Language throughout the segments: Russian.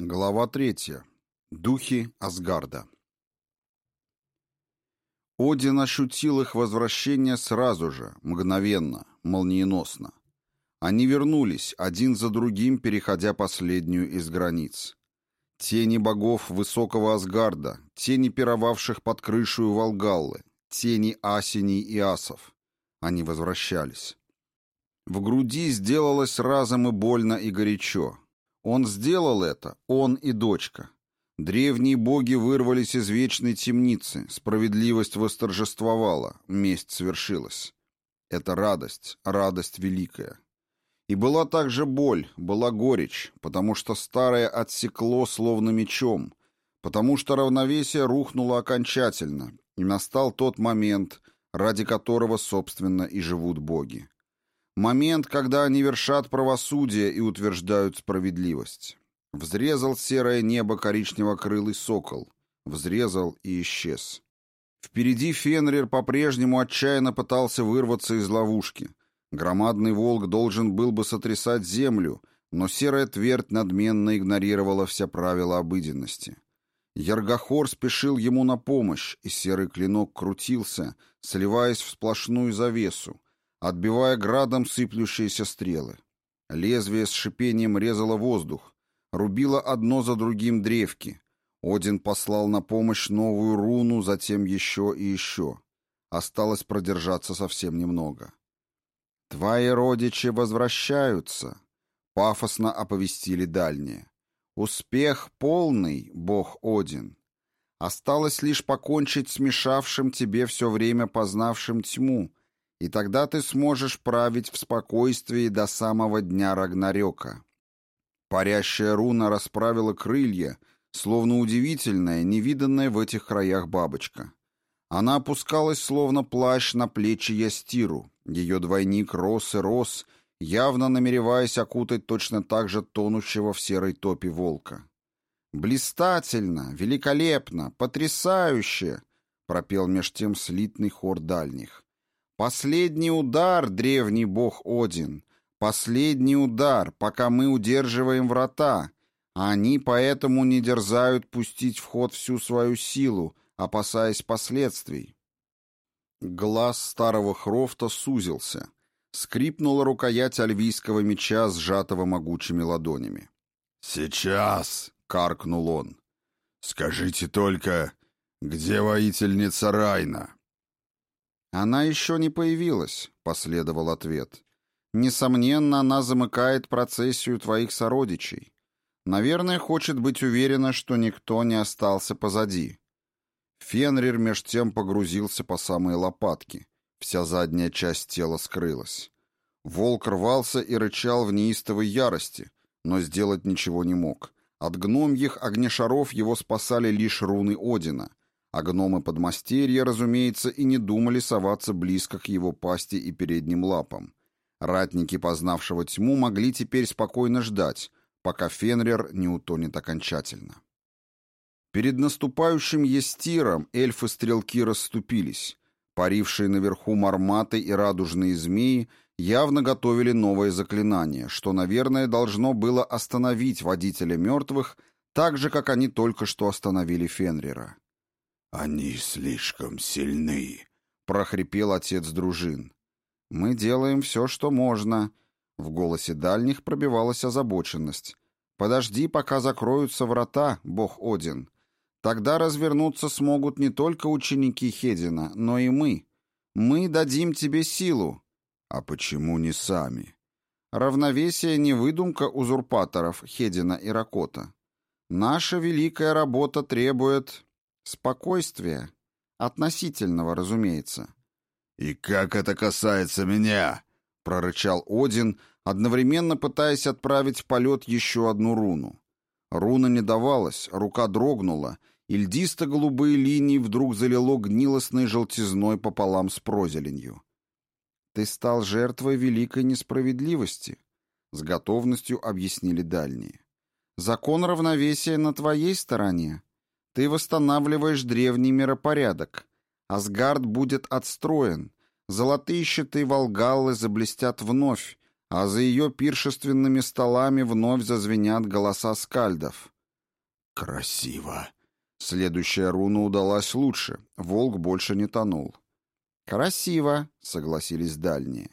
Глава третья. Духи Асгарда. Один ощутил их возвращение сразу же, мгновенно, молниеносно. Они вернулись, один за другим, переходя последнюю из границ. Тени богов высокого Асгарда, тени пировавших под крышу Волгаллы, тени Асеней и Асов. Они возвращались. В груди сделалось разом и больно, и горячо. Он сделал это, он и дочка. Древние боги вырвались из вечной темницы, справедливость восторжествовала, месть свершилась. Это радость, радость великая. И была также боль, была горечь, потому что старое отсекло словно мечом, потому что равновесие рухнуло окончательно, и настал тот момент, ради которого, собственно, и живут боги. Момент, когда они вершат правосудие и утверждают справедливость. Взрезал серое небо коричнево-крылый сокол. Взрезал и исчез. Впереди Фенрир по-прежнему отчаянно пытался вырваться из ловушки. Громадный волк должен был бы сотрясать землю, но серая твердь надменно игнорировала все правила обыденности. Яргохор спешил ему на помощь, и серый клинок крутился, сливаясь в сплошную завесу, отбивая градом сыплющиеся стрелы. Лезвие с шипением резало воздух, рубило одно за другим древки. Один послал на помощь новую руну, затем еще и еще. Осталось продержаться совсем немного. «Твои родичи возвращаются», — пафосно оповестили дальние. «Успех полный, бог Один. Осталось лишь покончить с мешавшим тебе все время познавшим тьму, и тогда ты сможешь править в спокойствии до самого дня Рагнарёка. Парящая руна расправила крылья, словно удивительная, невиданная в этих краях бабочка. Она опускалась, словно плащ на плечи Ястиру. Ее двойник рос и рос, явно намереваясь окутать точно так же тонущего в серой топе волка. «Блистательно! Великолепно! Потрясающе!» — пропел меж тем слитный хор дальних. Последний удар, древний бог Один. Последний удар, пока мы удерживаем врата. Они поэтому не дерзают пустить в ход всю свою силу, опасаясь последствий. Глаз старого Хрофта сузился. Скрипнула рукоять альвийского меча, сжатого могучими ладонями. «Сейчас!» — каркнул он. «Скажите только, где воительница Райна?» «Она еще не появилась», — последовал ответ. «Несомненно, она замыкает процессию твоих сородичей. Наверное, хочет быть уверена, что никто не остался позади». Фенрир меж тем погрузился по самые лопатки. Вся задняя часть тела скрылась. Волк рвался и рычал в неистовой ярости, но сделать ничего не мог. От гномьих огнешаров его спасали лишь руны Одина, а гномы-подмастерья, разумеется, и не думали соваться близко к его пасти и передним лапам. Ратники, познавшего тьму, могли теперь спокойно ждать, пока Фенрир не утонет окончательно. Перед наступающим Естиром эльфы-стрелки расступились. Парившие наверху марматы и радужные змеи явно готовили новое заклинание, что, наверное, должно было остановить водителя мертвых так же, как они только что остановили Фенрира. «Они слишком сильны», — прохрипел отец дружин. «Мы делаем все, что можно». В голосе дальних пробивалась озабоченность. «Подожди, пока закроются врата, бог Один. Тогда развернуться смогут не только ученики Хедина, но и мы. Мы дадим тебе силу». «А почему не сами?» «Равновесие не выдумка узурпаторов Хедина и Ракота. Наша великая работа требует Спокойствие. Относительного, разумеется. «И как это касается меня?» — прорычал Один, одновременно пытаясь отправить в полет еще одну руну. Руна не давалась, рука дрогнула, и льдисто-голубые линии вдруг залило гнилостной желтизной пополам с прозеленью. «Ты стал жертвой великой несправедливости», — с готовностью объяснили дальние. «Закон равновесия на твоей стороне. Ты восстанавливаешь древний миропорядок. Асгард будет отстроен. Золотые щиты Волгаллы заблестят вновь, а за ее пиршественными столами вновь зазвенят голоса скальдов. «Красиво!» Следующая руна удалась лучше, волк больше не тонул. «Красиво», — согласились дальние.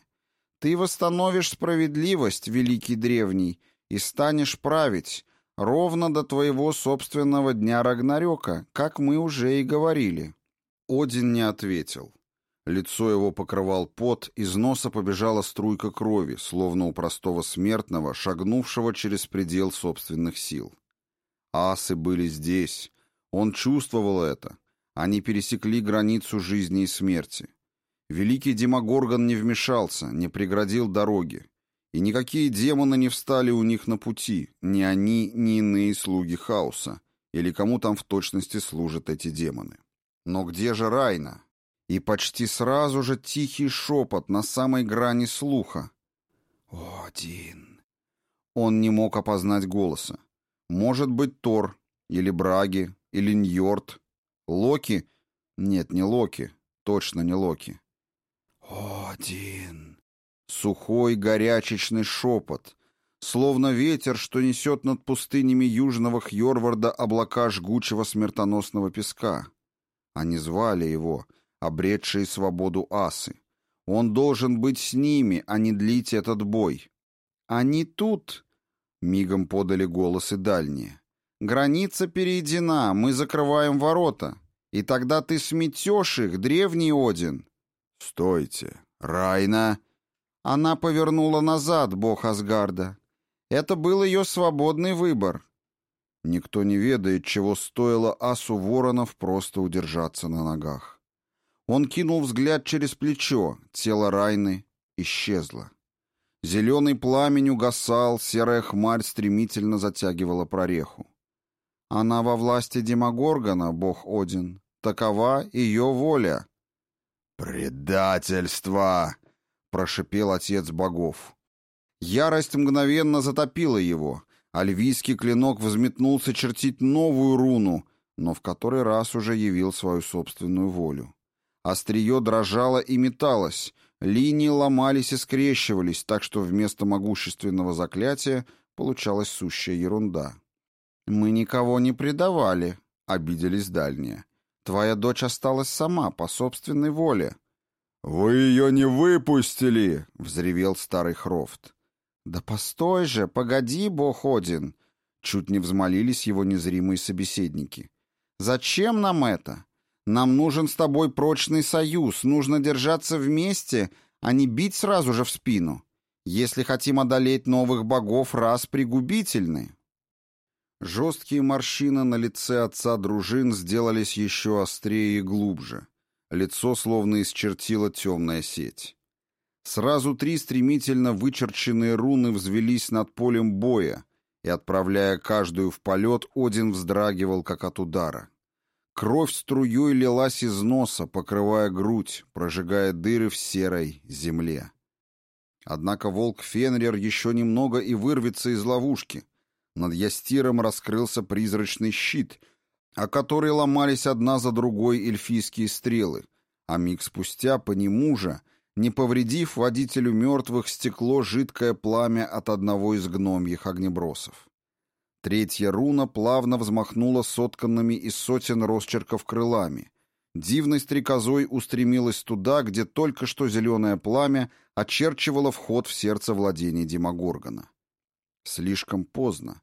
«Ты восстановишь справедливость, великий древний, и станешь править, ровно до твоего собственного дня Рагнарёка, как мы уже и говорили». Один не ответил. Лицо его покрывал пот, из носа побежала струйка крови, словно у простого смертного, шагнувшего через предел собственных сил. Асы были здесь. Он чувствовал это. Они пересекли границу жизни и смерти. Великий Демогоргон не вмешался, не преградил дороги. И никакие демоны не встали у них на пути, ни они, ни иные слуги хаоса, или кому там в точности служат эти демоны. Но где же Райна? И почти сразу же тихий шепот на самой грани слуха. «Один». Он не мог опознать голоса. Может быть, Тор, или Браги, или Ньорд. Локи? Нет, не Локи. Точно не Локи. «Один». Сухой горячечный шепот, словно ветер, что несет над пустынями южного Хьорварда облака жгучего смертоносного песка. Они звали его, обретшие свободу асы. Он должен быть с ними, а не длить этот бой. «Они тут!» — мигом подали голосы дальние. «Граница перейдена, мы закрываем ворота, и тогда ты сметешь их, древний Один». «Стойте! Райна!» Она повернула назад, бог Асгарда. Это был ее свободный выбор. Никто не ведает, чего стоило асу воронов просто удержаться на ногах. Он кинул взгляд через плечо, тело Райны исчезло. Зеленый пламень угасал, серая хмарь стремительно затягивала прореху. Она во власти Демогоргона, бог Один. Такова ее воля. «Предательство!» — прошипел отец богов. Ярость мгновенно затопила его. Альвийский клинок взметнулся чертить новую руну, но в который раз уже явил свою собственную волю. Острие дрожало и металось, линии ломались и скрещивались, так что вместо могущественного заклятия получалась сущая ерунда. «Мы никого не предавали», — обиделись дальние. Твоя дочь осталась сама, по собственной воле». «Вы ее не выпустили!» — взревел старый Хрофт. «Да постой же, погоди, бог Один!» Чуть не взмолились его незримые собеседники. «Зачем нам это? Нам нужен с тобой прочный союз, нужно держаться вместе, а не бить сразу же в спину. Если хотим одолеть новых богов, раз пригубительны». Жесткие морщины на лице отца дружин сделались еще острее и глубже. Лицо словно исчертила темная сеть. Сразу три стремительно вычерченные руны взвелись над полем боя, и, отправляя каждую в полет, Один вздрагивал, как от удара. Кровь струей лилась из носа, покрывая грудь, прожигая дыры в серой земле. Однако волк Фенрир еще немного и вырвется из ловушки — над Ястиром раскрылся призрачный щит, о который ломались одна за другой эльфийские стрелы, а миг спустя по нему же, не повредив водителю мертвых, стекло жидкое пламя от одного из гномьих огнебросов. Третья руна плавно взмахнула сотканными из сотен росчерков крылами. Дивной стрекозой устремилась туда, где только что зеленое пламя очерчивало вход в сердце владения Демогоргона. Слишком поздно.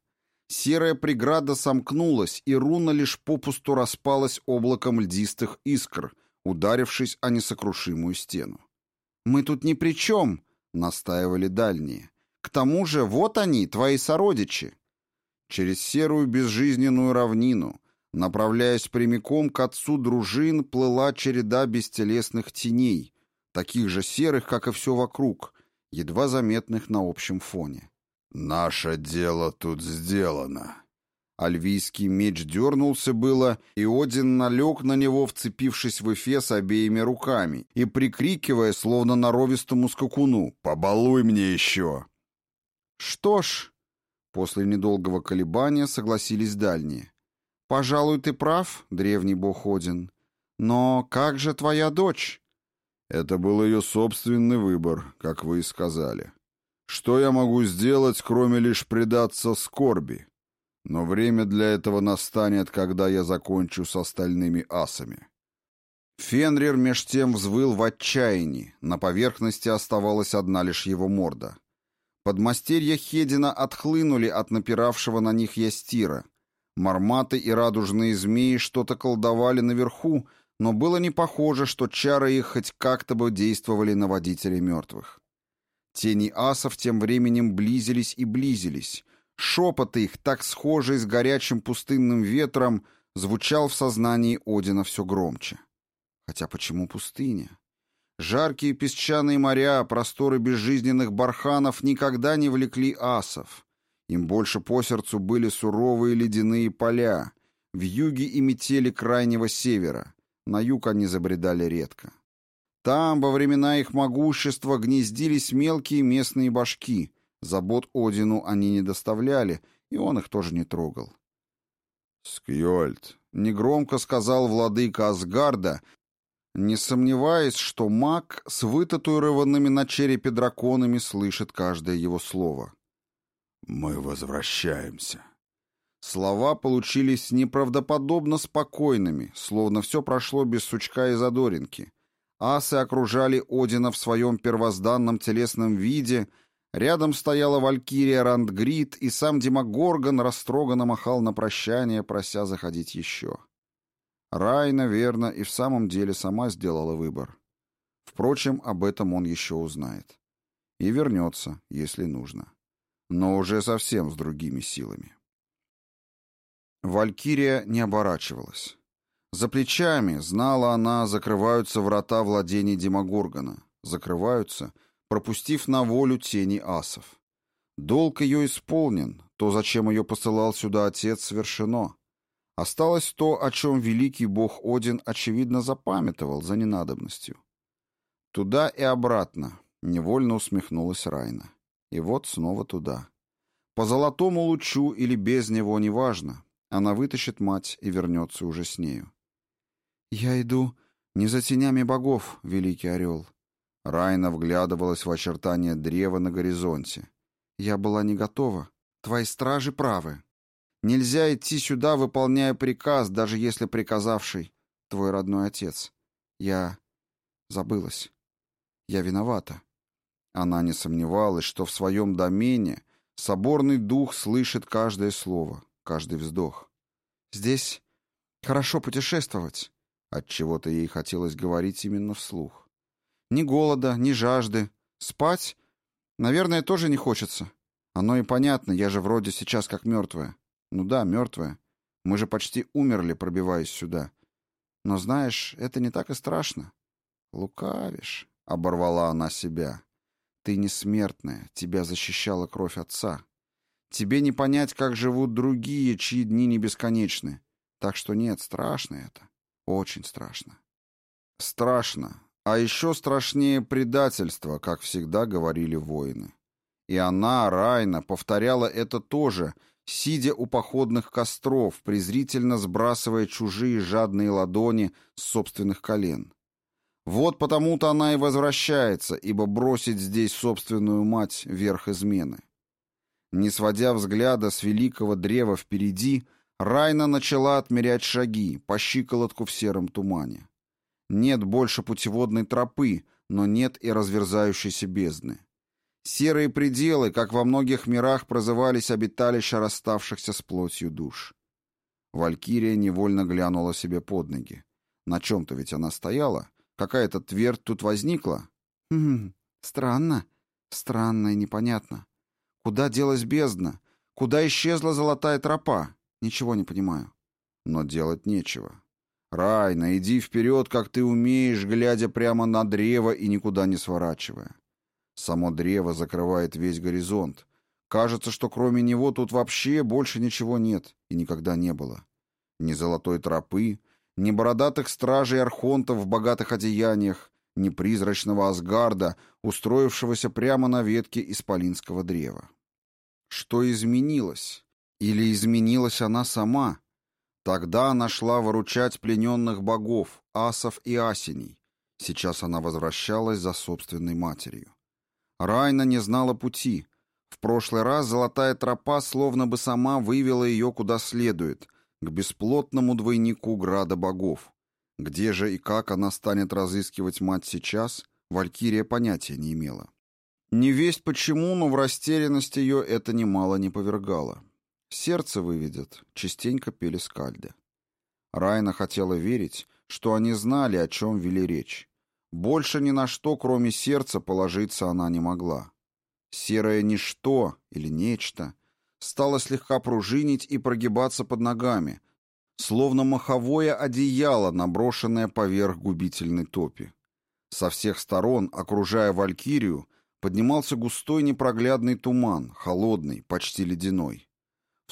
Серая преграда сомкнулась, и руна лишь попусту распалась облаком льдистых искр, ударившись о несокрушимую стену. «Мы тут ни при чем», — настаивали дальние. «К тому же вот они, твои сородичи». Через серую безжизненную равнину, направляясь прямиком к отцу дружин, плыла череда бестелесных теней, таких же серых, как и все вокруг, едва заметных на общем фоне. «Наше дело тут сделано». Альвийский меч дернулся было, и Один налег на него, вцепившись в эфес обеими руками и прикрикивая, словно норовистому скакуну, «Побалуй мне еще!» «Что ж...» После недолгого колебания согласились дальние. «Пожалуй, ты прав, древний бог Один. Но как же твоя дочь?» «Это был ее собственный выбор, как вы и сказали». Что я могу сделать, кроме лишь предаться скорби? Но время для этого настанет, когда я закончу с остальными асами. Фенрир меж тем взвыл в отчаянии, на поверхности оставалась одна лишь его морда. Подмастерья Хедина отхлынули от напиравшего на них ястира. Марматы и радужные змеи что-то колдовали наверху, но было не похоже, что чары их хоть как-то бы действовали на водителей мертвых. Тени асов тем временем близились и близились. Шепот их, так схожий с горячим пустынным ветром, звучал в сознании Одина все громче. Хотя почему пустыня? Жаркие песчаные моря, просторы безжизненных барханов никогда не влекли асов. Им больше по сердцу были суровые ледяные поля, в юге и метели крайнего севера. На юг они забредали редко. Там, во времена их могущества, гнездились мелкие местные башки. Забот Одину они не доставляли, и он их тоже не трогал. «Скьольд», — негромко сказал владыка Асгарда, не сомневаясь, что маг с вытатуированными на черепе драконами слышит каждое его слово. «Мы возвращаемся». Слова получились неправдоподобно спокойными, словно все прошло без сучка и задоринки. Асы окружали Одина в своем первозданном телесном виде, рядом стояла валькирия Рандгрид, и сам Демогоргон растроганно махал на прощание, прося заходить еще. Рай, наверное, и в самом деле сама сделала выбор. Впрочем, об этом он еще узнает. И вернется, если нужно. Но уже совсем с другими силами. Валькирия не оборачивалась. За плечами, знала она, закрываются врата владений Демогоргона. Закрываются, пропустив на волю тени асов. Долг ее исполнен, то, зачем ее посылал сюда отец, совершено. Осталось то, о чем великий бог Один, очевидно, запамятовал за ненадобностью. Туда и обратно, невольно усмехнулась Райна. И вот снова туда. По золотому лучу или без него, неважно. Она вытащит мать и вернется уже с нею. «Я иду не за тенями богов, великий орел». Райна вглядывалась в очертания древа на горизонте. «Я была не готова. Твои стражи правы. Нельзя идти сюда, выполняя приказ, даже если приказавший твой родной отец. Я забылась. Я виновата». Она не сомневалась, что в своем домене соборный дух слышит каждое слово, каждый вздох. «Здесь хорошо путешествовать». От чего то ей хотелось говорить именно вслух. Ни голода, ни жажды. Спать? Наверное, тоже не хочется. Оно и понятно, я же вроде сейчас как мертвая. Ну да, мертвая. Мы же почти умерли, пробиваясь сюда. Но знаешь, это не так и страшно. Лукавишь, — оборвала она себя. Ты не смертная, тебя защищала кровь отца. Тебе не понять, как живут другие, чьи дни не бесконечны. Так что нет, страшно это. Очень страшно. Страшно. А еще страшнее предательство, как всегда говорили воины. И она, Райна, повторяла это тоже, сидя у походных костров, презрительно сбрасывая чужие жадные ладони с собственных колен. Вот потому-то она и возвращается, ибо бросить здесь собственную мать — верх измены. Не сводя взгляда с великого древа впереди, Райна начала отмерять шаги по щиколотку в сером тумане. Нет больше путеводной тропы, но нет и разверзающейся бездны. Серые пределы, как во многих мирах, прозывались обиталища расставшихся с плотью душ. Валькирия невольно глянула себе под ноги. На чем-то ведь она стояла. Какая-то твердь тут возникла. Хм, странно. Странно и непонятно. Куда делась бездна? Куда исчезла золотая тропа? Ничего не понимаю. Но делать нечего. Райна, иди вперед, как ты умеешь, глядя прямо на древо и никуда не сворачивая. Само древо закрывает весь горизонт. Кажется, что кроме него тут вообще больше ничего нет и никогда не было. Ни золотой тропы, ни бородатых стражей архонтов в богатых одеяниях, ни призрачного Асгарда, устроившегося прямо на ветке исполинского древа. Что изменилось? Или изменилась она сама? Тогда она шла выручать плененных богов, асов и асеней. Сейчас она возвращалась за собственной матерью. Райна не знала пути. В прошлый раз золотая тропа словно бы сама вывела ее куда следует, к бесплотному двойнику града богов. Где же и как она станет разыскивать мать сейчас, Валькирия понятия не имела. Не весть почему, но в растерянность ее это немало не повергало. Сердце выведет, частенько пели скальды. Райна хотела верить, что они знали, о чем вели речь. Больше ни на что, кроме сердца, положиться она не могла. Серое ничто или нечто стало слегка пружинить и прогибаться под ногами, словно маховое одеяло, наброшенное поверх губительной топи. Со всех сторон, окружая Валькирию, поднимался густой непроглядный туман, холодный, почти ледяной.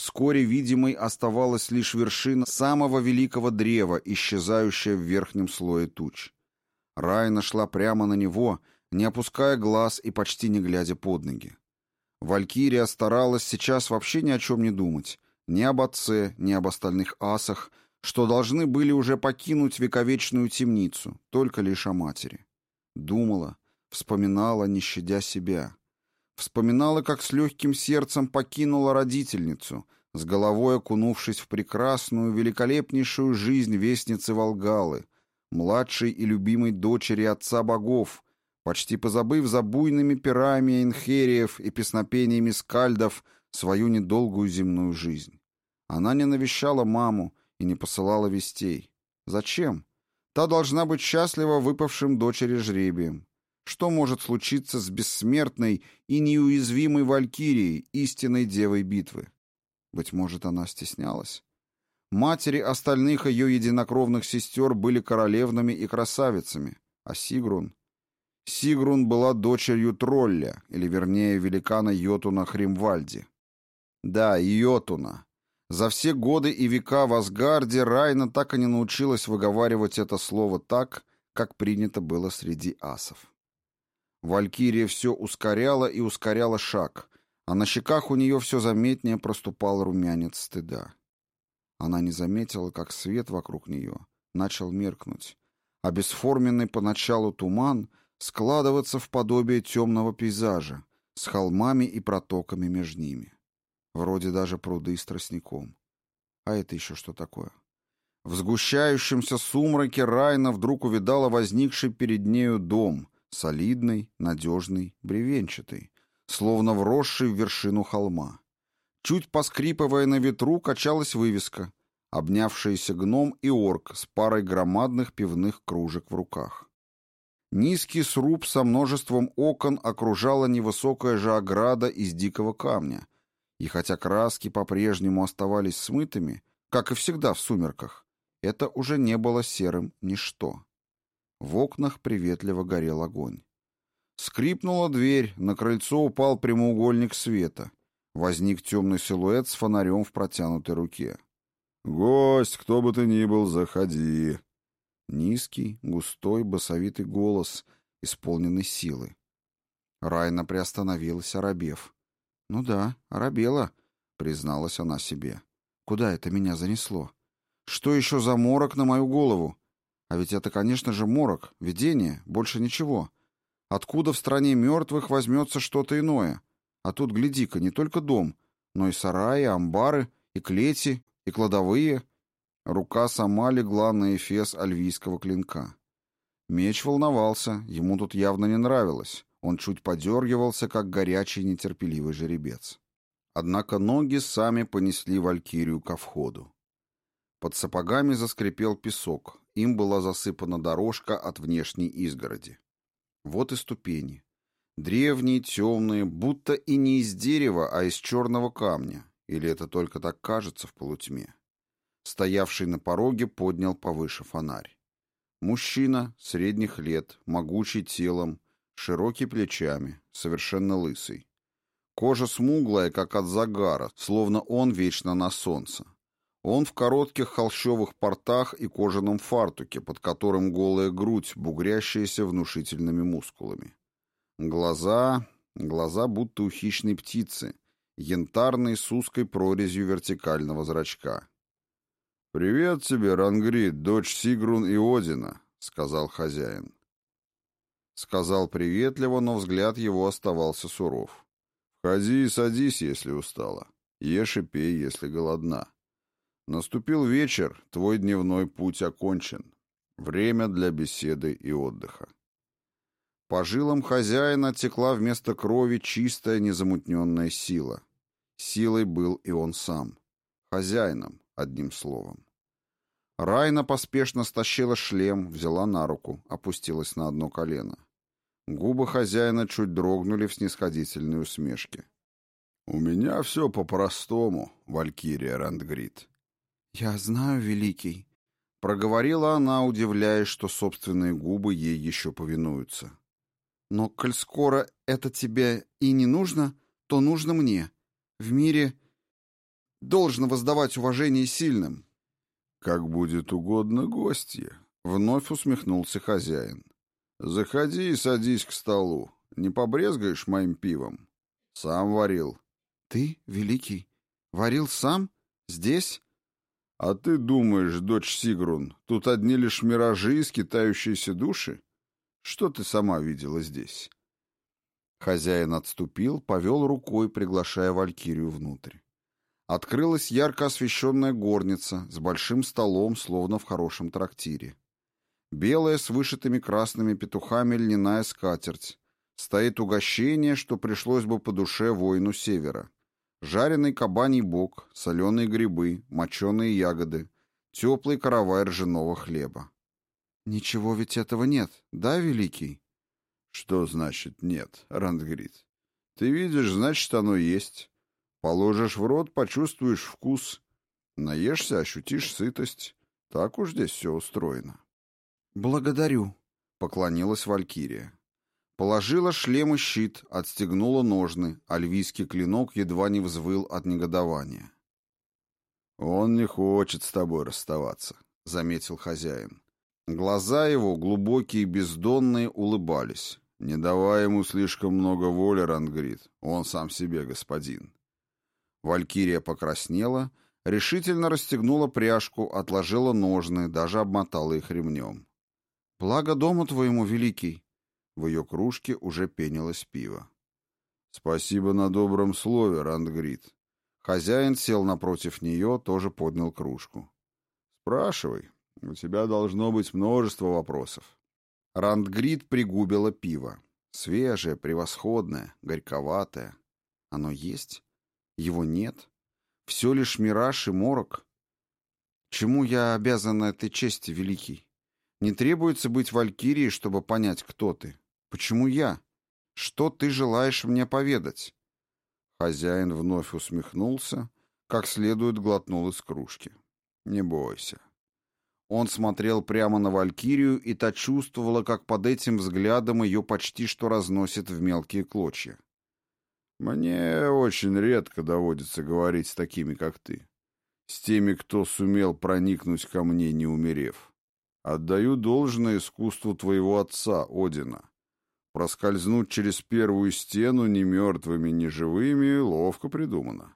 Вскоре видимой оставалась лишь вершина самого великого древа, исчезающая в верхнем слое туч. Райна шла прямо на него, не опуская глаз и почти не глядя под ноги. Валькирия старалась сейчас вообще ни о чем не думать, ни об отце, ни об остальных асах, что должны были уже покинуть вековечную темницу, только лишь о матери. Думала, вспоминала, не щадя себя. Вспоминала, как с легким сердцем покинула родительницу, с головой окунувшись в прекрасную, великолепнейшую жизнь вестницы Волгалы, младшей и любимой дочери отца богов, почти позабыв за буйными пирами инхериев и песнопениями скальдов свою недолгую земную жизнь. Она не навещала маму и не посылала вестей. Зачем? Та должна быть счастлива выпавшим дочери жребием. Что может случиться с бессмертной и неуязвимой Валькирией, истинной девой битвы? Быть может, она стеснялась? Матери остальных ее единокровных сестер были королевнами и красавицами, а Сигрун... Сигрун была дочерью тролля, или вернее великана Йотуна Хримвальди. Да, Йотуна. За все годы и века в Асгарде Райна так и не научилась выговаривать это слово так, как принято было среди асов. Валькирия все ускоряла и ускоряла шаг, а на щеках у нее все заметнее проступал румянец стыда. Она не заметила, как свет вокруг нее начал меркнуть, а бесформенный поначалу туман складываться в подобие темного пейзажа с холмами и протоками между ними. Вроде даже пруды с тростником. А это еще что такое? В сгущающемся сумраке Райна вдруг увидала возникший перед нею дом, солидный, надежный, бревенчатый, словно вросший в вершину холма. Чуть поскрипывая на ветру, качалась вывеска «Обнявшийся гном и орк с парой громадных пивных кружек в руках». Низкий сруб со множеством окон окружала невысокая же ограда из дикого камня, и хотя краски по-прежнему оставались смытыми, как и всегда в сумерках, это уже не было серым ничто. В окнах приветливо горел огонь. Скрипнула дверь, на крыльцо упал прямоугольник света. Возник темный силуэт с фонарем в протянутой руке. «Гость, кто бы ты ни был, заходи!» Низкий, густой, басовитый голос, исполненный силы. Райна приостановилась, оробев. «Ну да, оробела», — призналась она себе. «Куда это меня занесло? Что еще за морок на мою голову? А ведь это, конечно же, морок, видение, больше ничего. Откуда в стране мертвых возьмется что-то иное? А тут, гляди-ка, не только дом, но и сараи, амбары, и клети, и кладовые. Рука сама легла на эфес альвийского клинка. Меч волновался, ему тут явно не нравилось. Он чуть подергивался, как горячий нетерпеливый жеребец. Однако ноги сами понесли Валькирию ко входу. Под сапогами заскрипел песок, им была засыпана дорожка от внешней изгороди. Вот и ступени. Древние, темные, будто и не из дерева, а из черного камня. Или это только так кажется в полутьме. Стоявший на пороге поднял повыше фонарь. Мужчина, средних лет, могучий телом, широкий плечами, совершенно лысый. Кожа смуглая, как от загара, словно он вечно на солнце. Он в коротких холщовых портах и кожаном фартуке, под которым голая грудь, бугрящаяся внушительными мускулами. Глаза... глаза будто у хищной птицы, янтарные с узкой прорезью вертикального зрачка. «Привет тебе, Рангрид, дочь Сигрун и Одина», — сказал хозяин. Сказал приветливо, но взгляд его оставался суров. Входи и садись, если устала. Ешь и пей, если голодна. Наступил вечер, твой дневной путь окончен. Время для беседы и отдыха. По жилам хозяина текла вместо крови чистая незамутненная сила. Силой был и он сам. Хозяином, одним словом. Райна поспешно стащила шлем, взяла на руку, опустилась на одно колено. Губы хозяина чуть дрогнули в снисходительной усмешке. «У меня все по-простому, Валькирия Рандгрид». «Я знаю, Великий», — проговорила она, удивляясь, что собственные губы ей еще повинуются. «Но, коль скоро это тебе и не нужно, то нужно мне. В мире должно воздавать уважение сильным». «Как будет угодно гостье», — вновь усмехнулся хозяин. «Заходи и садись к столу. Не побрезгаешь моим пивом? Сам варил». «Ты, великий, варил сам? Здесь?» «А ты думаешь, дочь Сигрун, тут одни лишь миражи и скитающиеся души? Что ты сама видела здесь?» Хозяин отступил, повел рукой, приглашая Валькирию внутрь. Открылась ярко освещенная горница с большим столом, словно в хорошем трактире. Белая с вышитыми красными петухами льняная скатерть. Стоит угощение, что пришлось бы по душе воину севера. Жареный кабаний бок, соленые грибы, моченые ягоды, теплый каравай ржаного хлеба. Ничего ведь этого нет, да, Великий? Что значит нет, Рандгрид? Ты видишь, значит, оно есть. Положишь в рот, почувствуешь вкус. Наешься, ощутишь сытость. Так уж здесь все устроено. «Благодарю», — поклонилась Валькирия. Положила шлем и щит, отстегнула ножны, а львийский клинок едва не взвыл от негодования. «Он не хочет с тобой расставаться», — заметил хозяин. Глаза его, глубокие и бездонные, улыбались. «Не давай ему слишком много воли, Рангрид, он сам себе господин». Валькирия покраснела, решительно расстегнула пряжку, отложила ножны, даже обмотала их ремнем. «Благо дому твоему, великий!» В ее кружке уже пенилось пиво. «Спасибо на добром слове, Рандгрид». Хозяин сел напротив нее, тоже поднял кружку. «Спрашивай. У тебя должно быть множество вопросов». Рандгрид пригубила пиво. Свежее, превосходное, горьковатое. Оно есть? Его нет? Все лишь мираж и морок? Чему я обязана этой чести, великий? Не требуется быть валькирией, чтобы понять, кто ты. Почему я? Что ты желаешь мне поведать?» Хозяин вновь усмехнулся, как следует глотнул из кружки. «Не бойся». Он смотрел прямо на Валькирию, и та чувствовала, как под этим взглядом ее почти что разносит в мелкие клочья. «Мне очень редко доводится говорить с такими, как ты, с теми, кто сумел проникнуть ко мне, не умерев. Отдаю должное искусству твоего отца, Одина. Проскользнуть через первую стену ни мертвыми, ни живыми ловко придумано.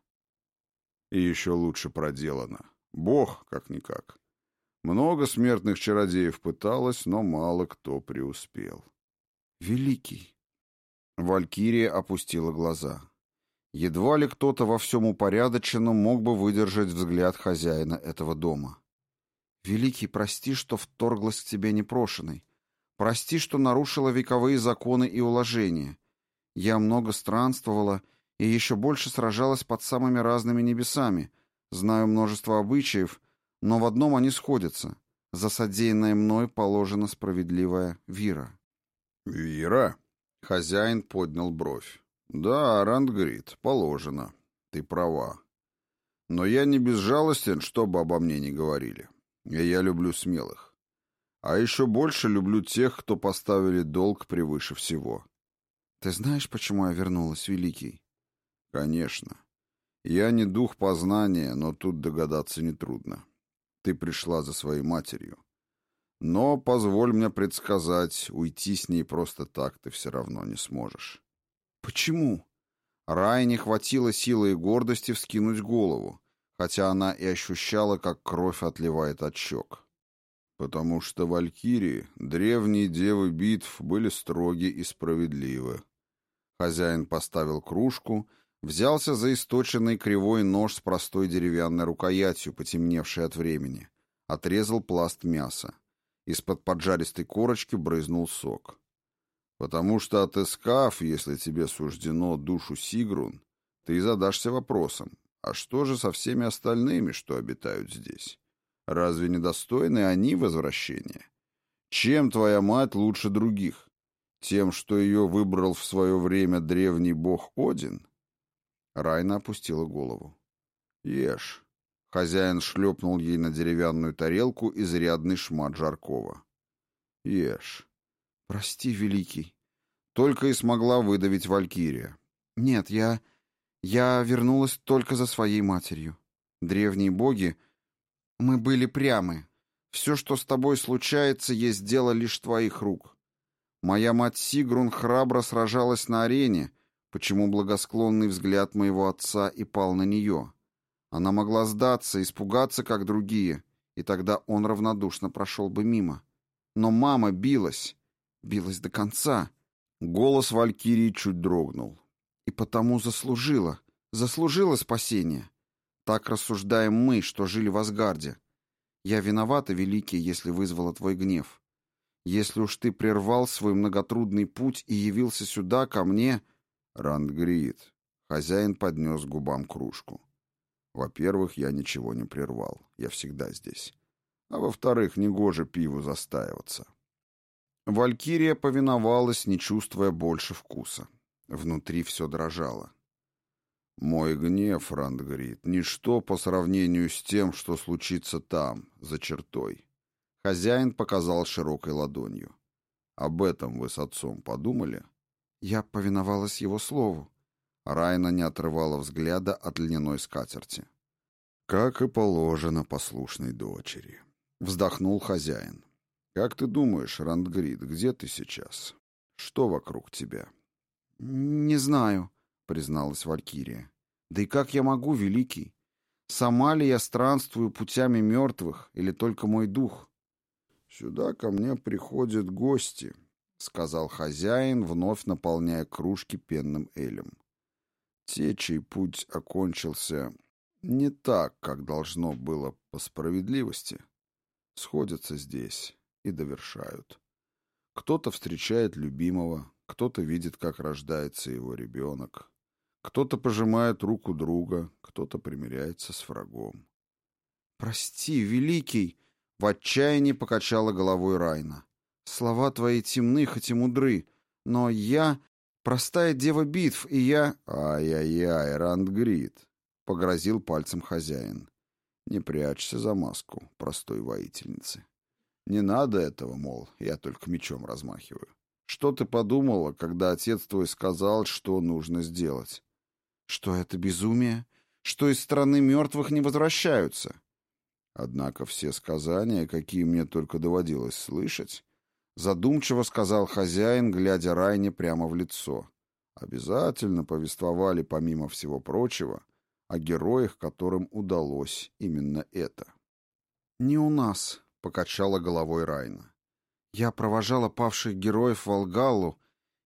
И еще лучше проделано. Бог, как-никак. Много смертных чародеев пыталось, но мало кто преуспел. Великий. Валькирия опустила глаза. Едва ли кто-то во всем упорядоченном мог бы выдержать взгляд хозяина этого дома. Великий, прости, что вторглась к тебе непрошенной. Прости, что нарушила вековые законы и уложения. Я много странствовала и еще больше сражалась под самыми разными небесами. Знаю множество обычаев, но в одном они сходятся. За содеянное мной положена справедливая вира. «Вира?» — хозяин поднял бровь. «Да, Рандгрид, положено. Ты права. Но я не безжалостен, чтобы обо мне не говорили. Я люблю смелых. А еще больше люблю тех, кто поставили долг превыше всего. Ты знаешь, почему я вернулась, Великий? Конечно. Я не дух познания, но тут догадаться нетрудно. Ты пришла за своей матерью. Но, позволь мне предсказать, уйти с ней просто так ты все равно не сможешь. Почему? Рай не хватило силы и гордости вскинуть голову хотя она и ощущала, как кровь отливает от щек. Потому что валькирии, древние девы битв, были строги и справедливы. Хозяин поставил кружку, взялся за источенный кривой нож с простой деревянной рукоятью, потемневшей от времени, отрезал пласт мяса. Из-под поджаристой корочки брызнул сок. Потому что отыскав, если тебе суждено душу Сигрун, ты задашься вопросом, а что же со всеми остальными, что обитают здесь? Разве недостойны они возвращения? Чем твоя мать лучше других? Тем, что ее выбрал в свое время древний бог Один? Райна опустила голову. Ешь. Хозяин шлепнул ей на деревянную тарелку изрядный шмат жаркого. Ешь. Прости, великий. Только и смогла выдавить Валькирия. Нет, я... Я вернулась только за своей матерью. Древние боги... Мы были прямы. Все, что с тобой случается, есть дело лишь твоих рук. Моя мать Сигрун храбро сражалась на арене, почему благосклонный взгляд моего отца и пал на нее. Она могла сдаться, испугаться, как другие, и тогда он равнодушно прошел бы мимо. Но мама билась, билась до конца. Голос Валькирии чуть дрогнул. И потому заслужила, заслужила спасение. Так рассуждаем мы, что жили в Асгарде. Я виновата, великий, если вызвала твой гнев. Если уж ты прервал свой многотрудный путь и явился сюда, ко мне... Рандгрид. Хозяин поднес губам кружку. Во-первых, я ничего не прервал. Я всегда здесь. А во-вторых, негоже пиву застаиваться. Валькирия повиновалась, не чувствуя больше вкуса. Внутри все дрожало. Мой гнев, Рандгрид, ничто по сравнению с тем, что случится там, за чертой. Хозяин показал широкой ладонью. Об этом вы с отцом подумали? Я повиновалась его слову. Райна не отрывала взгляда от льняной скатерти. Как и положено послушной дочери. Вздохнул хозяин. Как ты думаешь, Рандгрид, где ты сейчас? Что вокруг тебя? Не знаю, призналась Валькирия. Да и как я могу, великий? Сама ли я странствую путями мертвых, или только мой дух? Сюда ко мне приходят гости, сказал хозяин, вновь наполняя кружки пенным элем. Те, чей путь окончился не так, как должно было по справедливости, сходятся здесь и довершают. Кто-то встречает любимого, кто-то видит, как рождается его ребенок, кто-то пожимает руку друга, кто-то примиряется с врагом. «Прости, великий!» — в отчаянии покачала головой Райна. «Слова твои темны, хоть и мудры, но я простая дева битв, и я...» «Ай-яй-яй, Рандгрид!» — погрозил пальцем хозяин. «Не прячься за маску простой воительницы. Не надо этого, мол, я только мечом размахиваю. Что ты подумала, когда отец твой сказал, что нужно сделать? Что это безумие? Что из страны мертвых не возвращаются? Однако все сказания, какие мне только доводилось слышать, задумчиво сказал хозяин, глядя Райне прямо в лицо, обязательно повествовали, помимо всего прочего, о героях, которым удалось именно это. «Не у нас», — покачала головой Райна. «Я провожала павших героев в Волгаллу,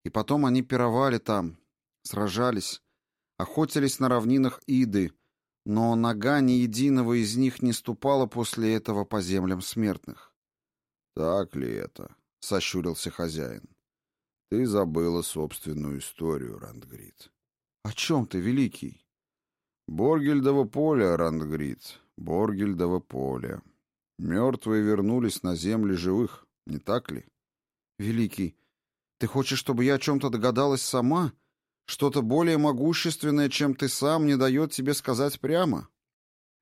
и потом они пировали там, сражались, охотились на равнинах Иды, но нога ни единого из них не ступала после этого по землям смертных. «Так ли это?» — сощурился хозяин. «Ты забыла собственную историю, Рандгрид». «О чем ты, великий?» «Боргельдово поле, Рандгрид, Боргельдово поле. Мертвые вернулись на земли живых, не так ли?» «Великий, ты хочешь, чтобы я о чем-то догадалась сама?» Что-то более могущественное, чем ты сам, не дает тебе сказать прямо?»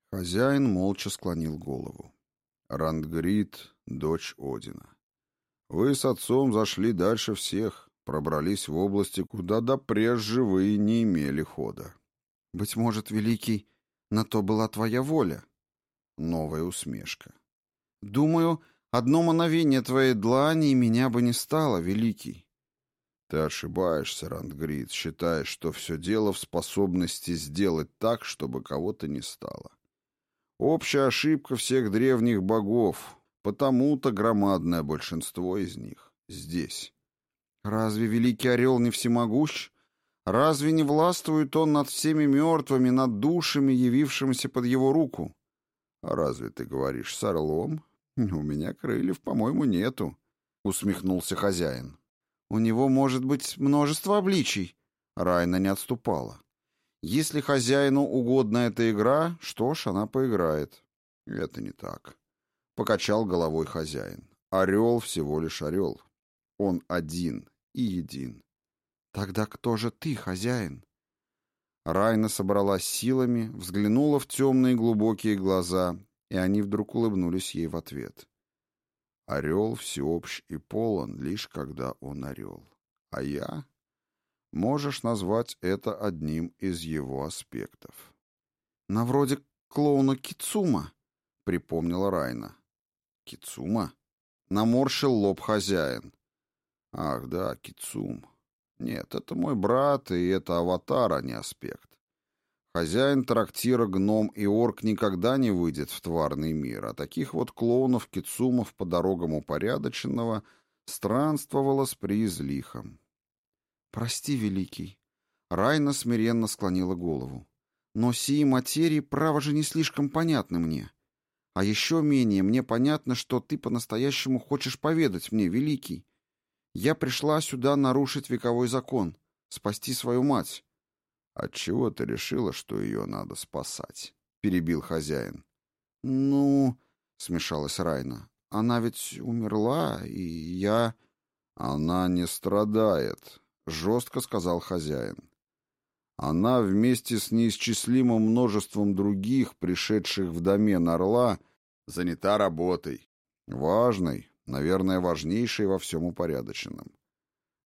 Хозяин молча склонил голову. Рандгрид, дочь Одина. «Вы с отцом зашли дальше всех, пробрались в области, куда допреже вы не имели хода. Быть может, Великий, на то была твоя воля?» Новая усмешка. «Думаю, одно мановение твоей длани и меня бы не стало, Великий. Ты ошибаешься, Рандгрид, считая, что все дело в способности сделать так, чтобы кого-то не стало. Общая ошибка всех древних богов, потому-то громадное большинство из них здесь. Разве Великий Орел не всемогущ? Разве не властвует он над всеми мертвыми, над душами, явившимися под его руку? А разве ты говоришь с орлом? У меня крыльев, по-моему, нету, усмехнулся хозяин. У него может быть множество обличий. Райна не отступала. Если хозяину угодна эта игра, что ж, она поиграет. Это не так. Покачал головой хозяин. Орел всего лишь орел. Он один и един. Тогда кто же ты, хозяин? Райна собралась силами, взглянула в темные глубокие глаза, и они вдруг улыбнулись ей в ответ. Орел всеобщ и полон, лишь когда он орел. А я? Можешь назвать это одним из его аспектов. На вроде клоуна Кицума, припомнила Райна. Кицума? Наморщил лоб хозяин. Ах, да, Кицум. Нет, это мой брат, и это аватар, а не аспект. Хозяин трактира, гном и орк никогда не выйдет в тварный мир, а таких вот клоунов-кицумов по дорогам упорядоченного странствовало с приизлихом. «Прости, великий». Райна смиренно склонила голову. «Но сии материи, право же, не слишком понятны мне. А еще менее мне понятно, что ты по-настоящему хочешь поведать мне, великий. Я пришла сюда нарушить вековой закон, спасти свою мать. Отчего ты решила, что ее надо спасать? Перебил хозяин. Ну, смешалась Райна. Она ведь умерла, и я... Она не страдает, жестко сказал хозяин. Она вместе с неисчислимым множеством других, пришедших в домен орла, занята работой. Важной, наверное, важнейшей во всем упорядоченном.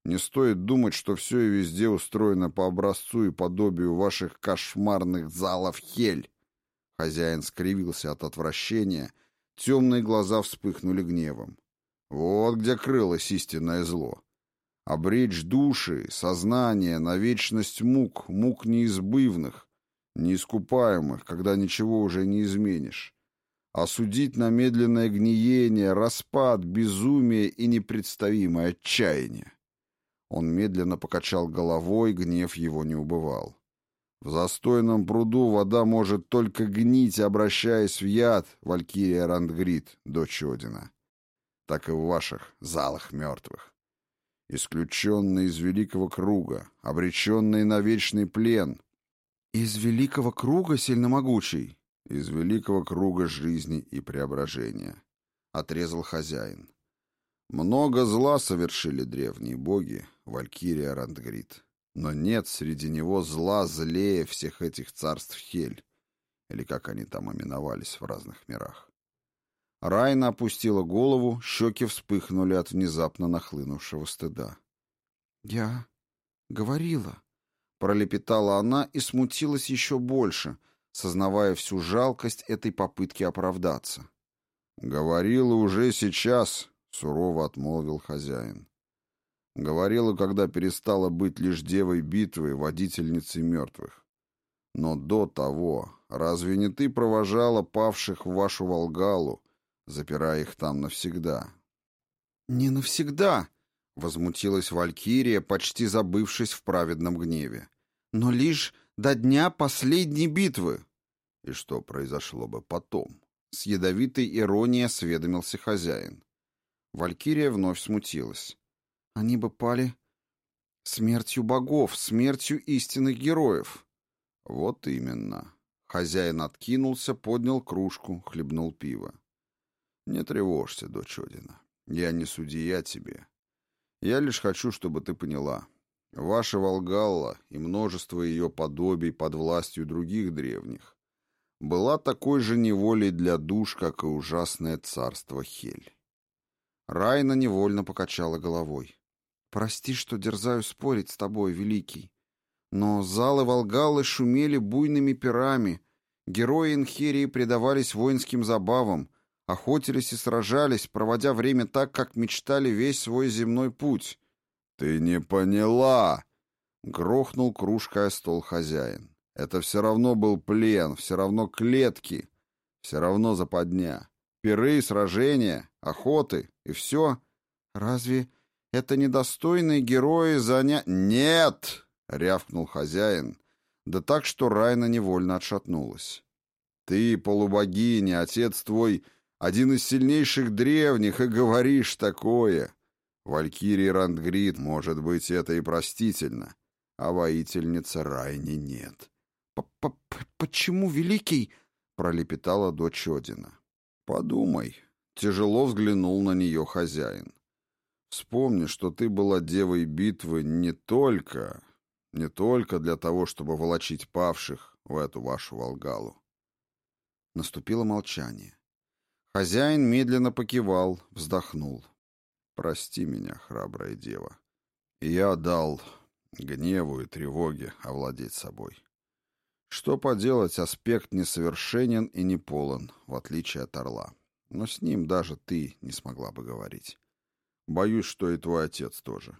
Не стоит думать, что все и везде устроено по образцу и подобию ваших кошмарных залов хель. Хозяин скривился от отвращения, темные глаза вспыхнули гневом. Вот где крылось истинное зло. Обречь души, сознание на вечность мук, мук неизбывных, неискупаемых, когда ничего уже не изменишь. Осудить на медленное гниение, распад, безумие и непредставимое отчаяние. Он медленно покачал головой, гнев его не убывал. В застойном пруду вода может только гнить, обращаясь в яд, Валькирия Рандгрид, дочь Одина. Так и в ваших залах мертвых. Исключенные из великого круга, обреченные на вечный плен. Из великого круга сильномогучий? Из великого круга жизни и преображения. Отрезал хозяин. Много зла совершили древние боги, Валькирия Рандгрид. Но нет среди него зла злее всех этих царств Хель, или как они там именовались в разных мирах. Райна опустила голову, щеки вспыхнули от внезапно нахлынувшего стыда. «Я говорила», — пролепетала она и смутилась еще больше, сознавая всю жалкость этой попытки оправдаться. «Говорила уже сейчас», — сурово отмолвил хозяин. Говорила, когда перестала быть лишь девой битвы, водительницей мертвых. Но до того, разве не ты провожала павших в вашу Волгалу, запирая их там навсегда? «Не навсегда», — возмутилась Валькирия, почти забывшись в праведном гневе. «Но лишь до дня последней битвы». «И что произошло бы потом?» С ядовитой иронией осведомился хозяин. Валькирия вновь смутилась. Они бы пали смертью богов, смертью истинных героев. Вот именно. Хозяин откинулся, поднял кружку, хлебнул пиво. Не тревожься, дочь Одина. Я не судья тебе. Я лишь хочу, чтобы ты поняла. Ваша Волгалла и множество ее подобий под властью других древних была такой же неволей для душ, как и ужасное царство Хель. Райна невольно покачала головой. Прости, что дерзаю спорить с тобой, великий. Но залы Волгалы шумели буйными пирами, герои Инхерии предавались воинским забавам, охотились и сражались, проводя время так, как мечтали весь свой земной путь. «Ты не поняла!» — грохнул кружкой стол хозяин. «Это все равно был плен, все равно клетки, все равно западня. Пиры, сражения, охоты и все. Разве это недостойные герои заня... Нет! рявкнул хозяин, да так, что Райна невольно отшатнулась. «Ты, полубогиня, отец твой, один из сильнейших древних, и говоришь такое!» Валькирии Рандгрид, может быть, это и простительно, а воительница Райни нет. П -п «Почему великий?» — пролепетала дочь Одина. «Подумай». Тяжело взглянул на нее хозяин. «Вспомни, что ты была девой битвы не только, не только для того, чтобы волочить павших в эту вашу Волгалу». Наступило молчание. Хозяин медленно покивал, вздохнул. «Прости меня, храбрая дева. Я дал гневу и тревоге овладеть собой. Что поделать, аспект несовершенен и не полон, в отличие от орла. Но с ним даже ты не смогла бы говорить. Боюсь, что и твой отец тоже.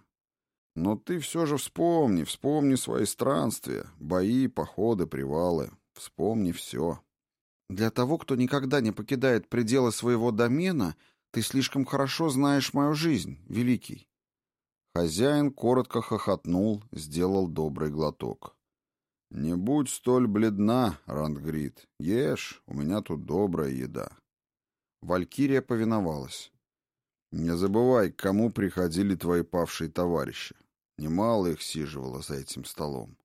Но ты все же вспомни, вспомни свои странствия, бои, походы, привалы. Вспомни все. Для того, кто никогда не покидает пределы своего домена, ты слишком хорошо знаешь мою жизнь, Великий. Хозяин коротко хохотнул, сделал добрый глоток. «Не будь столь бледна, Рандгрид. Ешь, у меня тут добрая еда». Валькирия повиновалась. «Не забывай, к кому приходили твои павшие товарищи. Немало их сиживало за этим столом».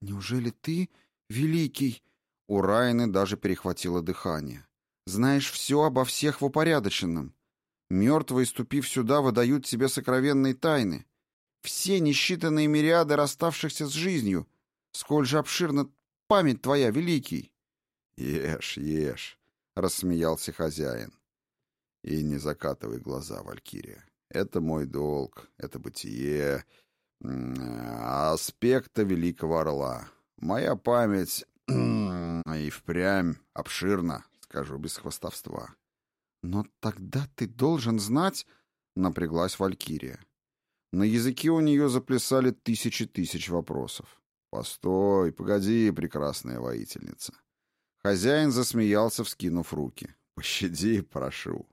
«Неужели ты, великий?» У Райны даже перехватило дыхание. «Знаешь все обо всех в упорядоченном. Мертвые, ступив сюда, выдают тебе сокровенные тайны. Все несчитанные мириады расставшихся с жизнью — Сколь же обширна память твоя, великий!» «Ешь, ешь!» — рассмеялся хозяин. «И не закатывай глаза, Валькирия. Это мой долг, это бытие, аспекта великого орла. Моя память и впрямь обширна, скажу без хвостовства». «Но тогда ты должен знать...» — напряглась Валькирия. На языке у нее заплясали тысячи тысяч вопросов. «Постой, погоди, прекрасная воительница». Хозяин засмеялся, вскинув руки. «Пощади, прошу.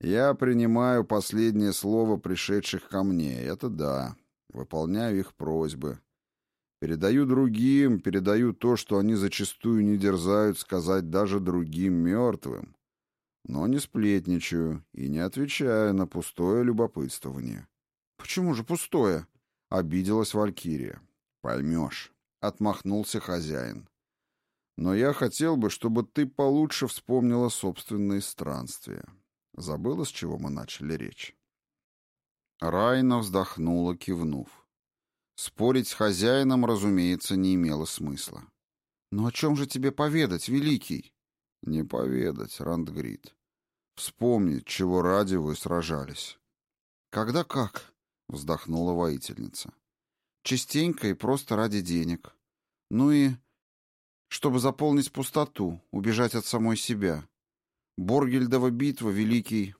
Я принимаю последнее слово пришедших ко мне, это да. Выполняю их просьбы. Передаю другим, передаю то, что они зачастую не дерзают сказать даже другим мертвым. Но не сплетничаю и не отвечаю на пустое любопытствование». «Почему же пустое?» — обиделась Валькирия. «Поймешь», — отмахнулся хозяин. «Но я хотел бы, чтобы ты получше вспомнила собственные странствия. Забыла, с чего мы начали речь?» Райна вздохнула, кивнув. Спорить с хозяином, разумеется, не имело смысла. «Но о чем же тебе поведать, Великий?» «Не поведать, Рандгрид. Вспомнить, чего ради вы сражались». «Когда как?» — вздохнула воительница. Частенько и просто ради денег. Ну и чтобы заполнить пустоту, убежать от самой себя. Боргельдова битва, великий,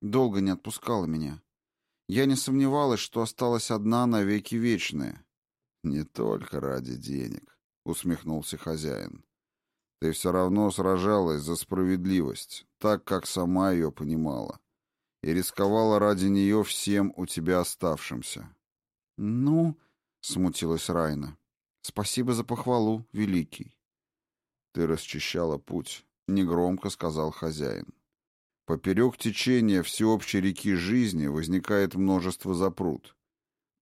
долго не отпускала меня. Я не сомневалась, что осталась одна навеки вечная. «Не только ради денег», — усмехнулся хозяин. «Ты все равно сражалась за справедливость, так, как сама ее понимала, и рисковала ради нее всем у тебя оставшимся». «Ну...» — смутилась Райна. «Спасибо за похвалу, великий». «Ты расчищала путь», — негромко сказал хозяин. «Поперек течения всеобщей реки жизни возникает множество запрут.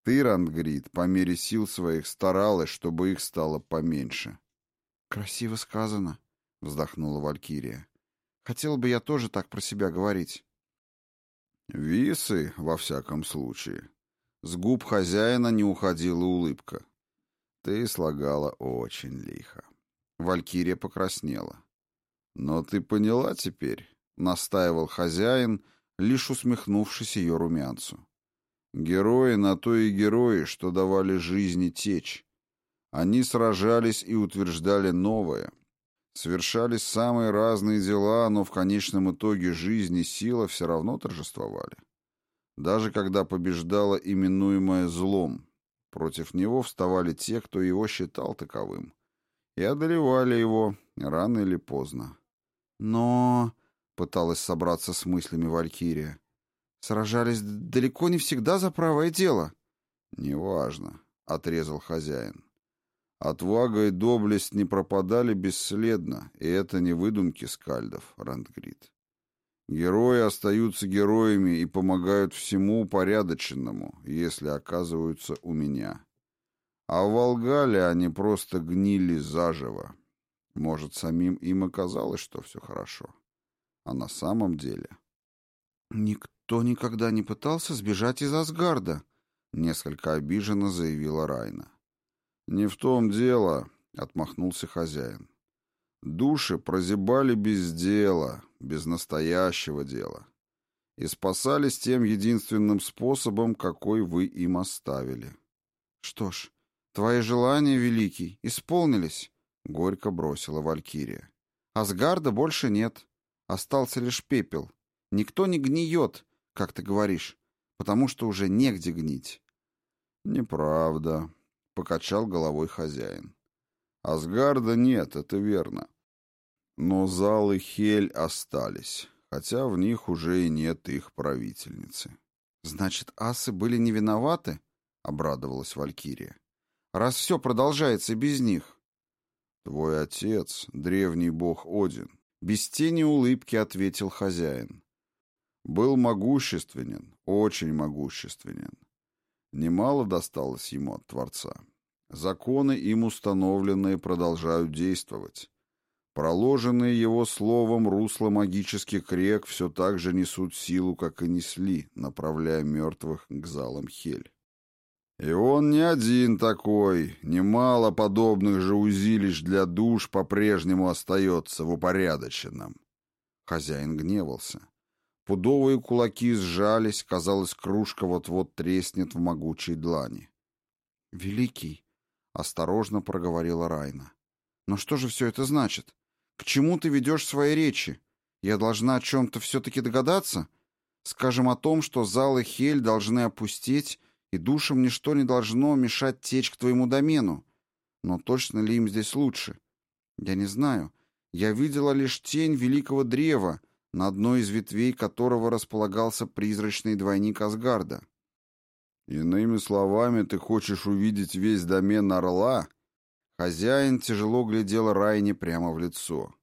Ты, Рандгрид, по мере сил своих старалась, чтобы их стало поменьше». «Красиво сказано», — вздохнула Валькирия. «Хотел бы я тоже так про себя говорить». «Висы, во всяком случае», с губ хозяина не уходила улыбка. Ты слагала очень лихо. Валькирия покраснела. Но ты поняла теперь, настаивал хозяин, лишь усмехнувшись ее румянцу. Герои на то и герои, что давали жизни течь. Они сражались и утверждали новое. Совершались самые разные дела, но в конечном итоге жизни сила все равно торжествовали. Даже когда побеждало именуемое злом, против него вставали те, кто его считал таковым, и одолевали его рано или поздно. Но, — пыталась собраться с мыслями Валькирия, — сражались далеко не всегда за правое дело. Неважно. — отрезал хозяин. Отвага и доблесть не пропадали бесследно, и это не выдумки скальдов, Рандгрид. Герои остаются героями и помогают всему упорядоченному, если оказываются у меня. А в Волгале они просто гнили заживо. Может, самим им оказалось, что все хорошо. А на самом деле... «Никто никогда не пытался сбежать из Асгарда», — несколько обиженно заявила Райна. «Не в том дело», — отмахнулся хозяин. «Души прозябали без дела, без настоящего дела, и спасались тем единственным способом, какой вы им оставили». «Что ж, твои желания, Великий, исполнились», — горько бросила Валькирия. «Асгарда больше нет. Остался лишь пепел. Никто не гниет, как ты говоришь, потому что уже негде гнить». «Неправда», покачал головой хозяин. Асгарда нет, это верно. Но залы Хель остались, хотя в них уже и нет их правительницы. Значит, асы были не виноваты? Обрадовалась Валькирия. Раз все продолжается без них. Твой отец, древний бог Один, без тени улыбки ответил хозяин. Был могущественен, очень могущественен. Немало досталось ему от Творца. Законы, им установленные, продолжают действовать. Проложенные его словом русло магических рек все так же несут силу, как и несли, направляя мертвых к залам Хель. И он не один такой, немало подобных же узилищ для душ по-прежнему остается в упорядоченном. Хозяин гневался. Пудовые кулаки сжались, казалось, кружка вот-вот треснет в могучей длани. «Великий», — осторожно проговорила Райна. «Но что же все это значит? К чему ты ведешь свои речи? Я должна о чем-то все-таки догадаться? Скажем о том, что залы Хель должны опустеть, и душам ничто не должно мешать течь к твоему домену. Но точно ли им здесь лучше? Я не знаю. Я видела лишь тень великого древа, на одной из ветвей которого располагался призрачный двойник Асгарда. Иными словами, ты хочешь увидеть весь домен Орла? Хозяин тяжело глядел Райне прямо в лицо.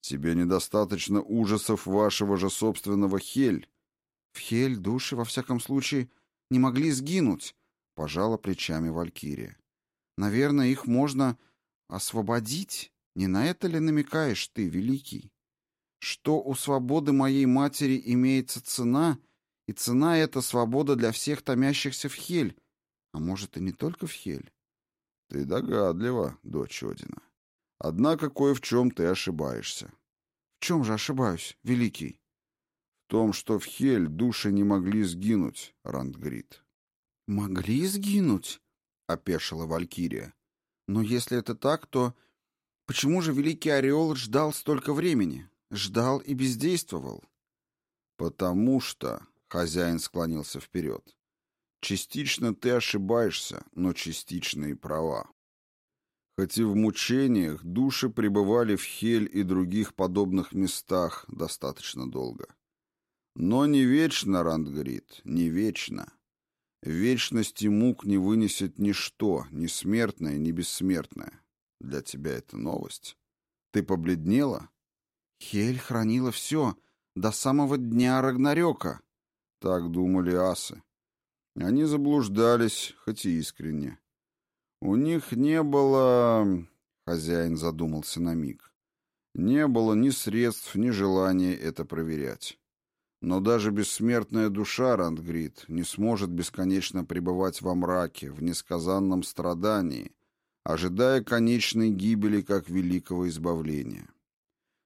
Тебе недостаточно ужасов вашего же собственного Хель. В Хель души, во всяком случае, не могли сгинуть, пожала плечами Валькирия. Наверное, их можно освободить. Не на это ли намекаешь ты, великий? что у свободы моей матери имеется цена, и цена — это свобода для всех томящихся в Хель, а может и не только в Хель. Ты догадлива, дочь Одина. Однако кое в чем ты ошибаешься. В чем же ошибаюсь, великий? Том, что в Хель души не могли сгинуть, Рандгрид. Могли сгинуть? — опешила Валькирия. Но если это так, то почему же великий Ореол ждал столько времени? Ждал и бездействовал. Потому что, хозяин склонился вперед, частично ты ошибаешься, но частично и права. Хоть и в мучениях души пребывали в Хель и других подобных местах достаточно долго. Но не вечно, Рандгрид, не вечно. Вечности мук не вынесет ничто, ни смертное, ни бессмертное. Для тебя это новость. Ты побледнела? Хель хранила все, до самого дня Рагнарёка. Так думали асы. Они заблуждались, хоть и искренне. У них не было... Хозяин задумался на миг. Не было ни средств, ни желания это проверять. Но даже бессмертная душа, Рандгрид, не сможет бесконечно пребывать во мраке, в несказанном страдании, ожидая конечной гибели как великого избавления.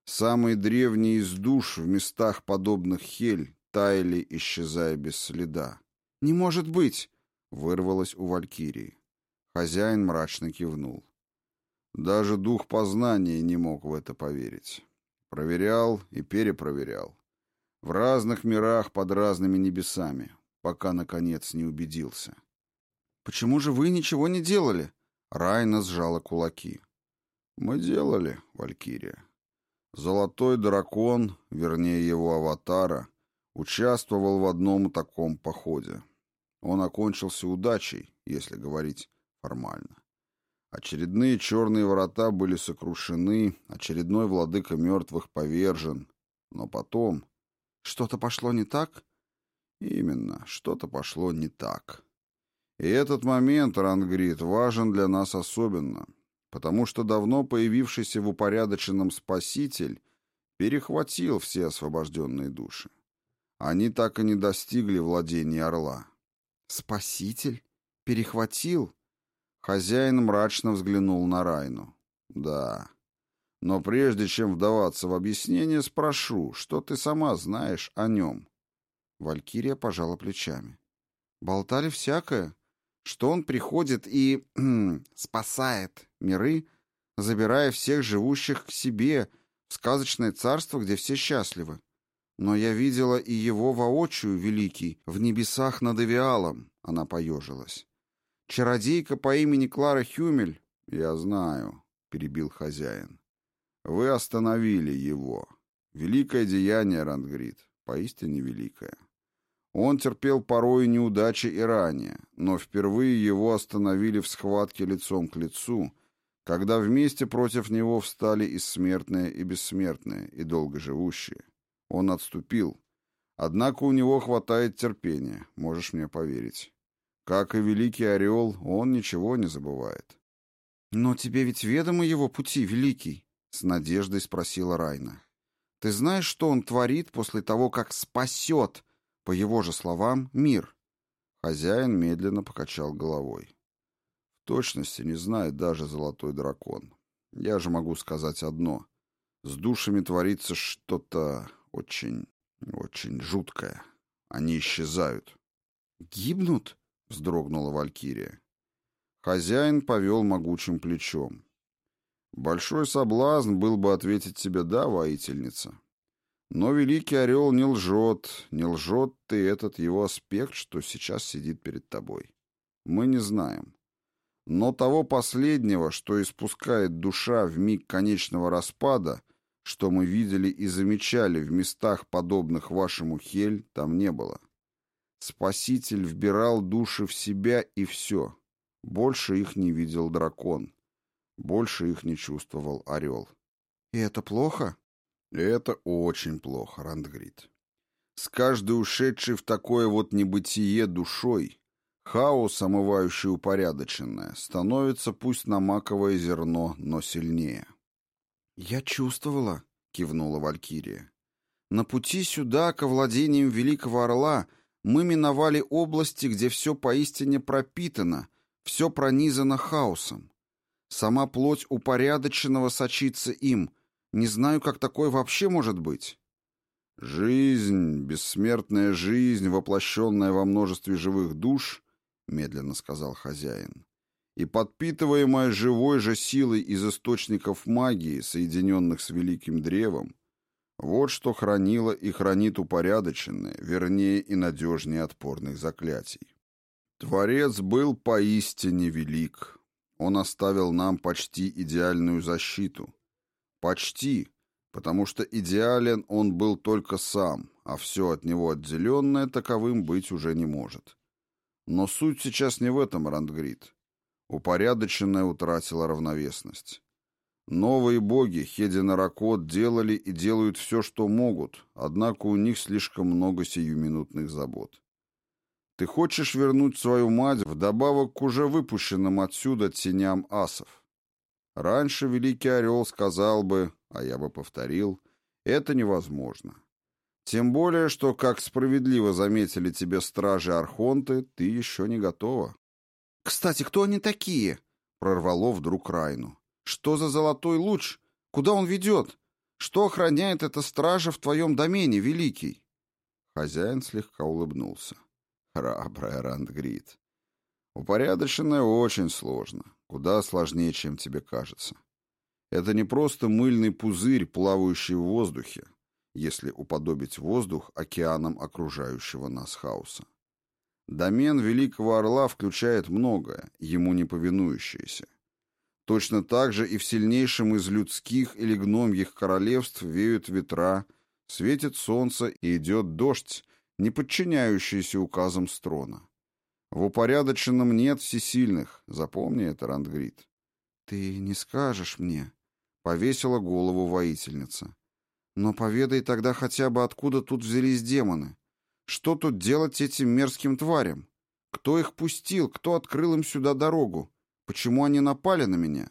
Самые древние из душ в местах, подобных Хель, таяли, исчезая без следа. «Не может быть!» — вырвалось у Валькирии. Хозяин мрачно кивнул. Даже дух познания не мог в это поверить. Проверял и перепроверял. В разных мирах под разными небесами, пока, наконец, не убедился. «Почему же вы ничего не делали?» Райна сжала кулаки. «Мы делали, Валькирия. Золотой дракон, вернее его аватара, участвовал в одном таком походе. Он окончился удачей, если говорить Формально. Очередные черные врата были сокрушены, очередной владыка мертвых повержен. Но потом... Что-то пошло не так? Именно, что-то пошло не так. И этот момент, Рангрид, важен для нас особенно, потому что давно появившийся в упорядоченном Спаситель перехватил все освобожденные души. Они так и не достигли владения Орла. «Спаситель? Перехватил?» Хозяин мрачно взглянул на Райну. «Да. Но прежде чем вдаваться в объяснение, спрошу, что ты сама знаешь о нем?» Валькирия пожала плечами. «Болтали всякое, что он приходит и спасает миры, забирая всех живущих к себе в сказочное царство, где все счастливы. Но я видела и его воочию, великий, в небесах над Эвиалом, — она поежилась. Чародейка по имени Клара Хюмель... — Я знаю, — перебил хозяин. — Вы остановили его. Великое деяние, Рандгрид, поистине великое. Он терпел порой неудачи и ранее, но впервые его остановили в схватке лицом к лицу, когда вместе против него встали и смертные, и бессмертные, и долгоживущие. Он отступил. Однако у него хватает терпения, можешь мне поверить. Как и великий орел, он ничего не забывает. «Но тебе ведь ведомы его пути, великий?» — с надеждой спросила Райна. «Ты знаешь, что он творит после того, как спасет, по его же словам, мир?» Хозяин медленно покачал головой. «В точности не знает даже золотой дракон. Я же могу сказать одно. С душами творится что-то очень, очень жуткое. Они исчезают». «Гибнут?» — вздрогнула Валькирия. Хозяин повел могучим плечом. Большой соблазн был бы ответить тебе «да, воительница». Но великий орел не лжет, не лжет ты этот его аспект, что сейчас сидит перед тобой. Мы не знаем. Но того последнего, что испускает душа в миг конечного распада, что мы видели и замечали в местах, подобных вашему Хель, там не было. Спаситель вбирал души в себя, и все. Больше их не видел дракон. Больше их не чувствовал орел. «И это плохо?» «Это очень плохо, Рандгрид. С каждой ушедшей в такое вот небытие душой, хаос, омывающий упорядоченное, становится пусть на маковое зерно, но сильнее». «Я чувствовала», — кивнула Валькирия. «На пути сюда, к владениям Великого Орла, — мы миновали области, где все поистине пропитано, все пронизано хаосом. Сама плоть упорядоченного сочится им. Не знаю, как такое вообще может быть. «Жизнь, бессмертная жизнь, воплощенная во множестве живых душ», — медленно сказал хозяин, «и подпитываемая живой же силой из источников магии, соединенных с великим древом, вот что хранило и хранит упорядоченное, вернее и надежнее отпорных заклятий. Творец был поистине велик. Он оставил нам почти идеальную защиту. Почти, потому что идеален он был только сам, а все от него отделенное таковым быть уже не может. Но суть сейчас не в этом, Рандгрид. Упорядоченное утратило равновесность. Новые боги, Хединаракот, делали и делают все, что могут, однако у них слишком много сиюминутных забот. Ты хочешь вернуть свою мать вдобавок к уже выпущенным отсюда теням асов. Раньше Великий Орел сказал бы, а я бы повторил, это невозможно. Тем более, что, как справедливо заметили тебе стражи Архонты, ты еще не готова. «Кстати, кто они такие?» — прорвало вдруг Райну. Что за золотой луч? Куда он ведет? Что охраняет эта стража в твоем домене, великий?» Хозяин слегка улыбнулся. «Храбрая Рандгрид. Упорядоченное очень сложно. Куда сложнее, чем тебе кажется. Это не просто мыльный пузырь, плавающий в воздухе, если уподобить воздух океаном окружающего нас хаоса. Домен Великого Орла включает многое, ему не повинующееся. Точно так же и в сильнейшем из людских или гномьих королевств веют ветра, светит солнце и идет дождь, не подчиняющийся указам строна. В упорядоченном нет всесильных. Запомни это, Рандгрид. Ты не скажешь мне, повесила голову воительница. Но поведай тогда хотя бы, откуда тут взялись демоны. Что тут делать этим мерзким тварям? Кто их пустил? Кто открыл им сюда дорогу? Почему они напали на меня?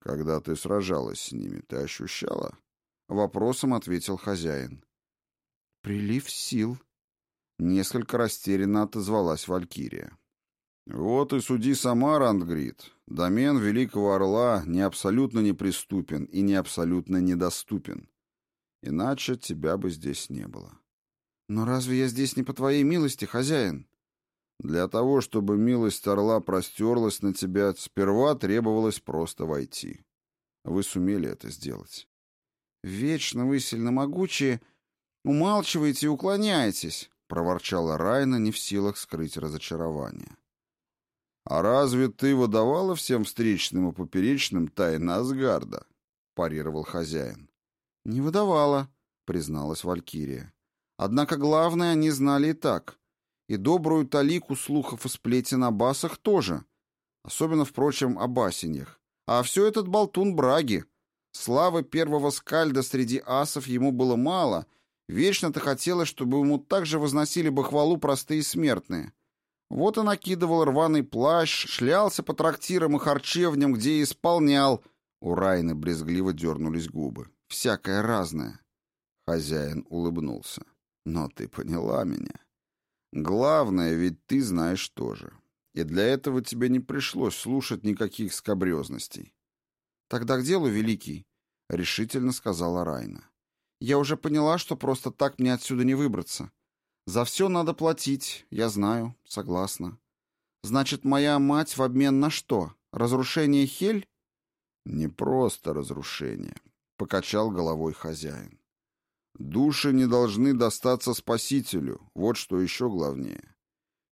Когда ты сражалась с ними, ты ощущала? Вопросом ответил хозяин. Прилив сил. Несколько растерянно отозвалась Валькирия. Вот и суди сама, Рандгрид. Домен Великого Орла не абсолютно неприступен и не абсолютно недоступен. Иначе тебя бы здесь не было. Но разве я здесь не по твоей милости, хозяин? Для того, чтобы милость орла простерлась на тебя, сперва требовалось просто войти. Вы сумели это сделать. Вечно вы сильномогучие, умалчиваете и уклоняетесь, проворчала Райна, не в силах скрыть разочарование. А разве ты выдавала всем встречным и поперечным тайны Асгарда? парировал хозяин. Не выдавала, призналась Валькирия. Однако главное они знали и так. И добрую талику слухов и сплетен о басах тоже. Особенно, впрочем, о басенях. А все этот болтун Браги. Славы первого скальда среди асов ему было мало. Вечно-то хотелось, чтобы ему также возносили бы простые смертные. Вот и накидывал рваный плащ, шлялся по трактирам и харчевням, где и исполнял. У Райны брезгливо дернулись губы. Всякое разное. Хозяин улыбнулся. Но ты поняла меня. Главное, ведь ты знаешь тоже. И для этого тебе не пришлось слушать никаких скобрезностей. Тогда к делу, Великий, — решительно сказала Райна. Я уже поняла, что просто так мне отсюда не выбраться. За все надо платить, я знаю, согласна. Значит, моя мать в обмен на что? Разрушение Хель? Не просто разрушение, — покачал головой хозяин. Души не должны достаться Спасителю, вот что еще главнее.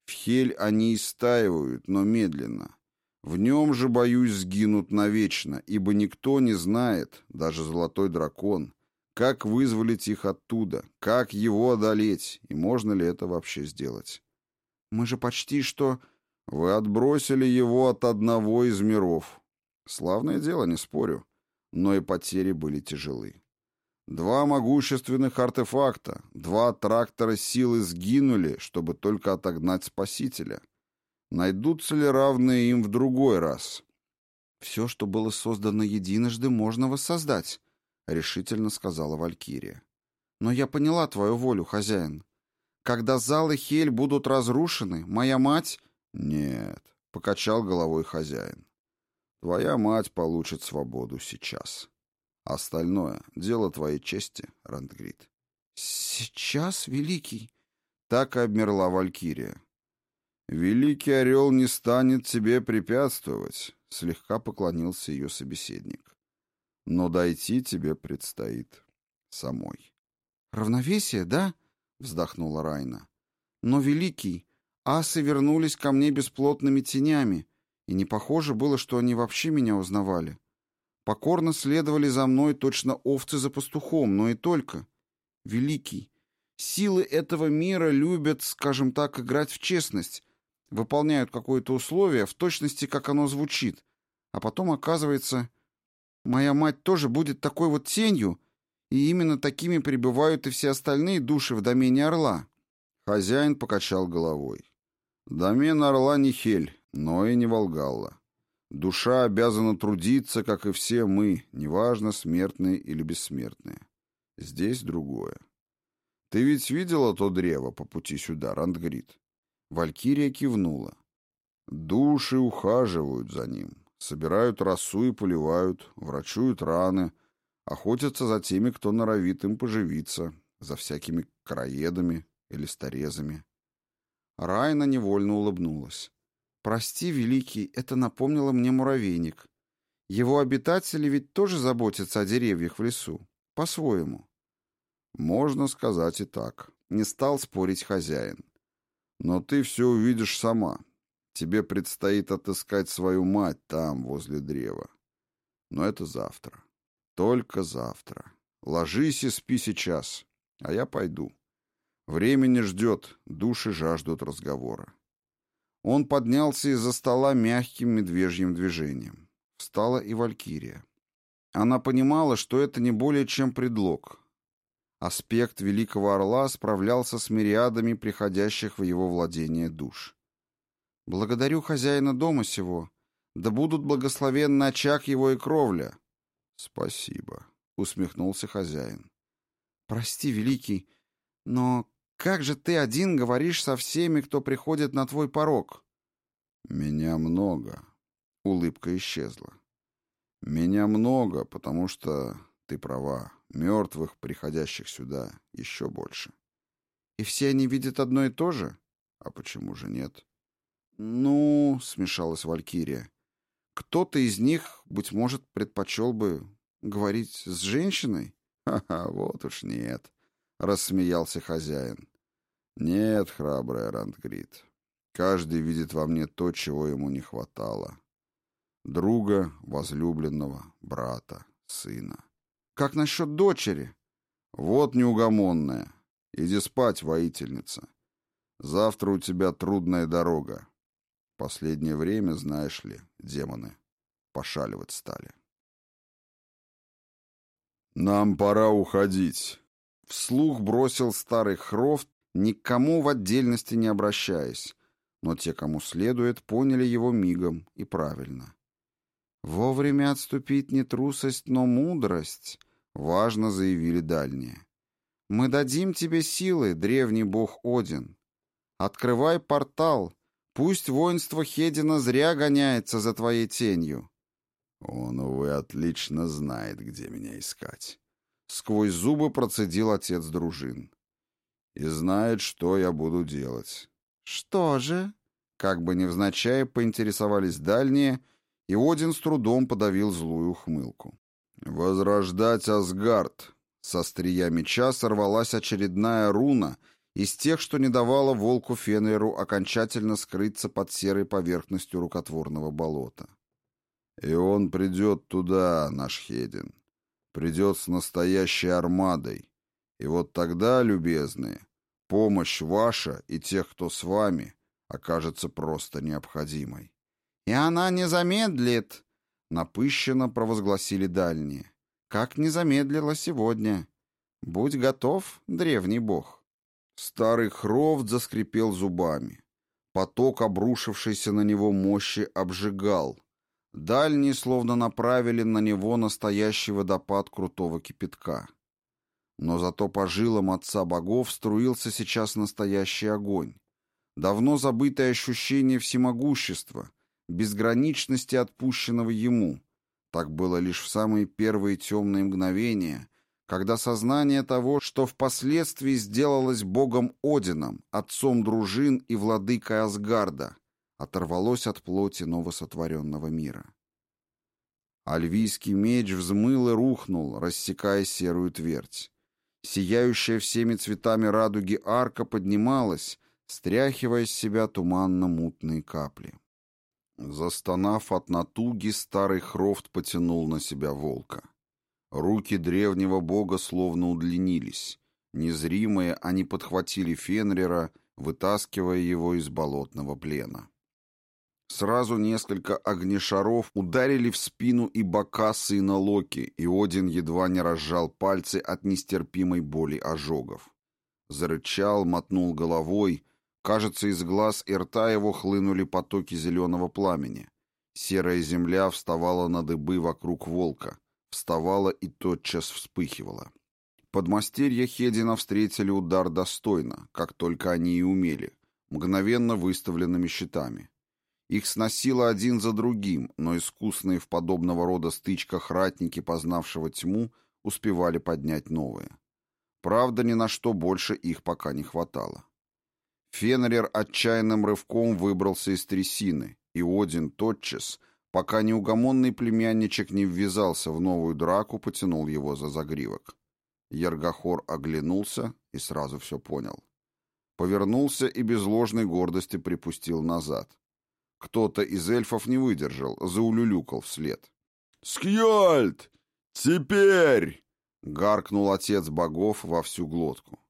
В Хель они истаивают, но медленно. В нем же, боюсь, сгинут навечно, ибо никто не знает, даже золотой дракон, как вызволить их оттуда, как его одолеть, и можно ли это вообще сделать. Мы же почти что... Вы отбросили его от одного из миров. Славное дело, не спорю, но и потери были тяжелы. Два могущественных артефакта, два трактора силы сгинули, чтобы только отогнать Спасителя. Найдутся ли равные им в другой раз? «Все, что было создано единожды, можно воссоздать», — решительно сказала Валькирия. «Но я поняла твою волю, хозяин. Когда залы Хель будут разрушены, моя мать...» «Нет», — покачал головой хозяин. «Твоя мать получит свободу сейчас». Остальное — дело твоей чести, Рандгрид. «Сейчас, Великий?» — так и обмерла Валькирия. «Великий орел не станет тебе препятствовать», — слегка поклонился ее собеседник. «Но дойти тебе предстоит самой». «Равновесие, да?» — вздохнула Райна. «Но, Великий, асы вернулись ко мне бесплотными тенями, и не похоже было, что они вообще меня узнавали покорно следовали за мной точно овцы за пастухом, но и только. Великий, силы этого мира любят, скажем так, играть в честность, выполняют какое-то условие в точности, как оно звучит, а потом оказывается, моя мать тоже будет такой вот тенью, и именно такими пребывают и все остальные души в домене орла. Хозяин покачал головой. Домен орла не Хель, но и не Волгалла. Душа обязана трудиться, как и все мы, неважно, смертные или бессмертные. Здесь другое. Ты ведь видела то древо по пути сюда, Рандгрид? Валькирия кивнула. Души ухаживают за ним, собирают росу и поливают, врачуют раны, охотятся за теми, кто норовит им поживиться, за всякими короедами или старезами. Райна невольно улыбнулась. Прости, Великий, это напомнило мне муравейник. Его обитатели ведь тоже заботятся о деревьях в лесу. По-своему. Можно сказать и так. Не стал спорить хозяин. Но ты все увидишь сама. Тебе предстоит отыскать свою мать там, возле древа. Но это завтра. Только завтра. Ложись и спи сейчас, а я пойду. Время не ждет, души жаждут разговора. Он поднялся из-за стола мягким медвежьим движением. Встала и Валькирия. Она понимала, что это не более чем предлог. Аспект Великого Орла справлялся с мириадами приходящих в его владение душ. «Благодарю хозяина дома сего. Да будут благословенны очаг его и кровля». «Спасибо», — усмехнулся хозяин. «Прости, Великий, но как же ты один говоришь со всеми, кто приходит на твой порог?» «Меня много». Улыбка исчезла. «Меня много, потому что, ты права, мертвых, приходящих сюда, еще больше». «И все они видят одно и то же?» «А почему же нет?» «Ну...» — смешалась Валькирия. «Кто-то из них, быть может, предпочел бы говорить с женщиной?» «Ха-ха, вот уж нет», — рассмеялся хозяин. «Нет, храбрая Рандгрид, каждый видит во мне то, чего ему не хватало. Друга, возлюбленного, брата, сына. Как насчет дочери? Вот неугомонная. Иди спать, воительница. Завтра у тебя трудная дорога. Последнее время, знаешь ли, демоны пошаливать стали. «Нам пора уходить», — вслух бросил старый Хрофт, никому в отдельности не обращаясь, но те, кому следует, поняли его мигом и правильно. «Вовремя отступить не трусость, но мудрость», — важно заявили дальние. «Мы дадим тебе силы, древний бог Один. Открывай портал, пусть воинство Хедина зря гоняется за твоей тенью». «Он, увы, отлично знает, где меня искать». Сквозь зубы процедил отец дружин. «И знает, что я буду делать». «Что же?» Как бы невзначай поинтересовались дальние, и Один с трудом подавил злую ухмылку. «Возрождать Асгард!» Со стрия меча сорвалась очередная руна из тех, что не давала волку Фенриру окончательно скрыться под серой поверхностью рукотворного болота. И он придет туда, наш Хедин. Придет с настоящей армадой. И вот тогда, любезные, помощь ваша и тех, кто с вами, окажется просто необходимой. «И она не замедлит!» — напыщенно провозгласили дальние. «Как не замедлила сегодня! Будь готов, древний бог!» Старый Хрофт заскрипел зубами. Поток, обрушившийся на него мощи, обжигал, Дальние словно направили на него настоящий водопад крутого кипятка. Но зато по жилам отца богов струился сейчас настоящий огонь. Давно забытое ощущение всемогущества, безграничности отпущенного ему. Так было лишь в самые первые темные мгновения, когда сознание того, что впоследствии сделалось богом Одином, отцом дружин и владыкой Асгарда — оторвалось от плоти новосотворенного мира. Альвийский меч взмыл и рухнул, рассекая серую твердь. Сияющая всеми цветами радуги арка поднималась, стряхивая с себя туманно-мутные капли. Застонав от натуги, старый Хрофт потянул на себя волка. Руки древнего бога словно удлинились. Незримые они подхватили Фенрера, вытаскивая его из болотного плена. Сразу несколько огнешаров ударили в спину и бока сына Локи, и Один едва не разжал пальцы от нестерпимой боли ожогов. Зарычал, мотнул головой. Кажется, из глаз и рта его хлынули потоки зеленого пламени. Серая земля вставала на дыбы вокруг волка. Вставала и тотчас вспыхивала. Подмастерья Хедина встретили удар достойно, как только они и умели, мгновенно выставленными щитами. Их сносило один за другим, но искусные в подобного рода стычках ратники, познавшего тьму, успевали поднять новые. Правда, ни на что больше их пока не хватало. Фенрир отчаянным рывком выбрался из трясины, и Один тотчас, пока неугомонный племянничек не ввязался в новую драку, потянул его за загривок. Ергохор оглянулся и сразу все понял. Повернулся и без ложной гордости припустил назад. Кто-то из эльфов не выдержал, заулюлюкал вслед. «Скьяльд! Теперь!» — гаркнул отец богов во всю глотку.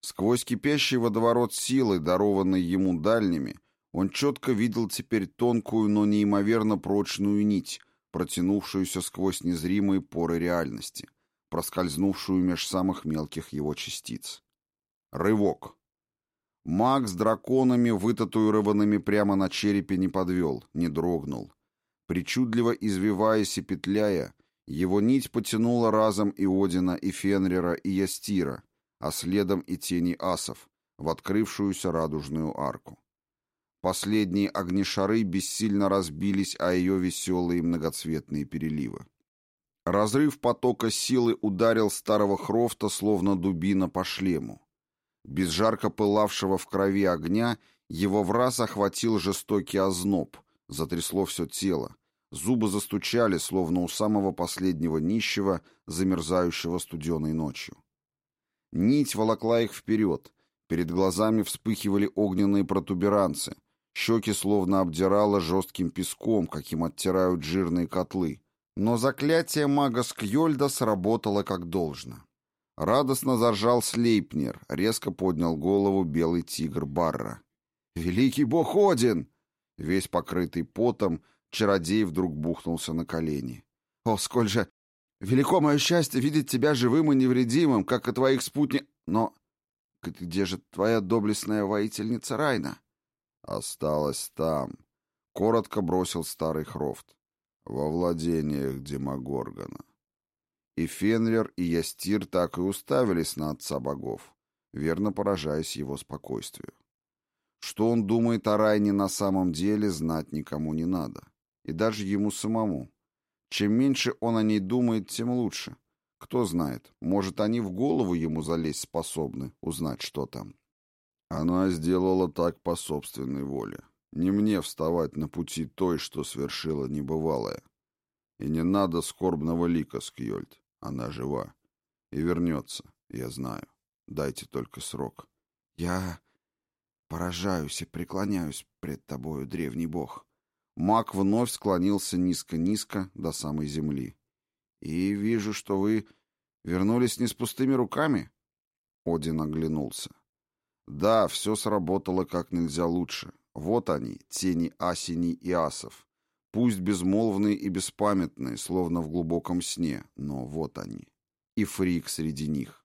Сквозь кипящий водоворот силы, дарованный ему дальними, Он четко видел теперь тонкую, но неимоверно прочную нить, протянувшуюся сквозь незримые поры реальности, проскользнувшую меж самых мелких его частиц. Рывок. Маг с драконами, вытатуированными прямо на черепе, не подвел, не дрогнул. Причудливо извиваясь и петляя, его нить потянула разом и Одина, и Фенрера, и Ястира, а следом и тени асов, в открывшуюся радужную арку. Последние огнешары бессильно разбились о ее веселые многоцветные переливы. Разрыв потока силы ударил старого Хрофта, словно дубина по шлему. Без жарко пылавшего в крови огня его враз охватил жестокий озноб, затрясло все тело, зубы застучали, словно у самого последнего нищего, замерзающего студеной ночью. Нить волокла их вперед, перед глазами вспыхивали огненные протуберанцы — Щеки словно обдирало жестким песком, каким оттирают жирные котлы. Но заклятие мага Скьольда сработало как должно. Радостно заржал Слейпнер, резко поднял голову белый тигр Барра. «Великий бог Один!» Весь покрытый потом, чародей вдруг бухнулся на колени. «О, сколь же велико мое счастье видеть тебя живым и невредимым, как и твоих спутников! Но где же твоя доблестная воительница Райна?» Осталось там, — коротко бросил старый Хрофт, — во владениях Демогоргона. И Фенрир, и Ястир так и уставились на отца богов, верно поражаясь его спокойствию. Что он думает о Райне на самом деле, знать никому не надо. И даже ему самому. Чем меньше он о ней думает, тем лучше. Кто знает, может, они в голову ему залезть способны, узнать, что там. Она сделала так по собственной воле. Не мне вставать на пути той, что свершила небывалое. И не надо скорбного лика, Скьольд. Она жива. И вернется, я знаю. Дайте только срок. Я поражаюсь и преклоняюсь пред тобою, древний бог. Маг вновь склонился низко-низко до самой земли. И вижу, что вы вернулись не с пустыми руками. Один оглянулся. Да, все сработало как нельзя лучше. Вот они, тени асеней и асов. Пусть безмолвные и беспамятные, словно в глубоком сне, но вот они. И фрик среди них.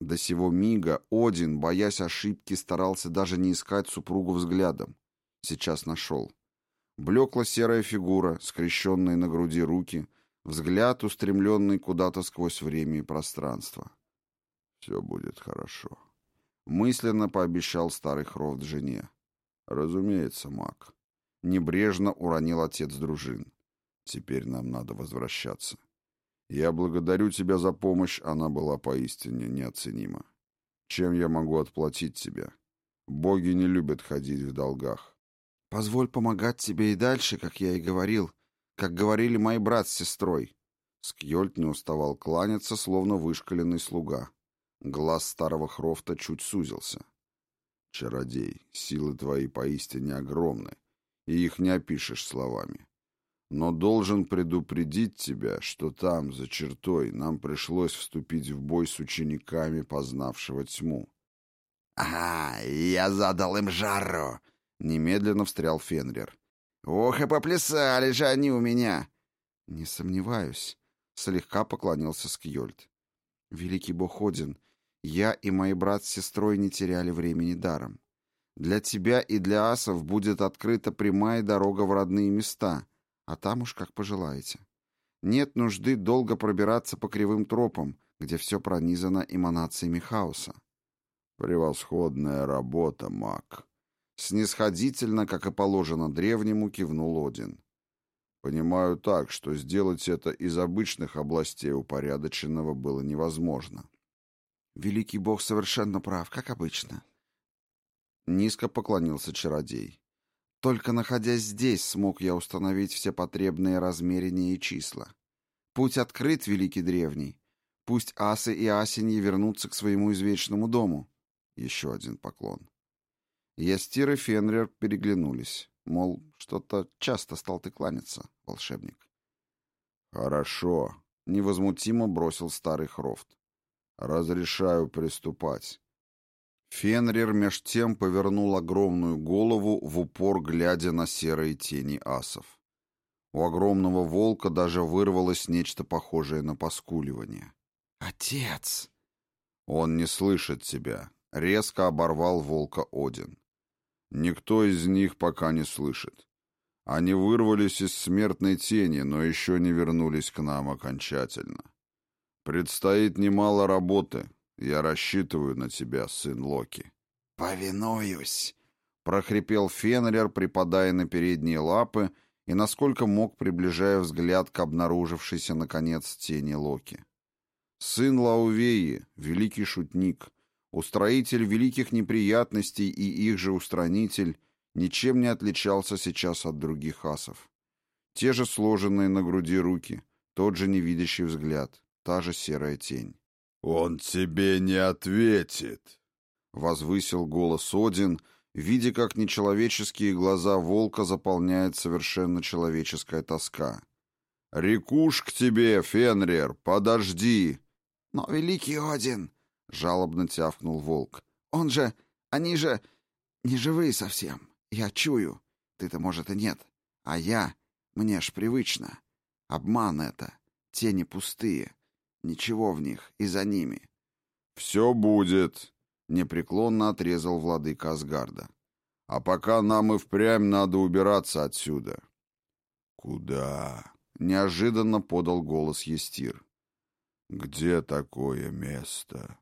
До сего мига Один, боясь ошибки, старался даже не искать супругу взглядом. Сейчас нашел. Блекла серая фигура, скрещенные на груди руки, взгляд, устремленный куда-то сквозь время и пространство. «Все будет хорошо», Мысленно пообещал старый Хрофт жене. Разумеется, маг. Небрежно уронил отец дружин. Теперь нам надо возвращаться. Я благодарю тебя за помощь, она была поистине неоценима. Чем я могу отплатить тебе? Боги не любят ходить в долгах. Позволь помогать тебе и дальше, как я и говорил, как говорили мои брат с сестрой. Скьольд не уставал кланяться, словно вышкаленный слуга. Глаз старого Хрофта чуть сузился. «Чародей, силы твои поистине огромны, и их не опишешь словами. Но должен предупредить тебя, что там, за чертой, нам пришлось вступить в бой с учениками, познавшего тьму». «Ага, я задал им жару!» — немедленно встрял Фенрир. «Ох, и поплясали же они у меня!» «Не сомневаюсь», — слегка поклонился Скьольд. «Великий бог Один, я и мои брат с сестрой не теряли времени даром. Для тебя и для асов будет открыта прямая дорога в родные места, а там уж как пожелаете. Нет нужды долго пробираться по кривым тропам, где все пронизано эманациями хаоса. «Превосходная работа, маг!» Снисходительно, как и положено древнему, кивнул Один. «Понимаю так, что сделать это из обычных областей упорядоченного было невозможно. Великий бог совершенно прав, как обычно. Низко поклонился чародей. Только находясь здесь, смог я установить все потребные размерения и числа. Путь открыт, великий древний. Пусть асы и асеньи вернутся к своему извечному дому. Еще один поклон. Ястир и Фенрир переглянулись. Мол, что-то часто стал ты кланяться, волшебник. «Хорошо», — невозмутимо бросил старый Хрофт. Разрешаю приступать. Фенрир меж тем повернул огромную голову в упор, глядя на серые тени асов. У огромного волка даже вырвалось нечто похожее на поскуливание. «Отец!» «Он не слышит тебя», — резко оборвал волка Один. «Никто из них пока не слышит. Они вырвались из смертной тени, но еще не вернулись к нам окончательно. Предстоит немало работы. Я рассчитываю на тебя, сын Локи». «Повинуюсь», — прохрипел Фенрир, припадая на передние лапы и, насколько мог, приближая взгляд к обнаружившейся, наконец, тени Локи. Сын Лаувеи, великий шутник, устроитель великих неприятностей и их же устранитель, ничем не отличался сейчас от других асов. Те же сложенные на груди руки, тот же невидящий взгляд, та же серая тень. «Он тебе не ответит!» — возвысил голос Один, видя, как нечеловеческие глаза волка заполняет совершенно человеческая тоска. «Рекуш к тебе, Фенрир, подожди!» «Но, великий Один!» — жалобно тявкнул волк. «Он же... Они же... не живые совсем. Я чую. Ты-то, может, и нет. А я... Мне ж привычно. Обман это. Тени пустые. Ничего в них и за ними». «Все будет», — непреклонно отрезал владыка Асгарда. «А пока нам и впрямь надо убираться отсюда». «Куда?» — неожиданно подал голос Естир. Где такое место,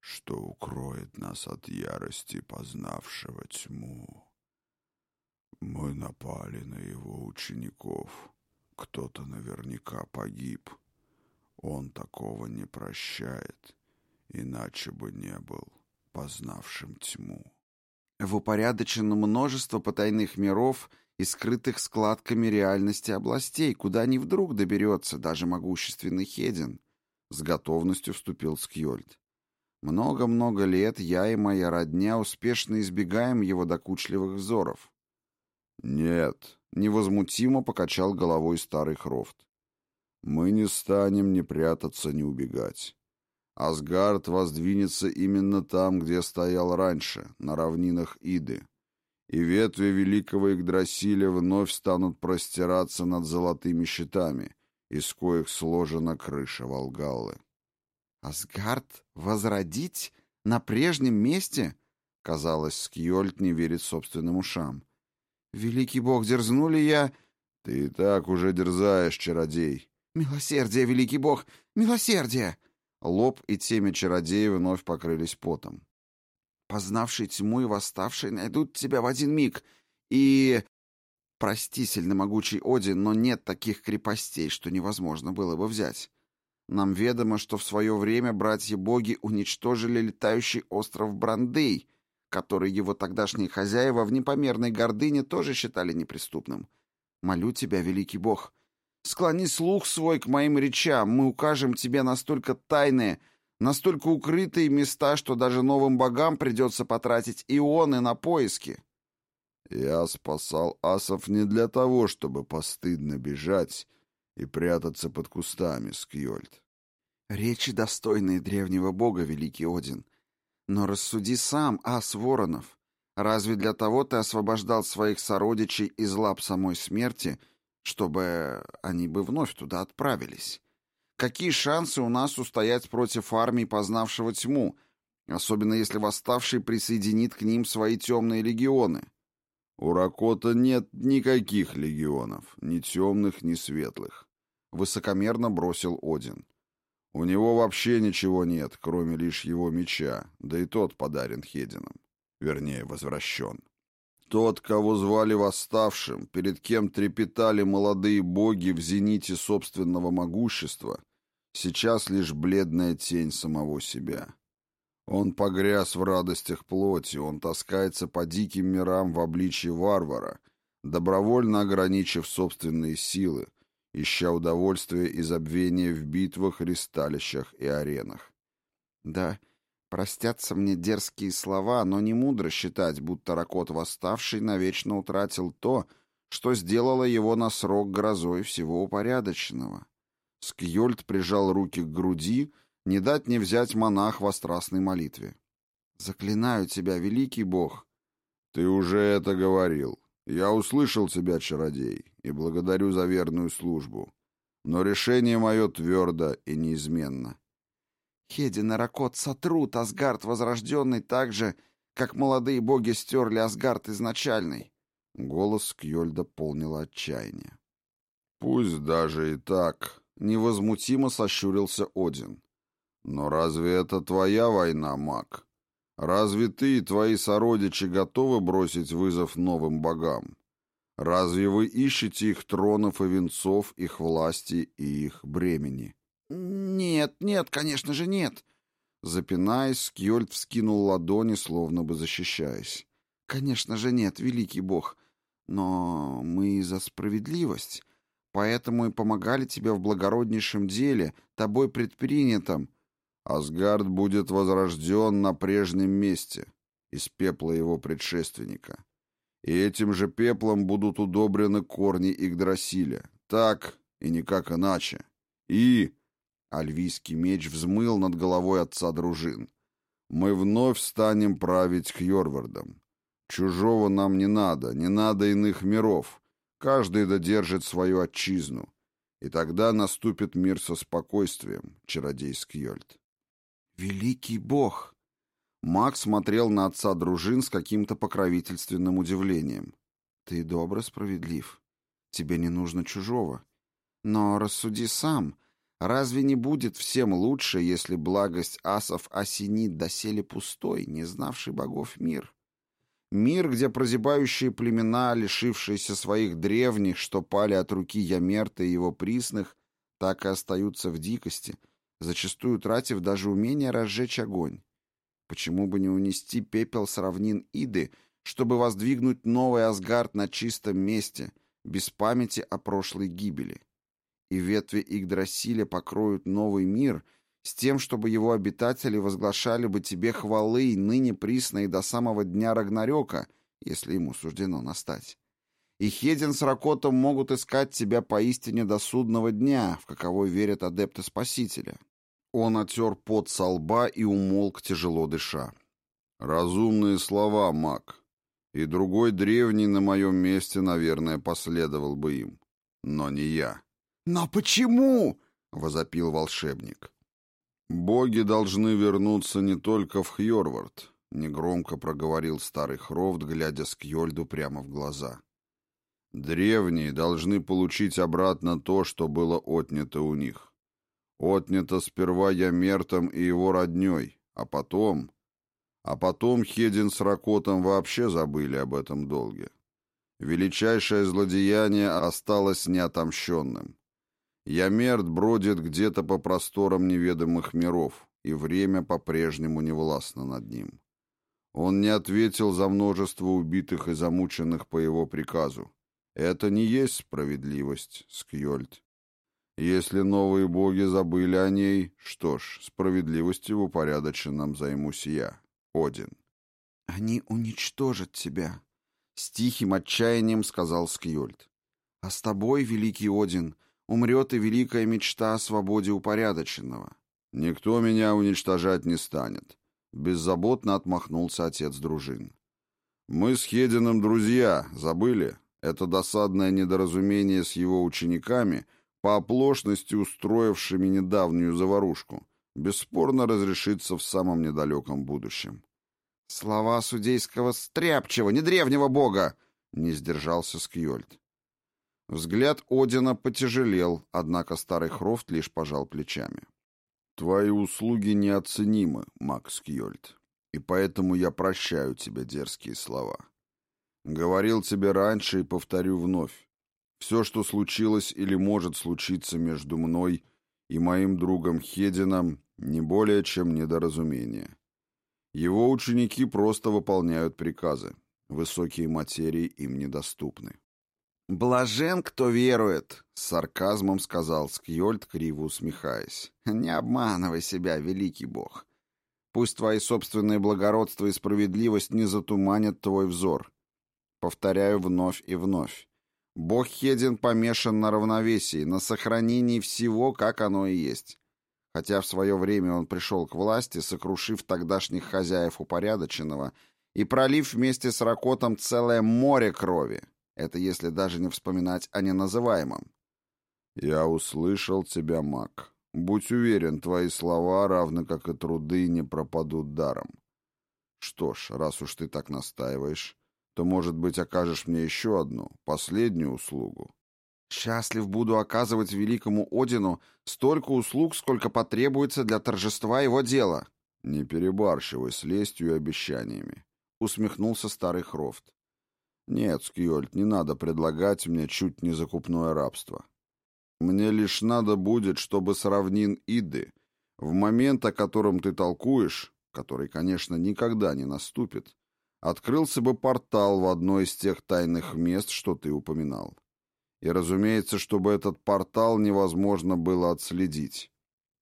что укроет нас от ярости познавшего тьму? Мы напали на его учеников. Кто-то наверняка погиб. Он такого не прощает, иначе бы не был познавшим тьму. В упорядочено множество потайных миров и скрытых складками реальности областей, куда не вдруг доберется даже могущественный Хедин. С готовностью вступил Скьольд. Много-много лет я и моя родня успешно избегаем его докучливых взоров. Нет, невозмутимо покачал головой старый Хрофт. Мы не станем ни прятаться, ни убегать. Асгард воздвинется именно там, где стоял раньше, на равнинах Иды, и ветви великого Игдрасиля вновь станут простираться над золотыми щитами, из коих сложена крыша Волгаллы. «Асгард возродить на прежнем месте?» Казалось, Скьольд не верит собственным ушам. «Великий бог, дерзну ли я...» «Ты и так уже дерзаешь, чародей». «Милосердие, великий бог, милосердие!» Лоб и темя чародея вновь покрылись потом. «Познавший тьму и восставший найдут тебя в один миг, и Прости, сильномогучий Один, но нет таких крепостей, что невозможно было бы взять. Нам ведомо, что в свое время братья-боги уничтожили летающий остров Брандей, который его тогдашние хозяева в непомерной гордыне тоже считали неприступным. Молю тебя, великий бог, склони слух свой к моим речам, мы укажем тебе настолько тайные, настолько укрытые места, что даже новым богам придется потратить ионы на поиски. Я спасал асов не для того, чтобы постыдно бежать и прятаться под кустами, Скьольд. Речи достойные древнего бога, великий Один. Но рассуди сам, ас Воронов. Разве для того ты освобождал своих сородичей из лап самой смерти, чтобы они бы вновь туда отправились? Какие шансы у нас устоять против армии, познавшего тьму, особенно если восставший присоединит к ним свои темные легионы? У Ракота нет никаких легионов, ни темных, ни светлых. Высокомерно бросил Один. У него вообще ничего нет, кроме лишь его меча, да и тот подарен Хедином. Вернее, возвращен. Тот, кого звали восставшим, перед кем трепетали молодые боги в зените собственного могущества, сейчас лишь бледная тень самого себя. Он погряз в радостях плоти, он таскается по диким мирам в обличье варвара, добровольно ограничив собственные силы, ища удовольствия и забвения в битвах, ристалищах и аренах. Да, простятся мне дерзкие слова, но не мудро считать, будто Ракот Восставший навечно утратил то, что сделало его на срок грозой всего упорядоченного. Скьольд прижал руки к груди не дать не взять монах во страстной молитве. Заклинаю тебя, великий бог. Ты уже это говорил. Я услышал тебя, чародей, и благодарю за верную службу. Но решение мое твердо и неизменно. Хедин и Ракот сотрут Асгард возрожденный так же, как молодые боги стерли Асгард изначальный. Голос Кьольда полнил отчаяние. «Пусть даже и так», — невозмутимо сощурился Один. «Но разве это твоя война, маг? Разве ты и твои сородичи готовы бросить вызов новым богам? Разве вы ищете их тронов и венцов, их власти и их бремени?» «Нет, нет, конечно же нет!» Запинаясь, Скьольд вскинул ладони, словно бы защищаясь. «Конечно же нет, великий бог. Но мы за справедливость. Поэтому и помогали тебе в благороднейшем деле, тобой предпринятом. Асгард будет возрожден на прежнем месте, из пепла его предшественника. И этим же пеплом будут удобрены корни Игдрасиля. Так и никак иначе. И... Альвийский меч взмыл над головой отца дружин. Мы вновь станем править Хьорвардом. Чужого нам не надо, не надо иных миров. Каждый додержит свою отчизну. И тогда наступит мир со спокойствием, чародей Скьольд. «Великий бог!» Макс смотрел на отца дружин с каким-то покровительственным удивлением. «Ты добро справедлив. Тебе не нужно чужого. Но рассуди сам, разве не будет всем лучше, если благость асов осенит доселе пустой, не знавший богов мир?» Мир, где прозябающие племена, лишившиеся своих древних, что пали от руки Ямерта и его присных, так и остаются в дикости, зачастую тратив даже умение разжечь огонь. Почему бы не унести пепел с равнин Иды, чтобы воздвигнуть новый Асгард на чистом месте, без памяти о прошлой гибели? И ветви Игдрасиля покроют новый мир — с тем, чтобы его обитатели возглашали бы тебе хвалы, ныне присные до самого дня Рагнарёка, если ему суждено настать. И Хедин с Ракотом могут искать тебя поистине до судного дня, в каковой верят адепты Спасителя. Он отер пот со лба и умолк, тяжело дыша. «Разумные слова, маг. И другой древний на моем месте, наверное, последовал бы им. Но не я». «Но почему?» — возопил волшебник. «Боги должны вернуться не только в Хьорвард», — негромко проговорил старый Хрофт, глядя Скьольду прямо в глаза. «Древние должны получить обратно то, что было отнято у них. Отнято сперва Ямертом и его родней, а потом... А потом Хедин с Ракотом вообще забыли об этом долге. Величайшее злодеяние осталось неотомщенным. Ямерт бродит где-то по просторам неведомых миров, и время по-прежнему не властно над ним. Он не ответил за множество убитых и замученных по его приказу. Это не есть справедливость, Скьольд. Если новые боги забыли о ней, что ж, справедливостью в упорядоченном займусь я, Один. «Они уничтожат тебя», — с тихим отчаянием сказал Скьольд. «А с тобой, великий Один, — умрет и великая мечта о свободе упорядоченного. Никто меня уничтожать не станет. Беззаботно отмахнулся отец дружин. Мы с Хединым друзья, забыли? Это досадное недоразумение с его учениками, по оплошности устроившими недавнюю заварушку, бесспорно разрешится в самом недалеком будущем. «Слова судейского стряпчего, не древнего бога!» — не сдержался Скьольд. Взгляд Одина потяжелел, однако старый Хрофт лишь пожал плечами. «Твои услуги неоценимы, Макс Кьольд, и поэтому я прощаю тебе дерзкие слова. Говорил тебе раньше и повторю вновь. Все, что случилось или может случиться между мной и моим другом Хедином, не более чем недоразумение. Его ученики просто выполняют приказы. Высокие материи им недоступны. «Блажен, кто верует», — с сарказмом сказал Скьольд, криво усмехаясь. «Не обманывай себя, великий бог. Пусть твои собственные благородство и справедливость не затуманят твой взор. Повторяю вновь и вновь. Бог Хедин помешан на равновесии, на сохранении всего, как оно и есть. хотя в свое время он пришел к власти, сокрушив тогдашних хозяев упорядоченного и пролив вместе с Ракотом целое море крови. Это если даже не вспоминать о неназываемом. «Я услышал тебя, маг. Будь уверен, твои слова, равно как и труды, не пропадут даром. Что ж, раз уж ты так настаиваешь, то, может быть, окажешь мне еще одну, последнюю услугу. Счастлив буду оказывать великому Одину столько услуг, сколько потребуется для торжества его дела. Не перебарщивай с лестью и обещаниями, усмехнулся старый Хрофт. Нет, Скьольд, не надо предлагать мне чуть не закупное рабство. Мне лишь надо будет, чтобы с равнин Иды, в момент, о котором ты толкуешь, который, конечно, никогда не наступит, открылся бы портал в одно из тех тайных мест, что ты упоминал. И, разумеется, чтобы этот портал невозможно было отследить.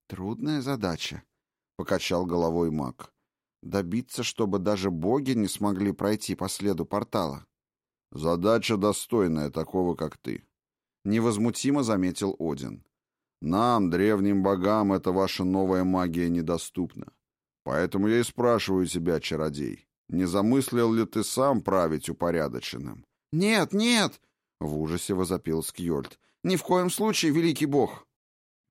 «Трудная задача», — покачал головой маг. «Добиться, чтобы даже боги не смогли пройти по следу портала». «Задача достойная такого, как ты», — невозмутимо заметил Один. «Нам, древним богам, эта ваша новая магия недоступна. Поэтому я и спрашиваю тебя, чародей, не замыслил ли ты сам править упорядоченным?» «Нет, нет!» В ужасе возопил Скьольд. «Ни в коем случае, великий бог!»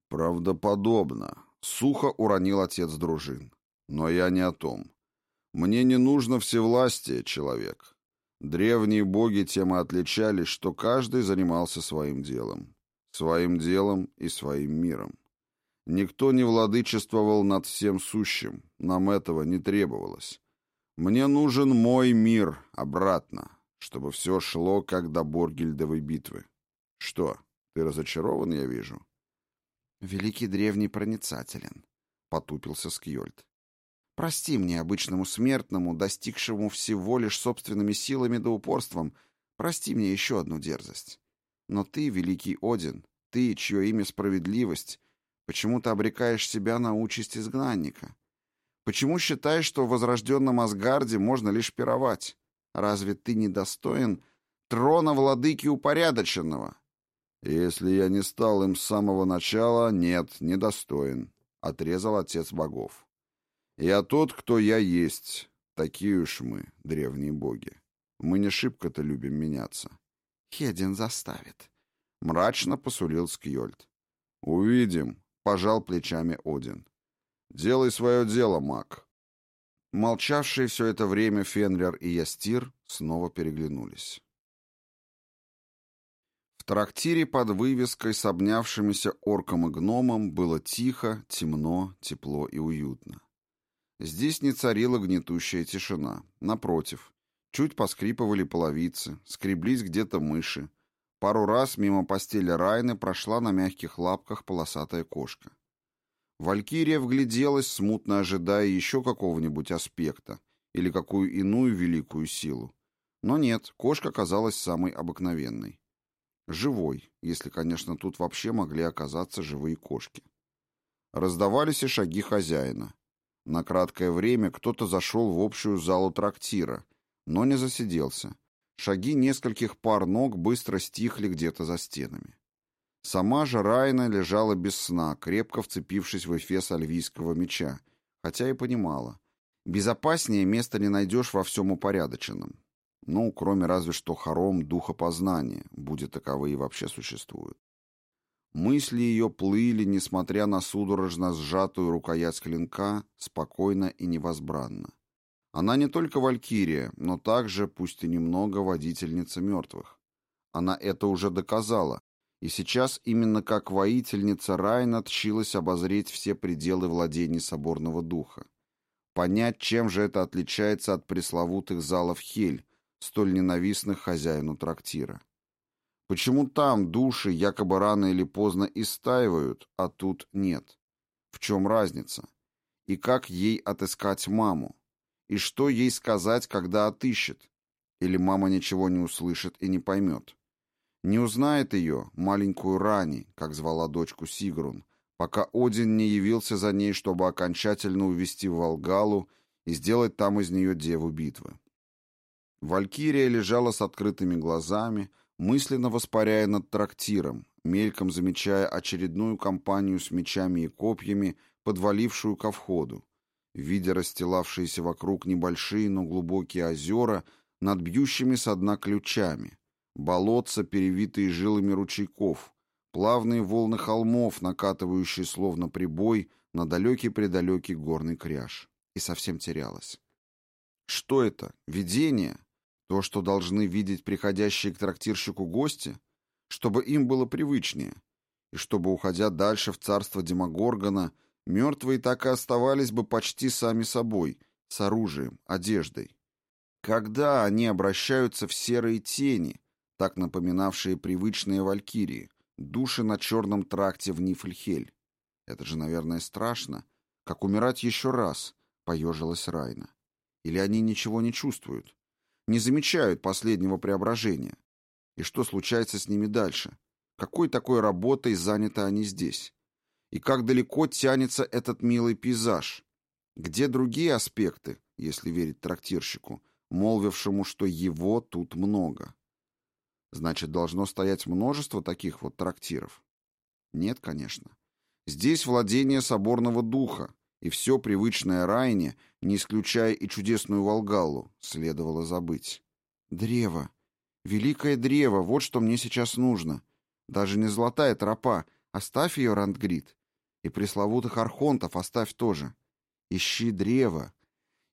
«Правдоподобно», — сухо уронил отец дружин. «Но я не о том. Мне не нужно всевластие, человек. Древние боги тем и отличались, что каждый занимался своим делом. Своим делом и своим миром. Никто не владычествовал над всем сущим, нам этого не требовалось. Мне нужен мой мир обратно, чтобы все шло, как до Боргельдовой битвы. Что, ты разочарован, я вижу? Великий древний проницателен, — потупился Скьольд. Прости мне, обычному смертному, достигшему всего лишь собственными силами да упорством, прости мне еще одну дерзость. Но ты, великий Один, ты, чье имя справедливость, почему ты обрекаешь себя на участь изгнанника? Почему считаешь, что в возрожденном Асгарде можно лишь пировать? Разве ты не достоин трона владыки упорядоченного? Если я не стал им с самого начала, нет, не достоин, отрезал отец богов. Я тот, кто я есть. Такие уж мы, древние боги. Мы не шибко-то любим меняться. Хедин заставит. Мрачно посулил Скьольд. Увидим, пожал плечами Один. Делай свое дело, маг. Молчавшие все это время Фенрер и Ястир снова переглянулись. В трактире под вывеской с обнявшимися орком и гномом было тихо, темно, тепло и уютно. Здесь не царила гнетущая тишина. Напротив, чуть поскрипывали половицы, скреблись где-то мыши. Пару раз мимо постели Райны прошла на мягких лапках полосатая кошка. Валькирия вгляделась, смутно ожидая еще какого-нибудь аспекта или какую иную великую силу. Но нет, кошка оказалась самой обыкновенной. Живой, если, конечно, тут вообще могли оказаться живые кошки. Раздавались и шаги хозяина. На краткое время кто-то зашел в общую залу трактира, но не засиделся. Шаги нескольких пар ног быстро стихли где-то за стенами. Сама же Райна лежала без сна, крепко вцепившись в эфес альвийского меча, хотя и понимала. Безопаснее места не найдешь во всем упорядоченном. Ну, кроме разве что хором духопознания, будет таковые вообще существуют. Мысли ее плыли, несмотря на судорожно сжатую рукоять клинка, спокойно и невозбранно. Она не только валькирия, но также, пусть и немного, водительница мертвых. Она это уже доказала, и сейчас именно как воительница Райна тщилась обозреть все пределы владений соборного духа. Понять, чем же это отличается от пресловутых залов Хель, столь ненавистных хозяину трактира. Почему там души якобы рано или поздно истаивают, а тут нет? В чем разница? И как ей отыскать маму? И что ей сказать, когда отыщет? Или мама ничего не услышит и не поймет? Не узнает ее, маленькую Рани, как звала дочку Сигрун, пока Один не явился за ней, чтобы окончательно увести в Волгалу и сделать там из нее деву битвы. Валькирия лежала с открытыми глазами, мысленно воспаряя над трактиром, мельком замечая очередную компанию с мечами и копьями, подвалившую ко входу, видя расстилавшиеся вокруг небольшие, но глубокие озера над бьющими со дна ключами, болотца, перевитые жилами ручейков, плавные волны холмов, накатывающие словно прибой на далекий-предалекий горный кряж. И совсем терялась. Что это? Видение? То, что должны видеть приходящие к трактирщику гости? Чтобы им было привычнее? И чтобы, уходя дальше в царство Демогоргона, мертвые так и оставались бы почти сами собой, с оружием, одеждой? Когда они обращаются в серые тени, так напоминавшие привычные валькирии, души на черном тракте в Нифльхель. Это же, наверное, страшно. Как умирать еще раз, поежилась Райна. Или они ничего не чувствуют, не замечают последнего преображения. И что случается с ними дальше? Какой такой работой заняты они здесь? И как далеко тянется этот милый пейзаж? Где другие аспекты, если верить трактирщику, молвившему, что его тут много? Значит, должно стоять множество таких вот трактиров? Нет, конечно. Здесь владение соборного духа, и все привычное Райне, не исключая и чудесную Волгалу, следовало забыть. Древо. Великое древо, вот что мне сейчас нужно. Даже не золотая тропа, оставь ее, Рандгрид. И пресловутых архонтов оставь тоже. Ищи древо.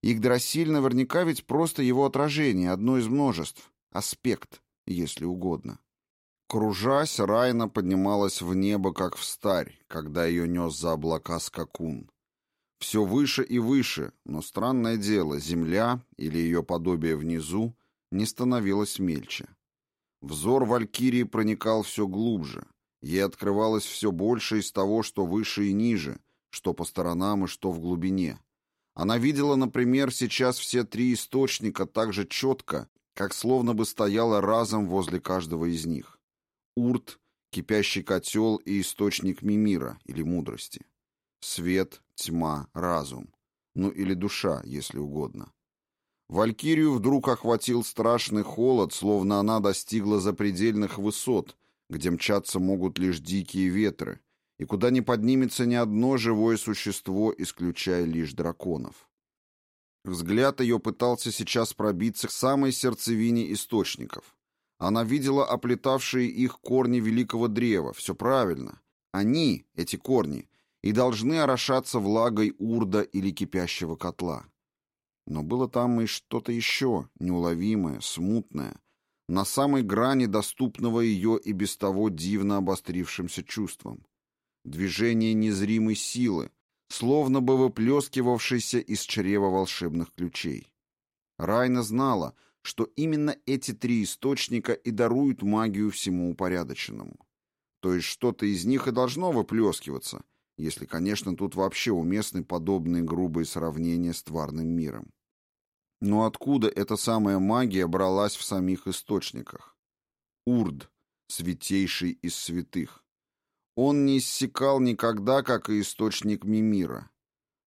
Игдрасиль наверняка ведь просто его отражение, одно из множеств. Аспект если угодно. Кружась, Райна поднималась в небо, как в старь, когда ее нес за облака скакун. Все выше и выше, но странное дело, земля или ее подобие внизу не становилась мельче. Взор Валькирии проникал все глубже. Ей открывалось все больше из того, что выше и ниже, что по сторонам и что в глубине. Она видела, например, сейчас все три источника так же четко, как словно бы стояла разом возле каждого из них. Урт, кипящий котел и источник мимира или мудрости. Свет, тьма, разум. Ну или душа, если угодно. Валькирию вдруг охватил страшный холод, словно она достигла запредельных высот, где мчаться могут лишь дикие ветры, и куда не поднимется ни одно живое существо, исключая лишь драконов. Взгляд ее пытался сейчас пробиться к самой сердцевине источников. Она видела оплетавшие их корни великого древа. Все правильно. Они, эти корни, и должны орошаться влагой урда или кипящего котла. Но было там и что-то еще, неуловимое, смутное, на самой грани доступного ее и без того дивно обострившимся чувством. Движение незримой силы, словно бы выплескивавшийся из чрева волшебных ключей. Райна знала, что именно эти три источника и даруют магию всему упорядоченному. То есть что-то из них и должно выплескиваться, если, конечно, тут вообще уместны подобные грубые сравнения с тварным миром. Но откуда эта самая магия бралась в самих источниках? Урд, святейший из святых. Он не иссякал никогда, как и источник Мимира.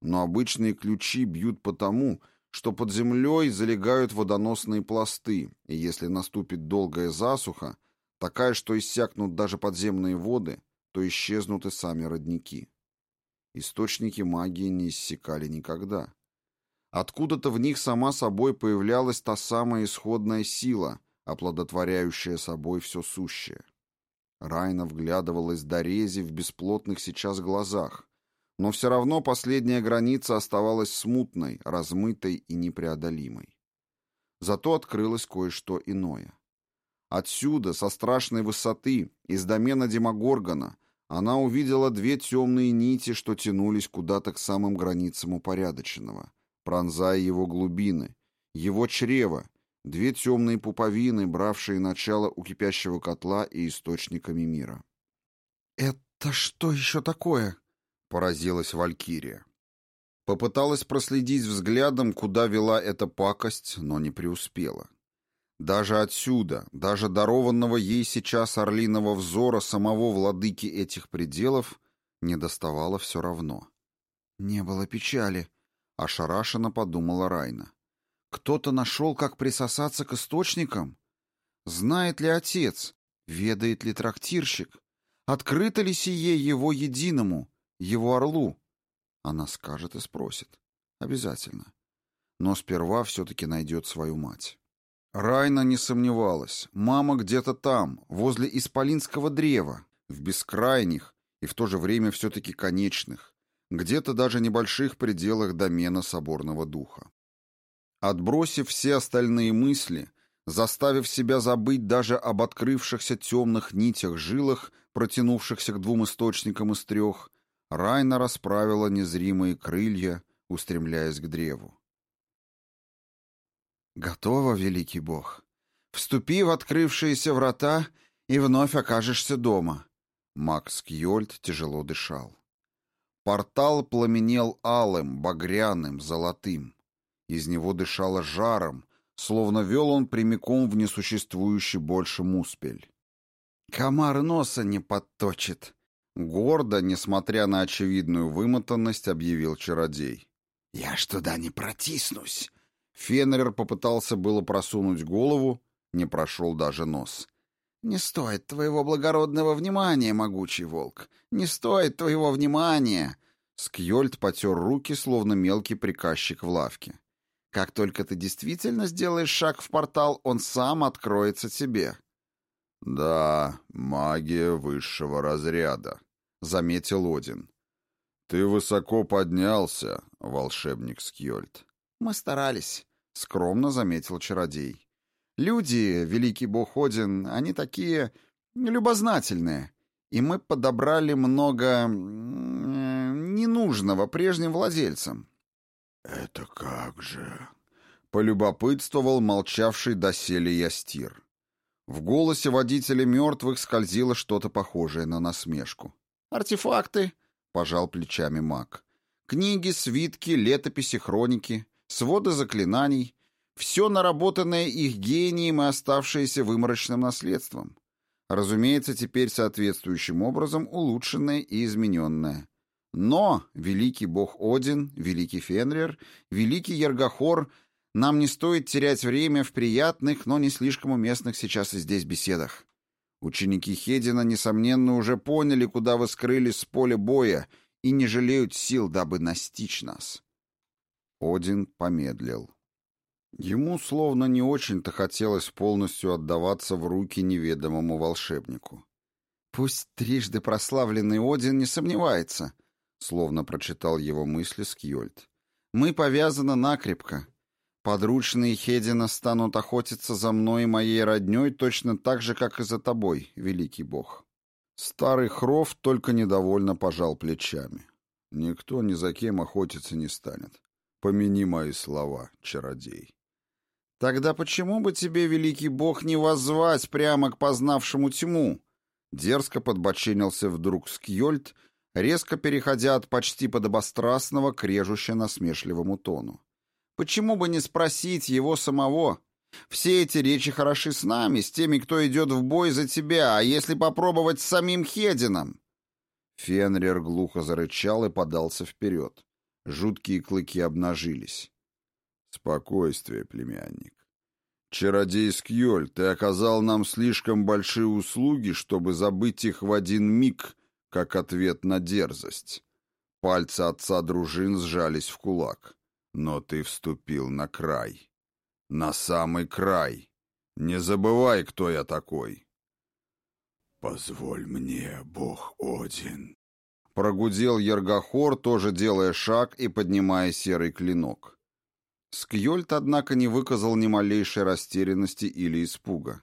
Но обычные ключи бьют потому, что под землей залегают водоносные пласты, и если наступит долгая засуха, такая, что иссякнут даже подземные воды, то исчезнут и сами родники. Источники магии не иссякали никогда. Откуда-то в них сама собой появлялась та самая исходная сила, оплодотворяющая собой все сущее. Райна вглядывалась до рези в бесплотных сейчас глазах, но все равно последняя граница оставалась смутной, размытой и непреодолимой. Зато открылось кое-что иное. Отсюда, со страшной высоты, из домена Демогоргона, она увидела две темные нити, что тянулись куда-то к самым границам упорядоченного, пронзая его глубины, его чрево, Две темные пуповины, бравшие начало у кипящего котла и источниками мира. «Это что еще такое?» — поразилась Валькирия. Попыталась проследить взглядом, куда вела эта пакость, но не преуспела. Даже отсюда, даже дарованного ей сейчас орлиного взора самого владыки этих пределов, не доставало все равно. «Не было печали», — ошарашенно подумала Райна. Кто-то нашел, как присосаться к источникам? Знает ли отец? Ведает ли трактирщик? Открыто ли сие его единому, его орлу? Она скажет и спросит. Обязательно. Но сперва все-таки найдет свою мать. Райна не сомневалась. Мама где-то там, возле Исполинского древа, в бескрайних и в то же время все-таки конечных, где-то даже небольших пределах домена соборного духа. Отбросив все остальные мысли, заставив себя забыть даже об открывшихся темных нитях-жилах, протянувшихся к двум источникам из трех, Райна расправила незримые крылья, устремляясь к древу. «Готово, великий бог. Вступи в открывшиеся врата и вновь окажешься дома». Макс Кьольд тяжело дышал. Портал пламенел алым, багряным, золотым. Из него дышало жаром, словно вел он прямиком в несуществующий больше муспель. «Комар носа не подточит», — гордо, несмотря на очевидную вымотанность, объявил чародей. «Я ж туда не протиснусь», Фенрер попытался было просунуть голову, не прошел даже нос. «Не стоит твоего благородного внимания, могучий волк! Не стоит твоего внимания!» Скьольд потер руки, словно мелкий приказчик в лавке. «Как только ты действительно сделаешь шаг в портал, он сам откроется тебе». «Да, магия высшего разряда», — заметил Один. «Ты высоко поднялся, волшебник Скьольд. «Мы старались», — скромно заметил чародей. «Люди, великий бог Один, они такие любознательные, и мы подобрали много ненужного прежним владельцам». «Это как же?» — полюбопытствовал молчавший доселе Ястир. В голосе водителя мертвых скользило что-то похожее на насмешку. «Артефакты», — пожал плечами маг. «Книги, свитки, летописи, хроники своды заклинаний, все наработанное их гением и оставшееся выморочным наследством. Разумеется, теперь соответствующим образом улучшенное и измененное. Но великий бог Один, великий Фенрир, великий Ергохор, нам не стоит терять время в приятных, но не слишком уместных сейчас и здесь беседах. Ученики Хедина, несомненно, уже поняли, куда вы скрылись с поля боя, и не жалеют сил, дабы настичь нас. Один помедлил. Ему словно не очень-то хотелось полностью отдаваться в руки неведомому волшебнику. «Пусть трижды прославленный Один не сомневается», — словно прочитал его мысли Скьольд. «Мы повязаны накрепко. Подручные Хедина станут охотиться за мной и моей родней точно так же, как и за тобой, великий бог». Старый Хров только недовольно пожал плечами. Никто ни за кем охотиться не станет. Помяни мои слова, чародей. Тогда почему бы тебе, великий бог, не воззвать прямо к познавшему тьму? Дерзко подбоченился вдруг Скьольд, резко переходя от почти подобострастного к режуще насмешливому тону. Почему бы не спросить его самого? Все эти речи хороши с нами, с теми, кто идет в бой за тебя, а если попробовать с самим Хедином? Фенрир глухо зарычал и подался вперед. Жуткие клыки обнажились. Спокойствие, племянник. Чародей Скьоль, ты оказал нам слишком большие услуги, чтобы забыть их в один миг, как ответ на дерзость. Пальцы отца дружин сжались в кулак. Но ты вступил на край. На самый край. Не забывай, кто я такой. «Позволь мне, бог Один», Прогудел Ергохор, тоже делая шаг и поднимая серый клинок. Скьольд, однако, не выказал ни малейшей растерянности или испуга.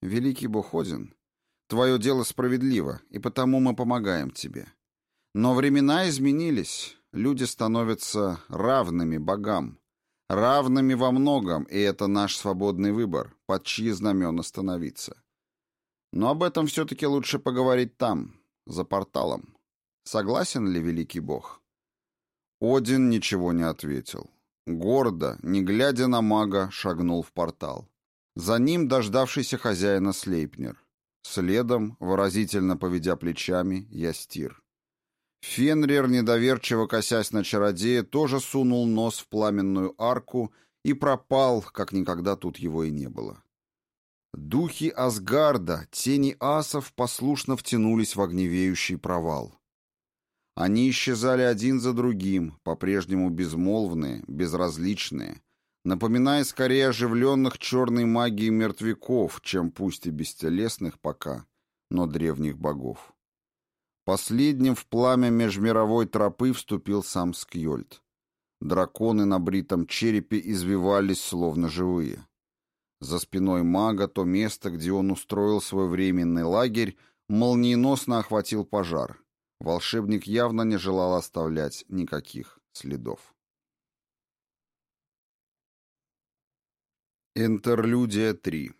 «Великий Боходин, твое дело справедливо, и потому мы помогаем тебе. Но времена изменились, люди становятся равными богам, равными во многом, и это наш свободный выбор, под чьи знамена становиться. Но об этом все-таки лучше поговорить там, за порталом». Согласен ли великий бог? Один ничего не ответил. Гордо, не глядя на мага, шагнул в портал. За ним дождавшийся хозяина Слейпнер. Следом, выразительно поведя плечами, Ястир. Фенрир, недоверчиво косясь на чародея, тоже сунул нос в пламенную арку и пропал, как никогда тут его и не было. Духи Асгарда, тени асов послушно втянулись в огневеющий провал. Они исчезали один за другим, по-прежнему безмолвные, безразличные, напоминая скорее оживленных черной магией мертвяков, чем пусть и бестелесных пока, но древних богов. Последним в пламя межмировой тропы вступил сам Скьольд. Драконы на бритом черепе извивались, словно живые. За спиной мага то место, где он устроил свой временный лагерь, молниеносно охватил пожар. Волшебник явно не желал оставлять никаких следов. Интерлюдия 3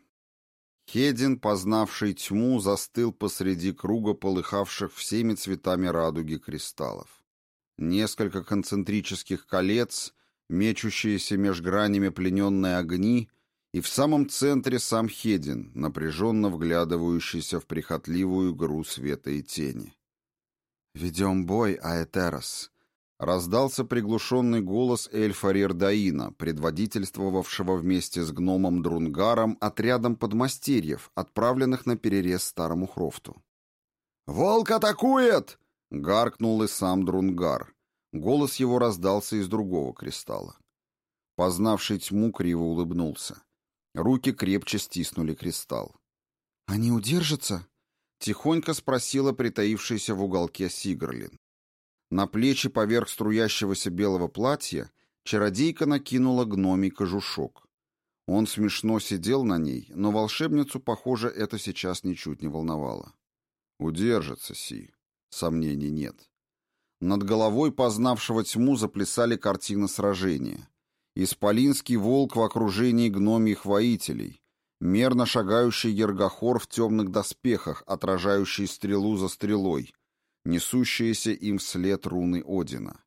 Хедин, познавший тьму, застыл посреди круга полыхавших всеми цветами радуги кристаллов. Несколько концентрических колец, мечущиеся меж гранями плененные огни — и в самом центре сам Хедин, напряженно вглядывающийся в прихотливую игру света и тени. «Ведем бой, Аэтерос!» — раздался приглушенный голос эльфа Рердаина, предводительствовавшего вместе с гномом Друнгаром отрядом подмастерьев, отправленных на перерез старому Хрофту. «Волк атакует!» — гаркнул и сам Друнгар. Голос его раздался из другого кристалла. Познавший тьму, криво улыбнулся. Руки крепче стиснули кристалл. «Они удержатся?» — тихонько спросила притаившаяся в уголке Сигрлин. На плечи поверх струящегося белого платья чародейка накинула гномий кожушок. Он смешно сидел на ней, но волшебницу, похоже, это сейчас ничуть не волновало. «Удержится, Си. Сомнений нет». Над головой познавшего тьму заплясали картины сражения. Исполинский волк в окружении гномьих воителей, мерно шагающий Ергохор в темных доспехах, отражающий стрелу за стрелой, несущиеся им вслед руны Одина.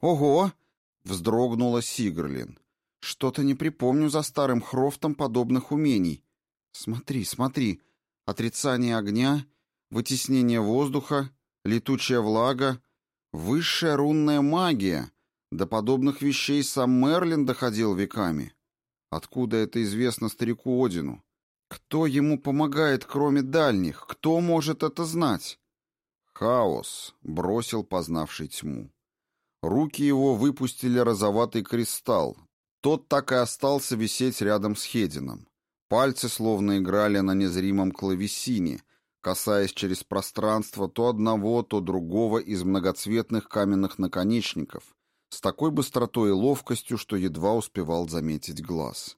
«Ого!» — вздрогнула Сигрлин. «Что-то не припомню за старым Хрофтом подобных умений. Смотри, смотри. Отрицание огня, вытеснение воздуха, летучая влага, высшая рунная магия — до подобных вещей сам Мерлин доходил веками. Откуда это известно старику Одину? Кто ему помогает, кроме дальних? Кто может это знать? Хаос бросил познавший тьму. Руки его выпустили розоватый кристалл. Тот так и остался висеть рядом с Хедином. Пальцы словно играли на незримом клавесине, касаясь через пространство то одного, то другого из многоцветных каменных наконечников, с такой быстротой и ловкостью, что едва успевал заметить глаз.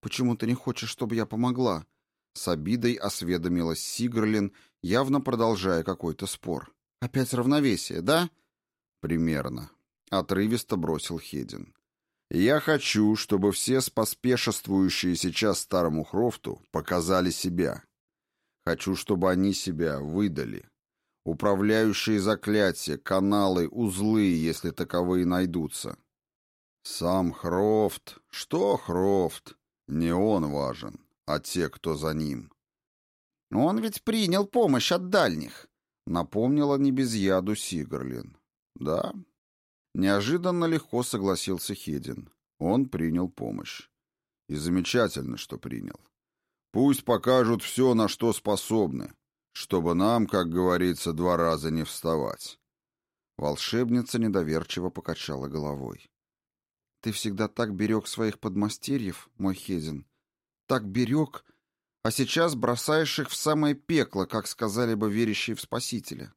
«Почему ты не хочешь, чтобы я помогла?» С обидой осведомилась Сигрлин, явно продолжая какой-то спор. «Опять равновесие, да?» «Примерно», — отрывисто бросил Хедин. «Я хочу, чтобы все споспешествующие сейчас старому Хрофту показали себя. Хочу, чтобы они себя выдали. Управляющие заклятия, каналы, узлы, если таковые найдутся. Сам Хрофт. Что Хрофт? Не он важен, а те, кто за ним. Он ведь принял помощь от дальних, напомнила не без яду Сигрлин. Да. Неожиданно легко согласился Хедин. Он принял помощь. И замечательно, что принял. Пусть покажут все, на что способны чтобы нам, как говорится, два раза не вставать. Волшебница недоверчиво покачала головой. Ты всегда так берег своих подмастерьев, мой Хедин, так берег, а сейчас бросаешь их в самое пекло, как сказали бы верящие в Спасителя.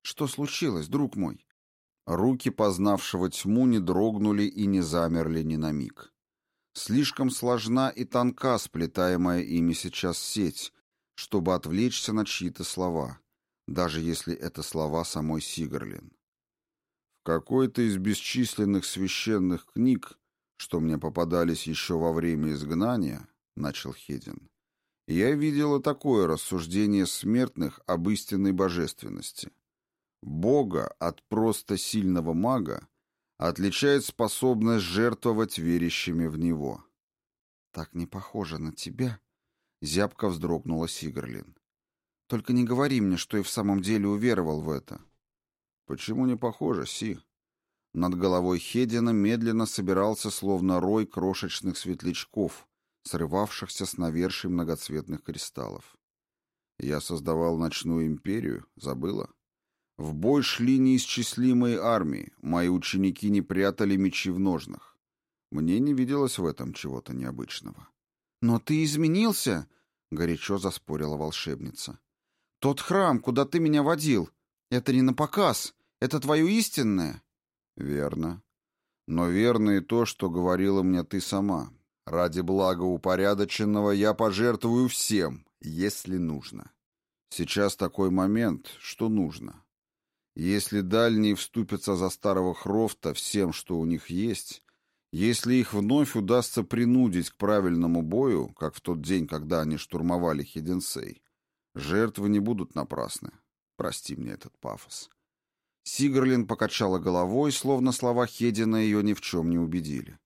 Что случилось, друг мой? Руки познавшего тьму не дрогнули и не замерли ни на миг. Слишком сложна и тонка сплетаемая ими сейчас сеть, чтобы отвлечься на чьи-то слова, даже если это слова самой Сигарлин. В какой-то из бесчисленных священных книг, что мне попадались еще во время изгнания, начал Хедин, я видела такое рассуждение смертных об истинной божественности. Бога от просто сильного мага отличает способность жертвовать верящими в него. «Так не похоже на тебя», Зябко вздрогнула Сигрлин. «Только не говори мне, что и в самом деле уверовал в это». «Почему не похоже, Си?» Над головой Хедина медленно собирался словно рой крошечных светлячков, срывавшихся с наверший многоцветных кристаллов. Я создавал ночную империю, забыла? В бой шли неисчислимые армии, мои ученики не прятали мечи в ножнах. Мне не виделось в этом чего-то необычного. «Но ты изменился!» — горячо заспорила волшебница. «Тот храм, куда ты меня водил, это не на показ, это твое истинное». «Верно. Но верно и то, что говорила мне ты сама. Ради блага упорядоченного я пожертвую всем, если нужно. Сейчас такой момент, что нужно. Если дальние вступятся за старого Хрофта всем, что у них есть, если их вновь удастся принудить к правильному бою, как в тот день, когда они штурмовали Хиденсей, жертвы не будут напрасны. Прости мне этот пафос. Сигарлин покачала головой, словно слова Хедина ее ни в чем не убедили.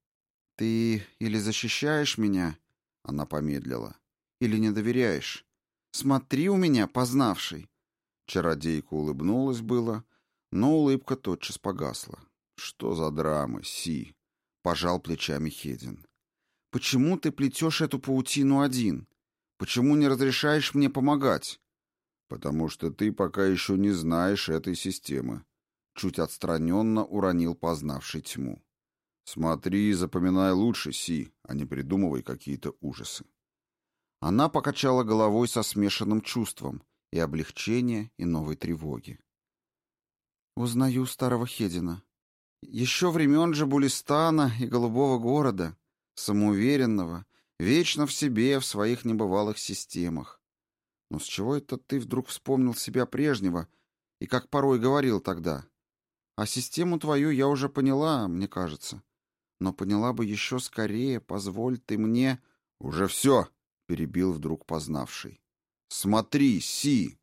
«Ты или защищаешь меня?» — она помедлила. «Или не доверяешь? Смотри у меня, познавший!» Чародейка улыбнулась было, но улыбка тотчас погасла. «Что за драмы, Си?» — пожал плечами Хедин. «Почему ты плетешь эту паутину один? Почему не разрешаешь мне помогать?» «Потому что ты пока еще не знаешь этой системы», — чуть отстраненно уронил познавший тьму. «Смотри и запоминай лучше, Си, а не придумывай какие-то ужасы». Она покачала головой со смешанным чувством, и облегчения, и новой тревоги. Узнаю старого Хедина. Еще времен Джабулистана и Голубого города, самоуверенного, вечно в себе, в своих небывалых системах. Но с чего это ты вдруг вспомнил себя прежнего и как порой говорил тогда? А систему твою я уже поняла, мне кажется. Но поняла бы еще скорее, позволь ты мне... — Уже все, — перебил вдруг познавший. «Смотри, Си!»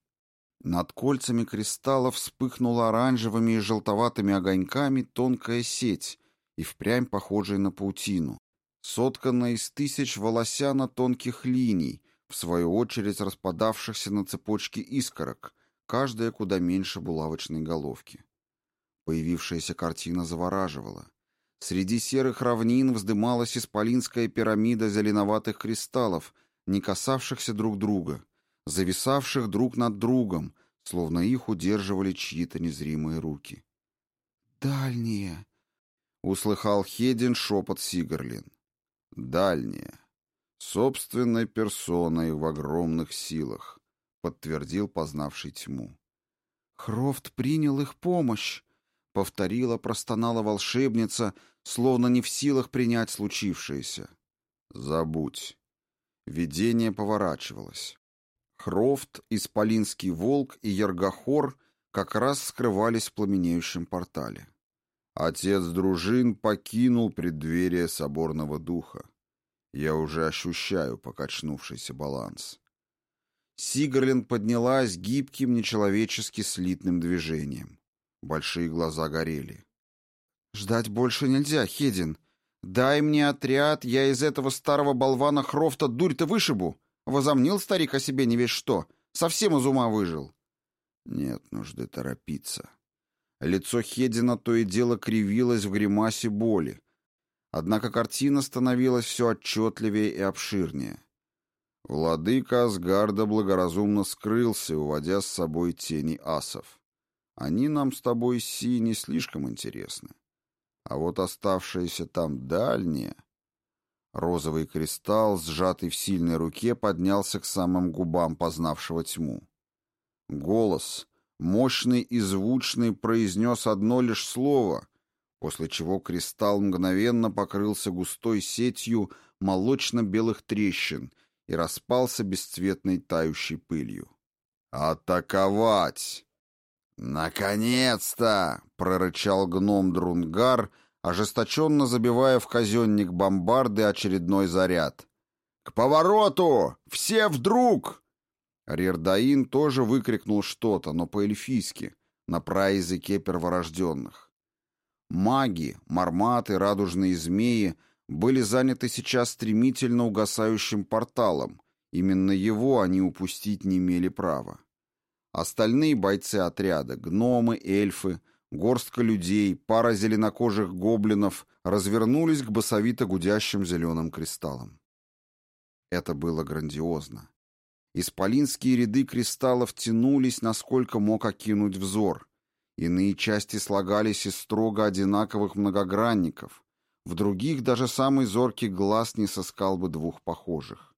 Над кольцами кристаллов вспыхнула оранжевыми и желтоватыми огоньками тонкая сеть и впрямь похожая на паутину, сотканная из тысяч волосяно-тонких линий, в свою очередь распадавшихся на цепочки искорок, каждая куда меньше булавочной головки. Появившаяся картина завораживала. Среди серых равнин вздымалась исполинская пирамида зеленоватых кристаллов, не касавшихся друг друга — зависавших друг над другом, словно их удерживали чьи-то незримые руки. «Дальние!» — услыхал Хедин шепот Сигарлин. «Дальние. Собственной персоной в огромных силах», — подтвердил познавший тьму. «Хрофт принял их помощь», — повторила, простонала волшебница, словно не в силах принять случившееся. «Забудь». Видение поворачивалось. Хрофт, Исполинский волк и Ергохор как раз скрывались в пламенеющем портале. Отец дружин покинул преддверие соборного духа. Я уже ощущаю покачнувшийся баланс. Сигарлин поднялась гибким, нечеловечески слитным движением. Большие глаза горели. «Ждать больше нельзя, Хедин. Дай мне отряд, я из этого старого болвана Хрофта дурь-то вышибу. Возомнил старик о себе не весь что. Совсем из ума выжил. Нет нужды торопиться. Лицо Хедина то и дело кривилось в гримасе боли. Однако картина становилась все отчетливее и обширнее. Владыка Асгарда благоразумно скрылся, уводя с собой тени асов. Они нам с тобой, Си, не слишком интересны. А вот оставшиеся там дальние... Розовый кристалл, сжатый в сильной руке, поднялся к самым губам познавшего тьму. Голос, мощный и звучный, произнес одно лишь слово, после чего кристалл мгновенно покрылся густой сетью молочно-белых трещин и распался бесцветной тающей пылью. «Атаковать!» «Наконец-то!» — прорычал гном Друнгар — ожесточенно забивая в казенник бомбарды очередной заряд. «К повороту! Все вдруг!» Рердаин тоже выкрикнул что-то, но по-эльфийски, на праязыке перворожденных. Маги, марматы, радужные змеи были заняты сейчас стремительно угасающим порталом. Именно его они упустить не имели права. Остальные бойцы отряда, гномы, эльфы — Горстка людей, пара зеленокожих гоблинов развернулись к басовито гудящим зеленым кристаллам. Это было грандиозно. Исполинские ряды кристаллов тянулись, насколько мог окинуть взор. Иные части слагались из строго одинаковых многогранников. В других даже самый зоркий глаз не сыскал бы двух похожих.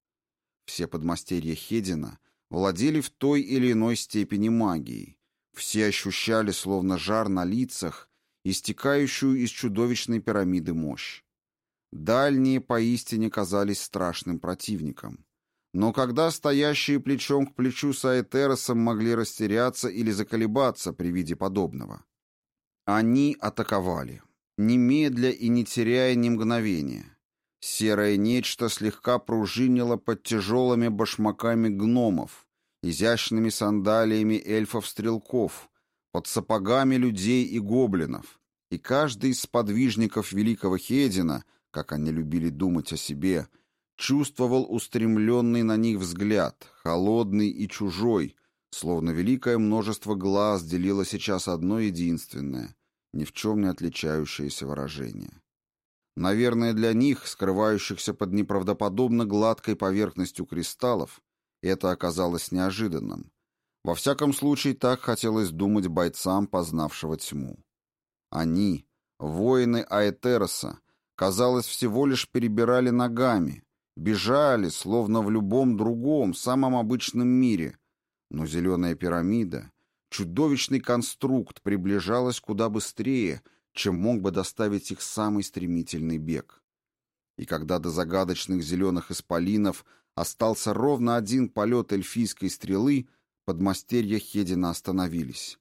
Все подмастерья Хедина владели в той или иной степени магией. Все ощущали, словно жар на лицах, истекающую из чудовищной пирамиды мощь. Дальние поистине казались страшным противником. Но когда стоящие плечом к плечу с Аэтеросом могли растеряться или заколебаться при виде подобного? Они атаковали, немедля и не теряя ни мгновения. Серое нечто слегка пружинило под тяжелыми башмаками гномов, изящными сандалиями эльфов-стрелков, под сапогами людей и гоблинов, и каждый из сподвижников великого Хедина, как они любили думать о себе, — чувствовал устремленный на них взгляд, холодный и чужой, словно великое множество глаз делило сейчас одно единственное, ни в чем не отличающееся выражение. Наверное, для них, скрывающихся под неправдоподобно гладкой поверхностью кристаллов, это оказалось неожиданным. Во всяком случае, так хотелось думать бойцам, познавшего тьму. Они, воины Аэтероса, казалось, всего лишь перебирали ногами, Бежали, словно в любом другом, самом обычном мире. Но зеленая пирамида, чудовищный конструкт, приближалась куда быстрее, чем мог бы доставить их самый стремительный бег. И когда до загадочных зеленых исполинов остался ровно один полет эльфийской стрелы, подмастерья Хедина остановились.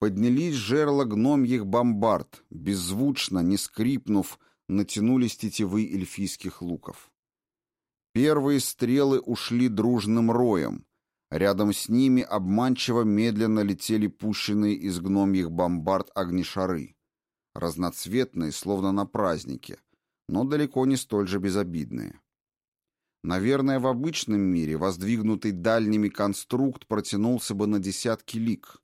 Поднялись жерла гномьих бомбард, беззвучно, не скрипнув, натянулись тетивы эльфийских луков. Первые стрелы ушли дружным роем. Рядом с ними обманчиво медленно летели пущенные из гномьих бомбард огнешары. Разноцветные, словно на празднике, но далеко не столь же безобидные. Наверное, в обычном мире воздвигнутый дальними конструкт протянулся бы на десятки лиг.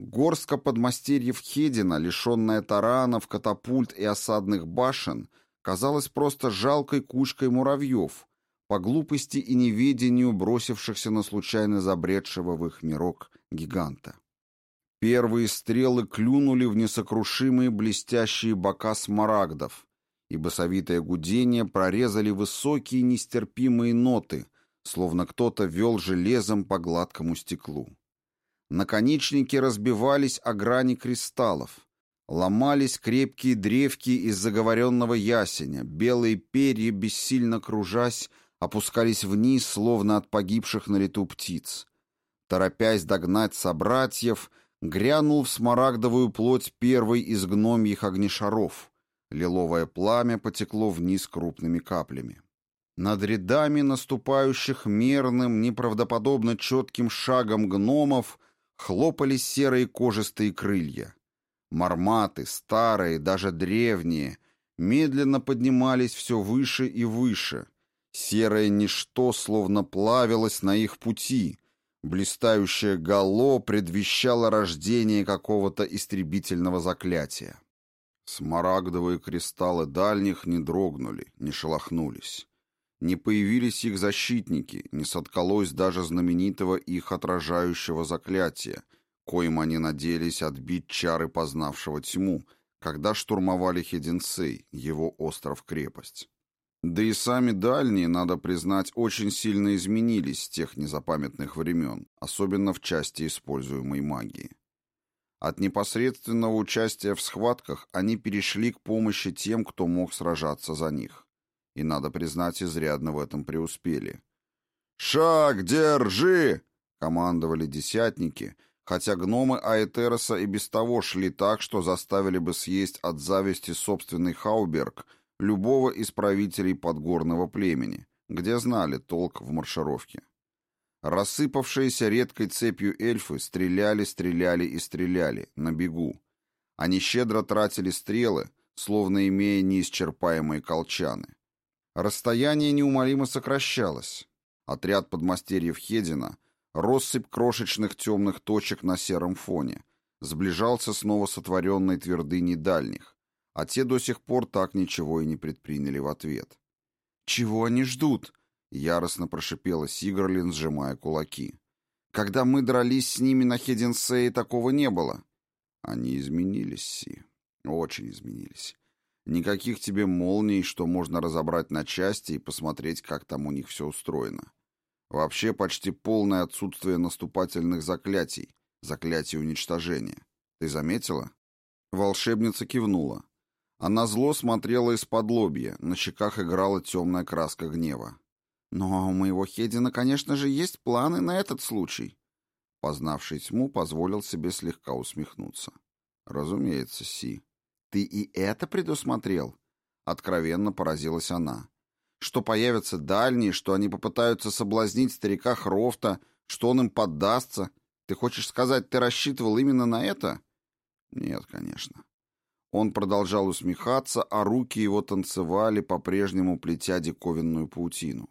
Горстка подмастерьев Хедина, лишенная таранов, катапульт и осадных башен, казалась просто жалкой кучкой муравьев, по глупости и неведению бросившихся на случайно забредшего в их мирок гиганта. Первые стрелы клюнули в несокрушимые блестящие бока смарагдов, и басовитое гудение прорезали высокие нестерпимые ноты, словно кто-то вел железом по гладкому стеклу. Наконечники разбивались о грани кристаллов, ломались крепкие древки из заговоренного ясеня, белые перья, бессильно кружась, опускались вниз, словно от погибших на лету птиц. Торопясь догнать собратьев, грянул в смарагдовую плоть первый из гномьих огнешаров. Лиловое пламя потекло вниз крупными каплями. Над рядами наступающих мерным, неправдоподобно четким шагом гномов хлопали серые кожистые крылья. Марматы, старые, даже древние, медленно поднимались все выше и выше — Серое ничто словно плавилось на их пути. Блистающее гало предвещало рождение какого-то истребительного заклятия. Смарагдовые кристаллы дальних не дрогнули, не шелохнулись. Не появились их защитники, не соткалось даже знаменитого их отражающего заклятия, коим они надеялись отбить чары познавшего тьму, когда штурмовали Хединсей, его остров-крепость. Да и сами дальние, надо признать, очень сильно изменились с тех незапамятных времен, особенно в части используемой магии. От непосредственного участия в схватках они перешли к помощи тем, кто мог сражаться за них. И, надо признать, изрядно в этом преуспели. «Шаг держи!» — командовали десятники, хотя гномы Аэтероса и без того шли так, что заставили бы съесть от зависти собственный Хауберг — любого из правителей подгорного племени, где знали толк в маршировке. Рассыпавшиеся редкой цепью эльфы стреляли, стреляли и стреляли, на бегу. Они щедро тратили стрелы, словно имея неисчерпаемые колчаны. Расстояние неумолимо сокращалось. Отряд подмастерьев Хедина, россыпь крошечных темных точек на сером фоне, сближался с новосотворенной твердыней дальних, а те до сих пор так ничего и не предприняли в ответ. «Чего они ждут?» Яростно прошипела Сигарлин, сжимая кулаки. «Когда мы дрались с ними на Хединсее, такого не было». Они изменились, Си. Очень изменились. Никаких тебе молний, что можно разобрать на части и посмотреть, как там у них все устроено. Вообще почти полное отсутствие наступательных заклятий, заклятий уничтожения. Ты заметила? Волшебница кивнула. Она зло смотрела из-под лобья, на щеках играла темная краска гнева. «Но у моего Хедина, конечно же, есть планы на этот случай». Познавший тьму позволил себе слегка усмехнуться. «Разумеется, Си. Ты и это предусмотрел?» Откровенно поразилась она. «Что появятся дальние, что они попытаются соблазнить старика Хрофта, что он им поддастся. Ты хочешь сказать, ты рассчитывал именно на это?» «Нет, конечно. Он продолжал усмехаться, а руки его танцевали, по-прежнему плетя диковинную паутину.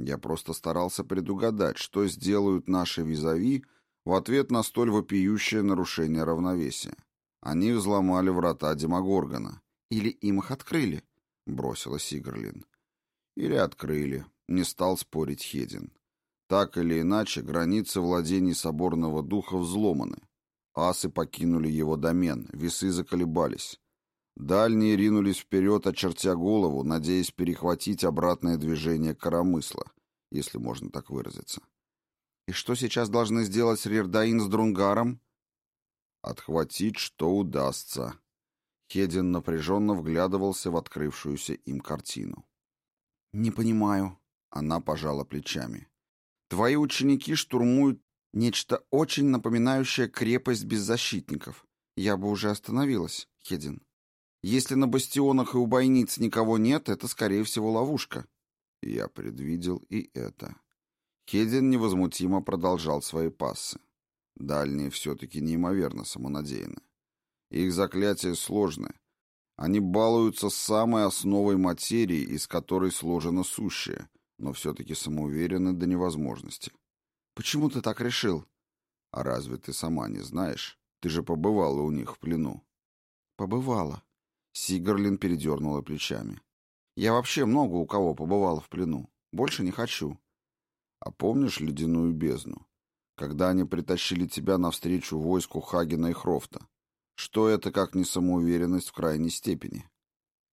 Я просто старался предугадать, что сделают наши визави в ответ на столь вопиющее нарушение равновесия. Они взломали врата Демогоргона. Или им их открыли, бросила Сигрлин. Или открыли, не стал спорить Хедин. Так или иначе, границы владений соборного духа взломаны. Асы покинули его домен, весы заколебались. Дальние ринулись вперед, очертя голову, надеясь перехватить обратное движение коромысла, если можно так выразиться. «И что сейчас должны сделать Рирдаин с Друнгаром?» «Отхватить, что удастся». Хедин напряженно вглядывался в открывшуюся им картину. «Не понимаю», — она пожала плечами. «Твои ученики штурмуют Нечто очень напоминающее крепость без защитников. Я бы уже остановилась, Хедин. Если на бастионах и у бойниц никого нет, это, скорее всего, ловушка. Я предвидел и это. Хедин невозмутимо продолжал свои пассы. Дальние все-таки неимоверно самонадеяны. Их заклятия сложны. Они балуются с самой основой материи, из которой сложено сущее, но все-таки самоуверены до невозможности. Почему ты так решил? А разве ты сама не знаешь? Ты же побывала у них в плену. Побывала. Сигарлин передернула плечами. Я вообще много у кого побывала в плену. Больше не хочу. А помнишь ледяную бездну? Когда они притащили тебя навстречу войску Хагена и Хрофта? Что это, как не самоуверенность в крайней степени?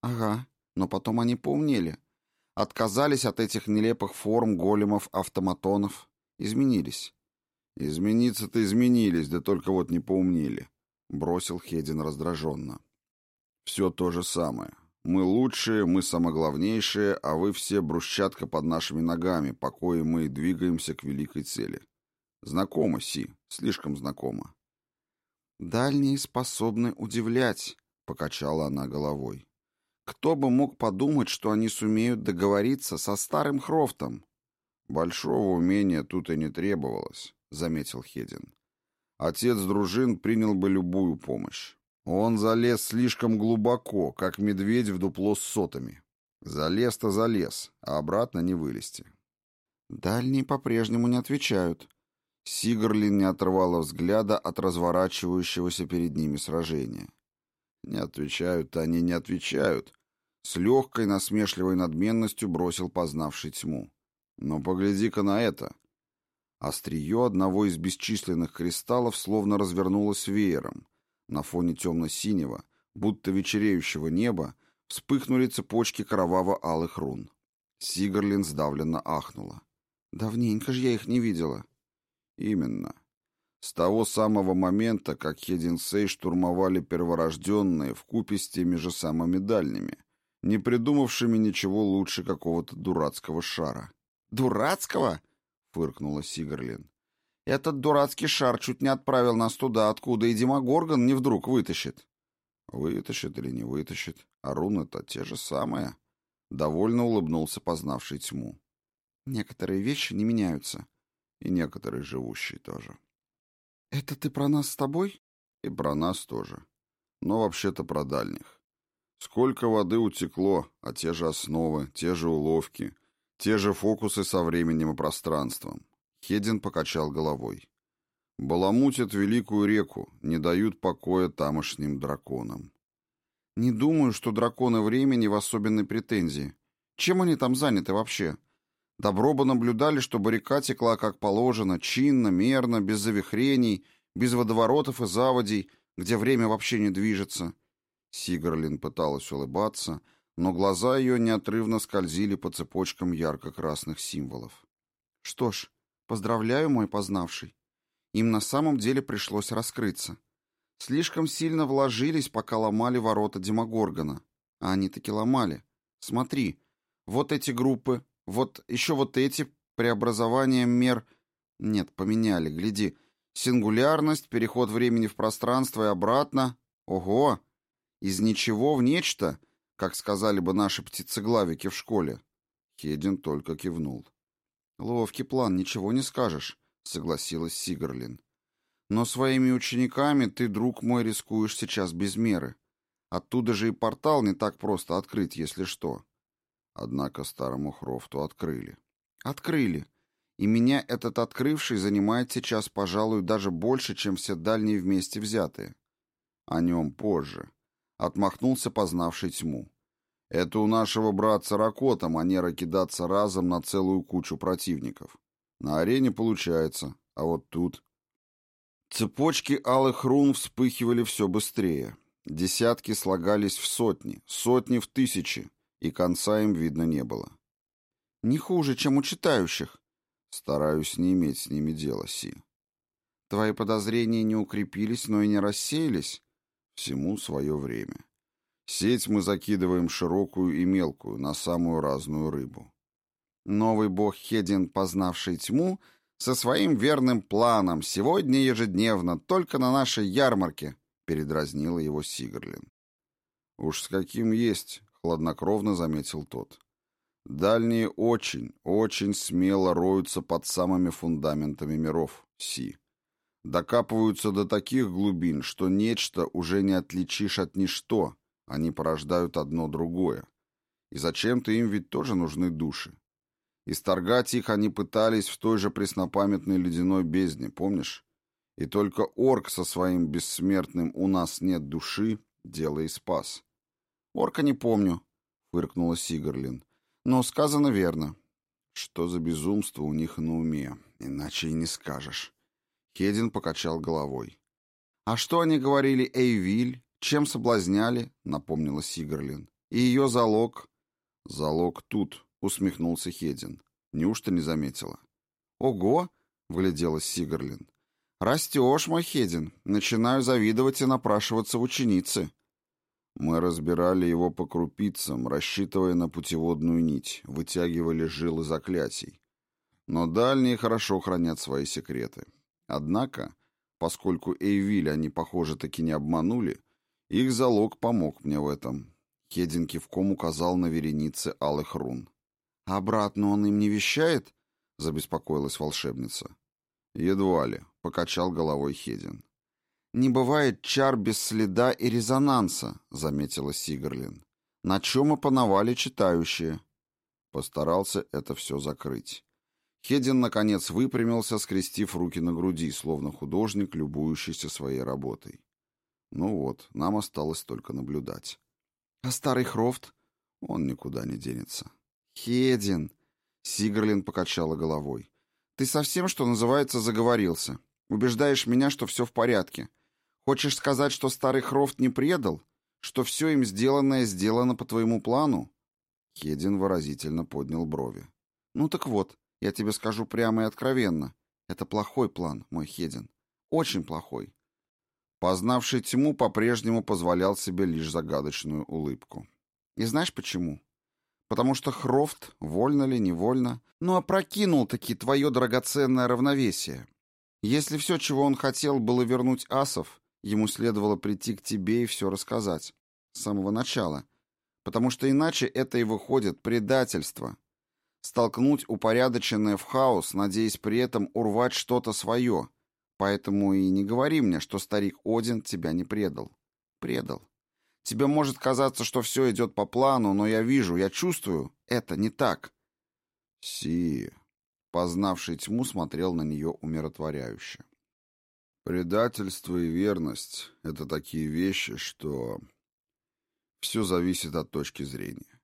Ага, но потом они поумнели. Отказались от этих нелепых форм големов-автоматонов, Изменились. Измениться-то изменились, да только вот не поумнели. Бросил Хедин раздраженно. Все то же самое. Мы лучшие, мы самоглавнейшие, а вы все брусчатка под нашими ногами, покоя мы и двигаемся к великой цели. Знакомо, Си, слишком знакомо. «Дальние способны удивлять», — покачала она головой. «Кто бы мог подумать, что они сумеют договориться со старым Хрофтом?» «Большого умения тут и не требовалось», — заметил Хедин. «Отец дружин принял бы любую помощь. Он залез слишком глубоко, как медведь в дупло с сотами. Залез-то залез, а обратно не вылезти». «Дальние по-прежнему не отвечают». Сигарлин не отрывала взгляда от разворачивающегося перед ними сражения. «Не отвечают-то они не отвечают», — с легкой насмешливой надменностью бросил познавший тьму. Но погляди-ка на это. Острие одного из бесчисленных кристаллов словно развернулось веером. На фоне темно-синего, будто вечереющего неба, вспыхнули цепочки кроваво-алых рун. Сигарлин сдавленно ахнула. «Давненько же я их не видела». «Именно. С того самого момента, как Хединсей штурмовали перворожденные в купе с теми же самыми дальними, не придумавшими ничего лучше какого-то дурацкого шара». «Дурацкого?» — фыркнула Сигарлин. «Этот дурацкий шар чуть не отправил нас туда, откуда и Демогоргон не вдруг вытащит». «Вытащит или не вытащит, а руны-то те же самые», — довольно улыбнулся познавший тьму. «Некоторые вещи не меняются, и некоторые живущие тоже». «Это ты про нас с тобой?» «И про нас тоже. Но вообще-то про дальних. Сколько воды утекло, а те же основы, те же уловки, те же фокусы со временем и пространством. Хедин покачал головой. Баламутят великую реку, не дают покоя тамошним драконам. Не думаю, что драконы времени в особенной претензии. Чем они там заняты вообще? Добро бы наблюдали, чтобы река текла как положено, чинно, мерно, без завихрений, без водоворотов и заводей, где время вообще не движется. Сигарлин пыталась улыбаться, но глаза ее неотрывно скользили по цепочкам ярко-красных символов. Что ж, поздравляю, мой познавший. Им на самом деле пришлось раскрыться. Слишком сильно вложились, пока ломали ворота Демогоргона. А они таки ломали. Смотри, вот эти группы, вот еще вот эти преобразованием мер... Нет, поменяли, гляди. Сингулярность, переход времени в пространство и обратно. Ого! Из ничего в нечто, как сказали бы наши птицеглавики в школе. Хедин только кивнул. Ловкий план, ничего не скажешь, согласилась Сигарлин. Но своими учениками ты, друг мой, рискуешь сейчас без меры. Оттуда же и портал не так просто открыть, если что. Однако старому Хрофту открыли. Открыли. И меня этот открывший занимает сейчас, пожалуй, даже больше, чем все дальние вместе взятые. О нем позже. Отмахнулся познавший тьму. Это у нашего братца Ракота манера кидаться разом на целую кучу противников. На арене получается, а вот тут... Цепочки алых рун вспыхивали все быстрее. Десятки слагались в сотни, сотни в тысячи, и конца им видно не было. «Не хуже, чем у читающих». «Стараюсь не иметь с ними дела, Си». «Твои подозрения не укрепились, но и не рассеялись?» «Всему свое время. Сеть мы закидываем широкую и мелкую, на самую разную рыбу». Новый бог Хедин, познавший тьму, — со своим верным планом, сегодня ежедневно, только на нашей ярмарке, передразнила его Сигрлин. Уж с каким есть, хладнокровно заметил тот. Дальние очень, очень смело роются под самыми фундаментами миров, Си. Докапываются до таких глубин, что нечто уже не отличишь от ничто, они порождают одно другое. И зачем-то им ведь тоже нужны души. Исторгать их они пытались в той же преснопамятной ледяной бездне, помнишь? И только орк со своим бессмертным «у нас нет души» дело и спас. «Орка не помню», — фыркнула Сигарлин. «Но сказано верно». Что за безумство у них на уме, иначе и не скажешь. Хедин покачал головой. «А что они говорили Эйвиль? Чем соблазняли?» — напомнила Сигарлин. «И ее залог?» «Залог тут», — усмехнулся Хедин. «Неужто не заметила?» «Ого!» — вгляделась Сигарлин. «Растешь, мой Хедин. Начинаю завидовать и напрашиваться в ученицы». Мы разбирали его по крупицам, рассчитывая на путеводную нить, вытягивали жилы заклятий. Но дальние хорошо хранят свои секреты. Однако, поскольку Эйвиль они, похоже, таки не обманули, их залог помог мне в этом. Хедин кивком указал на вереницы алых рун. «Обратно он им не вещает?» — забеспокоилась волшебница. «Едва ли», — покачал головой Хедин. «Не бывает чар без следа и резонанса», — заметила Сигарлин. «На чем опоновали читающие?» Постарался это все закрыть. Хедин, наконец, выпрямился, скрестив руки на груди, словно художник, любующийся своей работой. Ну вот, нам осталось только наблюдать. «А старый Хрофт?» «Он никуда не денется». «Хедин!» — Сигрлин покачала головой. «Ты совсем, что называется, заговорился. Убеждаешь меня, что все в порядке. Хочешь сказать, что старый Хрофт не предал? Что все им сделанное сделано по твоему плану?» Хедин выразительно поднял брови. «Ну так вот, я тебе скажу прямо и откровенно. Это плохой план, мой Хедин. Очень плохой». Познавший тьму по-прежнему позволял себе лишь загадочную улыбку. «И знаешь почему?» потому что Хрофт, вольно ли, невольно, но опрокинул-таки твое драгоценное равновесие. Если все, чего он хотел, было вернуть асов, ему следовало прийти к тебе и все рассказать. С самого начала. Потому что иначе это и выходит предательство. Столкнуть упорядоченное в хаос, надеясь при этом урвать что-то свое. Поэтому и не говори мне, что старик Один тебя не предал. Предал. Тебе может казаться, что все идет по плану, но я вижу, я чувствую, это не так. Си, познавший тьму, смотрел на нее умиротворяюще. Предательство и верность — это такие вещи, что... Все зависит от точки зрения.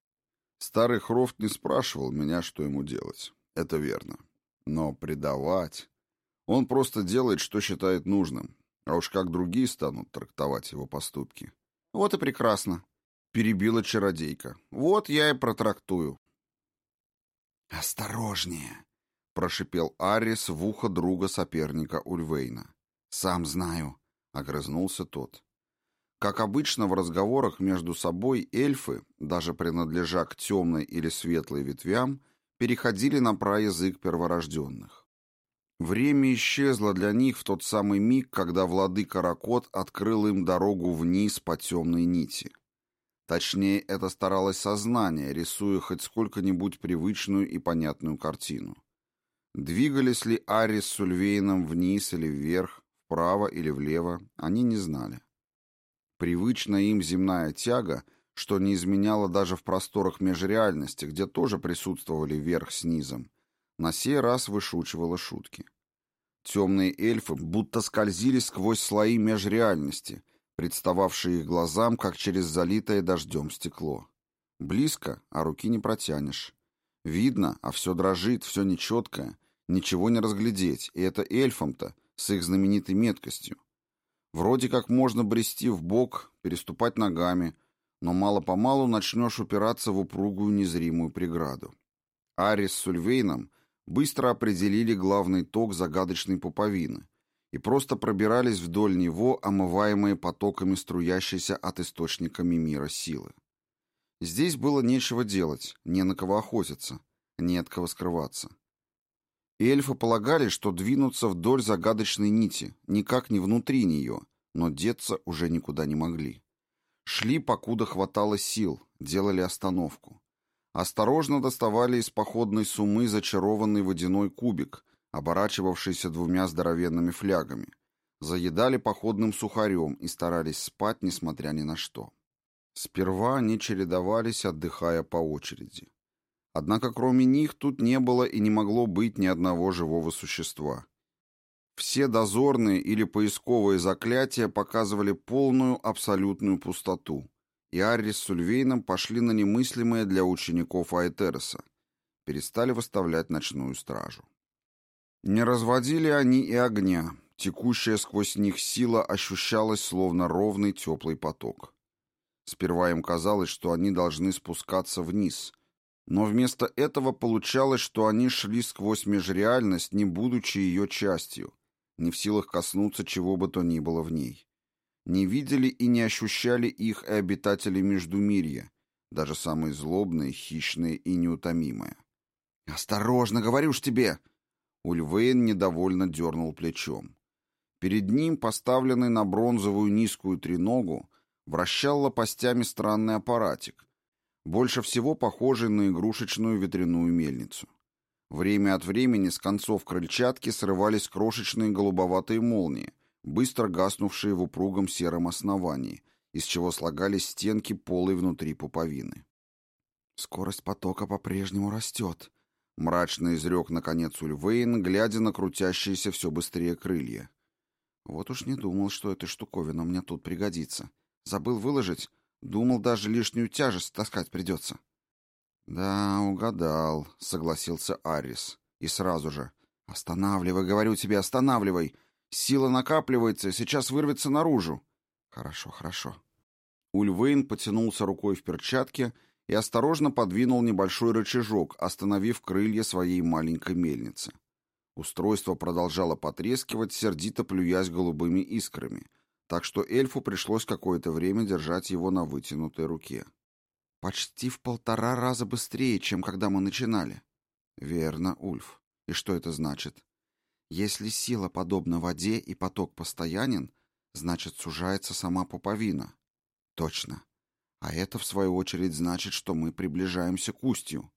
Старый Хрофт не спрашивал меня, что ему делать. это верно. Но предавать... Он просто делает, что считает нужным. А уж как другие станут трактовать его поступки. Вот и прекрасно. Перебила чародейка. Вот я и протрактую. «Осторожнее!» — прошипел Арис в ухо друга соперника Ульвейна. «Сам знаю», — огрызнулся тот. Как обычно в разговорах между собой эльфы, даже принадлежа к темной или светлой ветвям, переходили на праязык перворожденных. Время исчезло для них в тот самый миг, когда владыка Ракот открыл им дорогу вниз по темной нити. Точнее, это старалось сознание, рисуя хоть сколько-нибудь привычную и понятную картину. Двигались ли Арис с Ульвейном вниз или вверх, вправо или влево, они не знали. Привычная им земная тяга, что не изменяла даже в просторах межреальности, где тоже присутствовали верх с низом, на сей раз вышучивала шутки. Темные эльфы будто скользили сквозь слои межреальности, представавшие их глазам, как через залитое дождем стекло. Близко, а руки не протянешь. Видно, а все дрожит, все нечеткое, ничего не разглядеть, и это эльфам-то, с их знаменитой меткостью. Вроде как можно брести в бок, переступать ногами, но мало-помалу начнешь упираться в упругую незримую преграду. Арис с Ульвейном быстро определили главный ток загадочной пуповины и просто пробирались вдоль него, омываемые потоками струящейся от источника мира силы. Здесь было нечего делать, не на кого охотиться, не от кого скрываться. эльфы полагали, что двинуться вдоль загадочной нити, никак не внутри нее, но деться уже никуда не могли. Шли, покуда хватало сил, делали остановку. Осторожно доставали из походной сумы зачарованный водяной кубик, оборачивавшийся двумя здоровенными флягами. Заедали походным сухарем и старались спать, несмотря ни на что. Сперва они чередовались, отдыхая по очереди. Однако кроме них тут не было и не могло быть ни одного живого существа. Все дозорные или поисковые заклятия показывали полную абсолютную пустоту и Аррис с Ульвейном пошли на немыслимое для учеников Айтереса. Перестали выставлять ночную стражу. Не разводили они и огня. Текущая сквозь них сила ощущалась словно ровный теплый поток. Сперва им казалось, что они должны спускаться вниз, но вместо этого получалось, что они шли сквозь межреальность, не будучи ее частью, не в силах коснуться чего бы то ни было в ней. Не видели и не ощущали их и обитатели Междумирья, даже самые злобные, хищные и неутомимые. «Осторожно, говорю ж тебе!» Ульвейн недовольно дернул плечом. Перед ним, поставленный на бронзовую низкую треногу, вращал лопастями странный аппаратик, больше всего похожий на игрушечную ветряную мельницу. Время от времени с концов крыльчатки срывались крошечные голубоватые молнии, быстро гаснувшие в упругом сером основании, из чего слагались стенки полой внутри пуповины. «Скорость потока по-прежнему растет», — мрачно изрек, наконец, Ульвейн, глядя на крутящиеся все быстрее крылья. «Вот уж не думал, что эта штуковина мне тут пригодится. Забыл выложить, думал, даже лишнюю тяжесть таскать придется». «Да, угадал», — согласился Арис. И сразу же. «Останавливай, говорю тебе, останавливай! Сила накапливается, сейчас вырвется наружу. Хорошо, хорошо. Ульвейн потянулся рукой в перчатке и осторожно подвинул небольшой рычажок, остановив крылья своей маленькой мельницы. Устройство продолжало потрескивать, сердито плюясь голубыми искрами, так что эльфу пришлось какое-то время держать его на вытянутой руке. «Почти в полтора раза быстрее, чем когда мы начинали». «Верно, Ульф. И что это значит?» Если сила подобна воде и поток постоянен, значит, сужается сама пуповина. Точно. А это, в свою очередь, значит, что мы приближаемся к устью.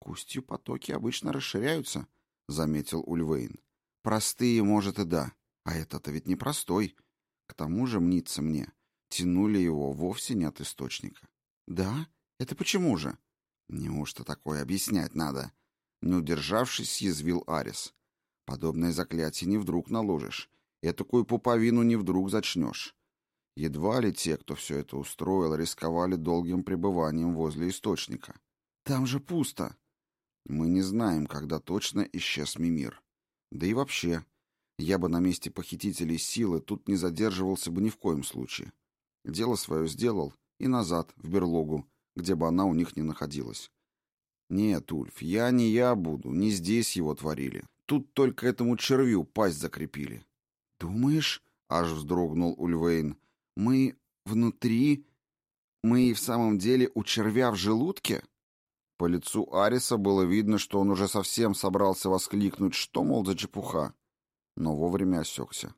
К устью потоки обычно расширяются, — заметил Ульвейн. Простые, может, и да. А этот-то ведь не простой. К тому же, мнится мне, тянули его вовсе не от источника. Да? Это почему же? Неужто такое объяснять надо? Не удержавшись, съязвил Арис. Подобное заклятие не вдруг наложишь, и такую пуповину не вдруг зачнешь. Едва ли те, кто все это устроил, рисковали долгим пребыванием возле источника. Там же пусто. Мы не знаем, когда точно исчез Мимир. Да и вообще, я бы на месте похитителей силы тут не задерживался бы ни в коем случае. Дело свое сделал и назад, в берлогу, где бы она у них не находилась. Нет, Ульф, я не я буду, не здесь его творили. Тут только этому червю пасть закрепили. Думаешь? Аж вздрогнул Ульвейн. Мы внутри... Мы и в самом деле у червя в желудке? По лицу Ариса было видно, что он уже совсем собрался воскликнуть, что, мол, за чепуха. Но вовремя осекся.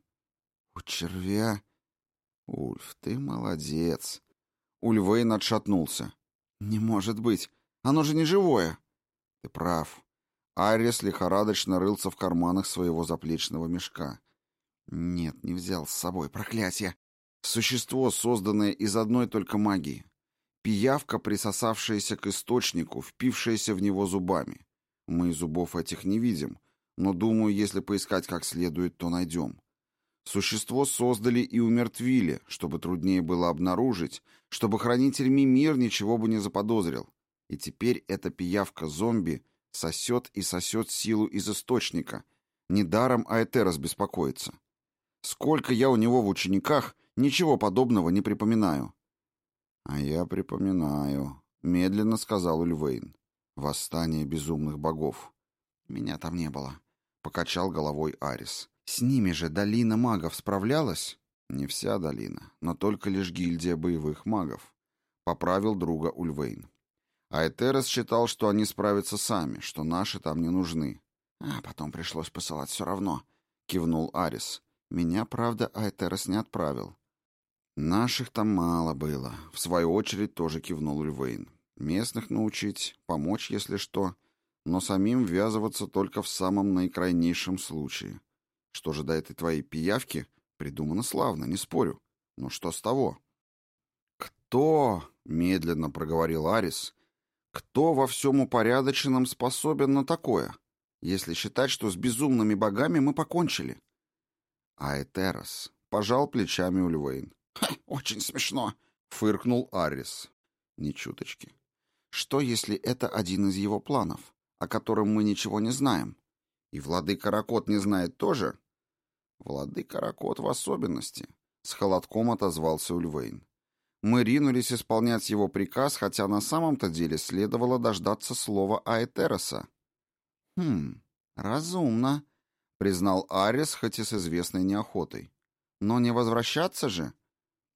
«У червя...» «Ульф, ты молодец!» Ульвейн отшатнулся. «Не может быть! Оно же не живое!» «Ты прав». Арис лихорадочно рылся в карманах своего заплечного мешка. «Нет, не взял с собой, проклятие! Существо, созданное из одной только магии. Пиявка, присосавшаяся к источнику, впившаяся в него зубами. Мы зубов этих не видим, но, думаю, если поискать как следует, то найдем. Существо создали и умертвили, чтобы труднее было обнаружить, чтобы хранитель Мимир ничего бы не заподозрил. И теперь эта пиявка-зомби сосет и сосет силу из источника. Недаром Аэтерос беспокоится. Сколько я у него в учениках, ничего подобного не припоминаю. А я припоминаю, медленно сказал Ульвейн. Восстание безумных богов. Меня там не было, покачал головой Арис. С ними же долина магов справлялась? Не вся долина, но только лишь гильдия боевых магов. Поправил друга Ульвейн. А Этерес считал, что они справятся сами, что наши там не нужны. А потом пришлось посылать все равно, кивнул Арис. Меня, правда, Айтерес не отправил. Наших там мало было. В свою очередь тоже кивнул Ульвейн. Местных научить, помочь, если что, но самим ввязываться только в самом наикрайнейшем случае. Что же до этой твоей пиявки? Придумано славно, не спорю. Но что с того? Кто, медленно проговорил Арис, кто во всем упорядоченном способен на такое, если считать, что с безумными богами мы покончили? А пожал плечами Ульвейн. «Очень смешно», — фыркнул Арис. Ни чуточки. «Что, если это один из его планов, о котором мы ничего не знаем? И владыка Ракот не знает тоже?» Владыка Ракот в особенности, с холодком отозвался Ульвейн. Мы ринулись исполнять его приказ, хотя на самом-то деле следовало дождаться слова Аэтероса. Хм, разумно, признал Арис, хоть и с известной неохотой. Но не возвращаться же?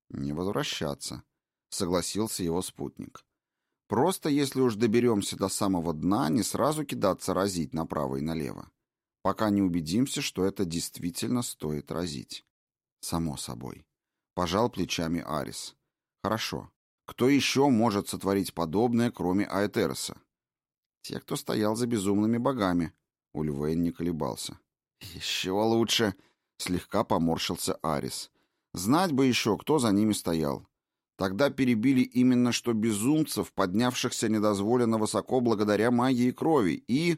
Не возвращаться, согласился его спутник. Просто если уж доберемся до самого дна, не сразу кидаться разить направо и налево пока не убедимся, что это действительно стоит разить. Само собой. Пожал плечами Арис. Хорошо. Кто еще может сотворить подобное, кроме Аэтероса? Те, кто стоял за безумными богами. Ульвейн не колебался. Еще лучше. Слегка поморщился Арис. Знать бы еще, кто за ними стоял. Тогда перебили именно что безумцев, поднявшихся недозволенно высоко благодаря магии крови, и...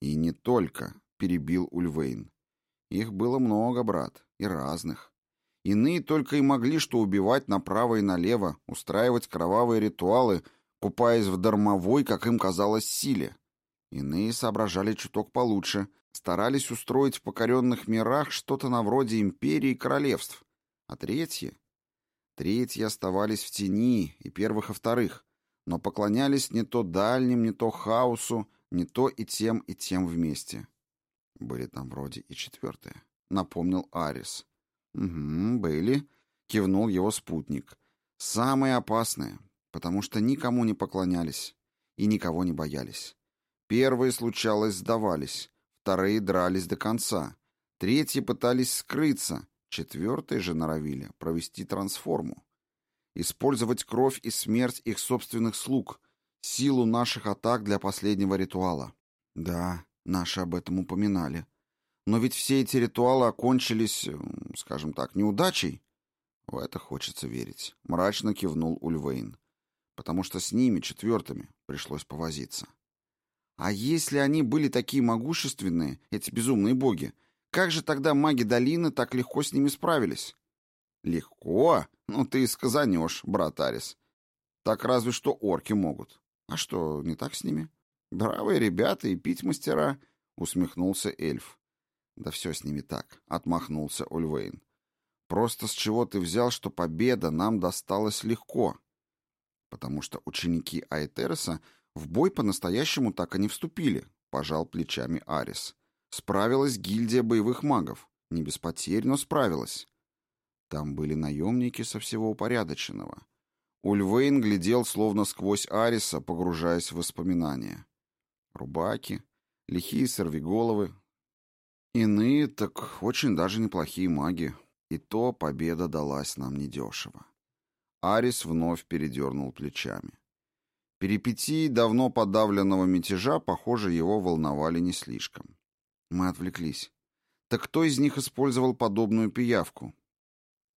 И не только перебил Ульвейн. Их было много, брат, и разных. Иные только и могли что убивать направо и налево, устраивать кровавые ритуалы, купаясь в дармовой, как им казалось, силе. Иные соображали чуток получше, старались устроить в покоренных мирах что-то на вроде империи и королевств. А третьи? Третьи оставались в тени, и первых, и вторых, но поклонялись не то дальним, не то хаосу, не то и тем, и тем вместе. Были там вроде и четвертые. Напомнил Арис. Угу, были. Кивнул его спутник. Самые опасные, потому что никому не поклонялись и никого не боялись. Первые, случалось, сдавались, вторые дрались до конца, третьи пытались скрыться, четвертые же норовили провести трансформу. Использовать кровь и смерть их собственных слуг, силу наших атак для последнего ритуала. Да, Наши об этом упоминали. Но ведь все эти ритуалы окончились, скажем так, неудачей. В это хочется верить. Мрачно кивнул Ульвейн. Потому что с ними, четвертыми, пришлось повозиться. А если они были такие могущественные, эти безумные боги, как же тогда маги долины так легко с ними справились? Легко? Ну ты и сказанешь, брат Арис. Так разве что орки могут. А что, не так с ними? «Бравые ребята и пить мастера», — усмехнулся эльф. «Да все с ними так», — отмахнулся Ульвейн. «Просто с чего ты взял, что победа нам досталась легко?» «Потому что ученики Айтереса в бой по-настоящему так и не вступили», — пожал плечами Арис. «Справилась гильдия боевых магов. Не без потерь, но справилась». Там были наемники со всего упорядоченного. Ульвейн глядел словно сквозь Ариса, погружаясь в воспоминания. Рубаки, лихие сорвиголовы. Иные так очень даже неплохие маги. И то победа далась нам недешево. Арис вновь передернул плечами. Перипетии давно подавленного мятежа, похоже, его волновали не слишком. Мы отвлеклись. Так кто из них использовал подобную пиявку?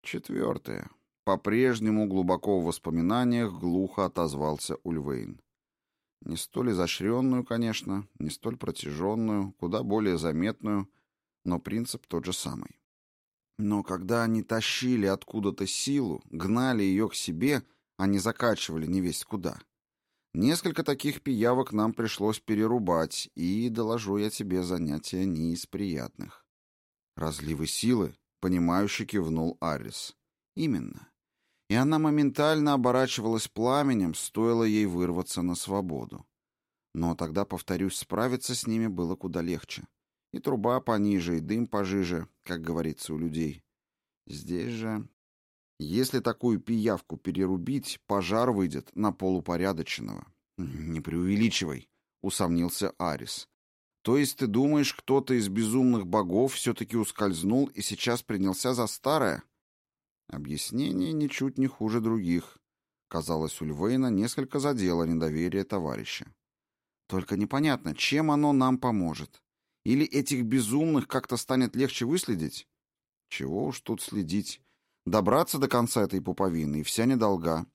Четвертое. По-прежнему глубоко в воспоминаниях глухо отозвался Ульвейн. Не столь изощренную, конечно, не столь протяженную, куда более заметную, но принцип тот же самый. Но когда они тащили откуда-то силу, гнали ее к себе, а не закачивали невесть куда. Несколько таких пиявок нам пришлось перерубать, и, доложу я тебе, занятия не из приятных. Разливы силы, понимающе кивнул Арис. Именно и она моментально оборачивалась пламенем, стоило ей вырваться на свободу. Но тогда, повторюсь, справиться с ними было куда легче. И труба пониже, и дым пожиже, как говорится у людей. Здесь же... Если такую пиявку перерубить, пожар выйдет на полупорядочного. «Не преувеличивай», — усомнился Арис. «То есть ты думаешь, кто-то из безумных богов все-таки ускользнул и сейчас принялся за старое?» Объяснение ничуть не хуже других. Казалось, Ульвейна несколько задело недоверие товарища. Только непонятно, чем оно нам поможет. Или этих безумных как-то станет легче выследить? Чего уж тут следить. Добраться до конца этой пуповины, и вся недолга.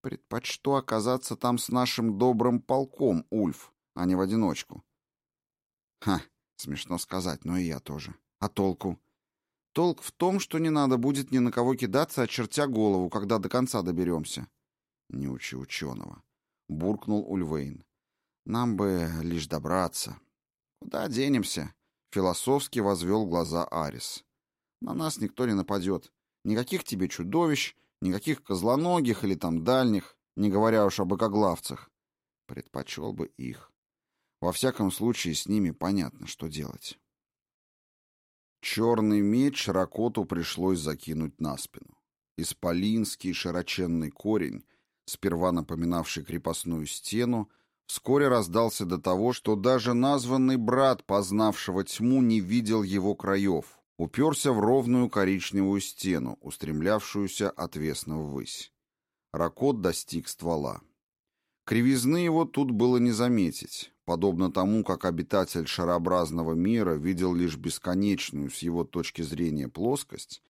Предпочту оказаться там с нашим добрым полком, Ульф, а не в одиночку. Ха, смешно сказать, но и я тоже. А толку? Толк в том, что не надо будет ни на кого кидаться, очертя голову, когда до конца доберемся. Не учи ученого. Буркнул Ульвейн. Нам бы лишь добраться. Куда денемся? Философски возвел глаза Арис. На нас никто не нападет. Никаких тебе чудовищ, никаких козлоногих или там дальних, не говоря уж об экоглавцах. Предпочел бы их. Во всяком случае, с ними понятно, что делать. Черный меч Ракоту пришлось закинуть на спину. Исполинский широченный корень, сперва напоминавший крепостную стену, вскоре раздался до того, что даже названный брат познавшего тьму не видел его краев, уперся в ровную коричневую стену, устремлявшуюся отвесно ввысь. Ракот достиг ствола. Кривизны его тут было не заметить. Подобно тому, как обитатель шарообразного мира видел лишь бесконечную с его точки зрения плоскость,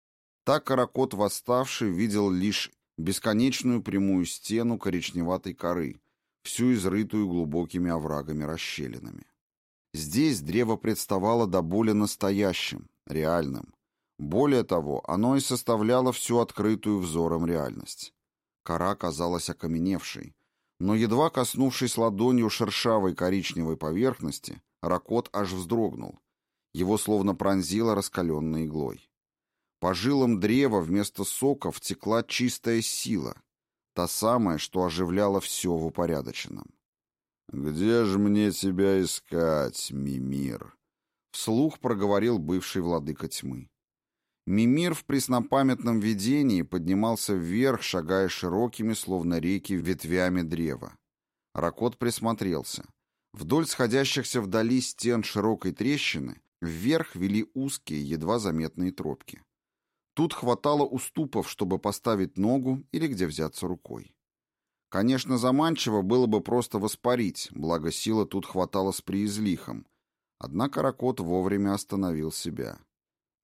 так Каракот Восставший видел лишь бесконечную прямую стену коричневатой коры, всю изрытую глубокими оврагами-расщелинами. Здесь древо представало до боли настоящим, реальным. Более того, оно и составляло всю открытую взором реальность. Кора казалась окаменевшей, но едва коснувшись ладонью шершавой коричневой поверхности, Ракот аж вздрогнул. Его словно пронзило раскаленной иглой. По жилам древа вместо соков текла чистая сила, та самая, что оживляла все в упорядоченном. «Где же мне тебя искать, Мимир?» Вслух проговорил бывший владыка тьмы. Мимир в преснопамятном видении поднимался вверх, шагая широкими, словно реки, ветвями древа. Ракот присмотрелся. Вдоль сходящихся вдали стен широкой трещины вверх вели узкие, едва заметные тропки. Тут хватало уступов, чтобы поставить ногу или где взяться рукой. Конечно, заманчиво было бы просто воспарить, благо силы тут хватало с приизлихом. Однако Ракот вовремя остановил себя.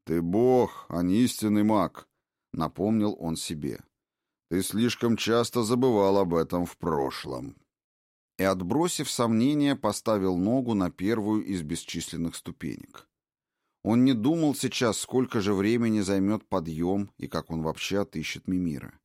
«Ты бог, а не истинный маг», — напомнил он себе. «Ты слишком часто забывал об этом в прошлом». И, отбросив сомнения, поставил ногу на первую из бесчисленных ступенек. Он не думал сейчас, сколько же времени займет подъем и как он вообще отыщет Мимира.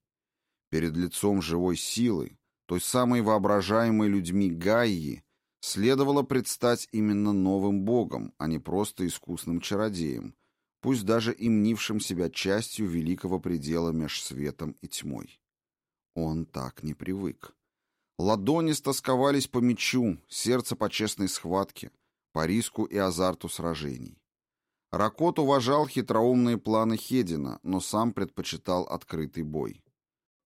Перед лицом живой силы, той самой воображаемой людьми Гаи, Следовало предстать именно новым богом, а не просто искусным чародеем, пусть даже и мнившим себя частью великого предела меж светом и тьмой. Он так не привык. Ладони стосковались по мечу, сердце по честной схватке, по риску и азарту сражений. Ракот уважал хитроумные планы Хедина, но сам предпочитал открытый бой.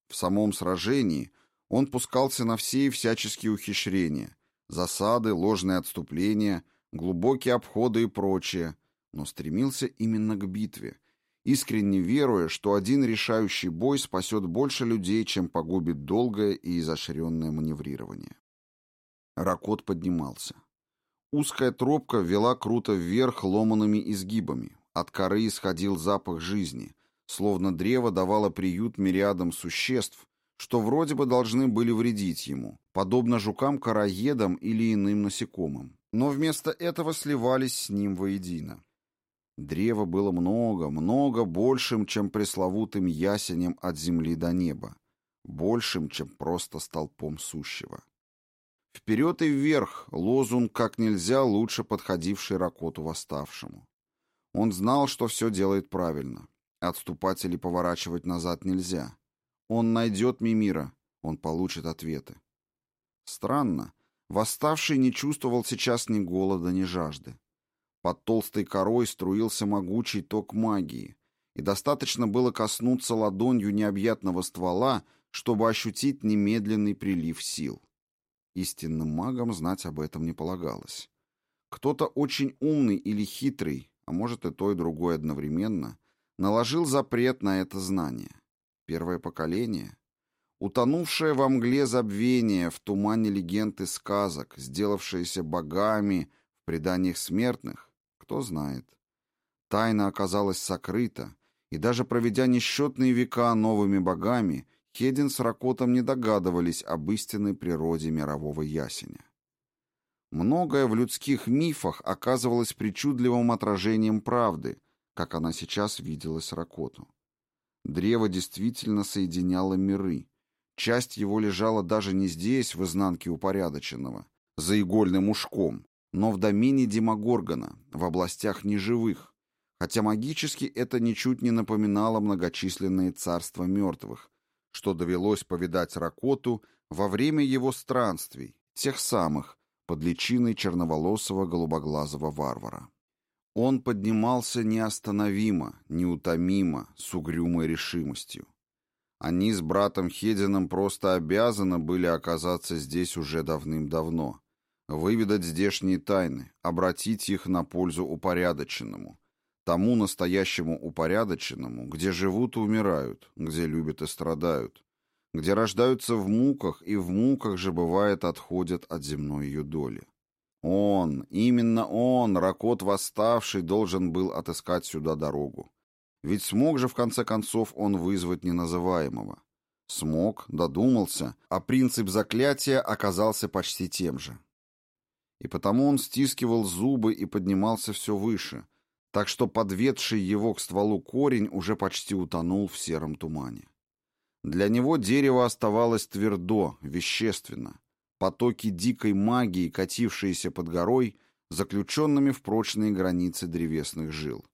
В самом сражении он пускался на все и всяческие ухищрения, засады, ложные отступления, глубокие обходы и прочее, но стремился именно к битве, искренне веруя, что один решающий бой спасет больше людей, чем погубит долгое и изощренное маневрирование. Ракот поднимался. Узкая тропка вела круто вверх ломанными изгибами. От коры исходил запах жизни, словно древо давало приют мириадам существ, что вроде бы должны были вредить ему, подобно жукам-караедам или иным насекомым, но вместо этого сливались с ним воедино. Древа было много, много большим, чем пресловутым ясенем от земли до неба, большим, чем просто столпом сущего. Вперед и вверх лозунг как нельзя лучше подходивший Ракоту восставшему. Он знал, что все делает правильно. Отступать или поворачивать назад нельзя. Он найдет Мимира, он получит ответы. Странно, восставший не чувствовал сейчас ни голода, ни жажды. Под толстой корой струился могучий ток магии, и достаточно было коснуться ладонью необъятного ствола, чтобы ощутить немедленный прилив сил. Истинным магам знать об этом не полагалось. Кто-то очень умный или хитрый, а может и то и другое одновременно, наложил запрет на это знание. Первое поколение, утонувшее во мгле забвения, в тумане легенд и сказок, сделавшееся богами в преданиях смертных, кто знает. Тайна оказалась сокрыта, и даже проведя несчетные века новыми богами, Хедин с Ракотом не догадывались об истинной природе мирового ясеня. Многое в людских мифах оказывалось причудливым отражением правды, как она сейчас виделась Ракоту. Древо действительно соединяло миры. Часть его лежала даже не здесь, в изнанке упорядоченного, за игольным ушком, но в домене Демогоргона, в областях неживых, хотя магически это ничуть не напоминало многочисленные царства мертвых, что довелось повидать Ракоту во время его странствий, тех самых, под личиной черноволосого голубоглазого варвара. Он поднимался неостановимо, неутомимо, с угрюмой решимостью. Они с братом Хедином просто обязаны были оказаться здесь уже давным-давно, выведать здешние тайны, обратить их на пользу упорядоченному, тому настоящему упорядоченному, где живут и умирают, где любят и страдают, где рождаются в муках и в муках же, бывает, отходят от земной ее доли. Он, именно он, Ракот восставший, должен был отыскать сюда дорогу. Ведь смог же, в конце концов, он вызвать неназываемого. Смог, додумался, а принцип заклятия оказался почти тем же. И потому он стискивал зубы и поднимался все выше — так что подведший его к стволу корень уже почти утонул в сером тумане. Для него дерево оставалось твердо, вещественно. Потоки дикой магии, катившиеся под горой, заключенными в прочные границы древесных жил.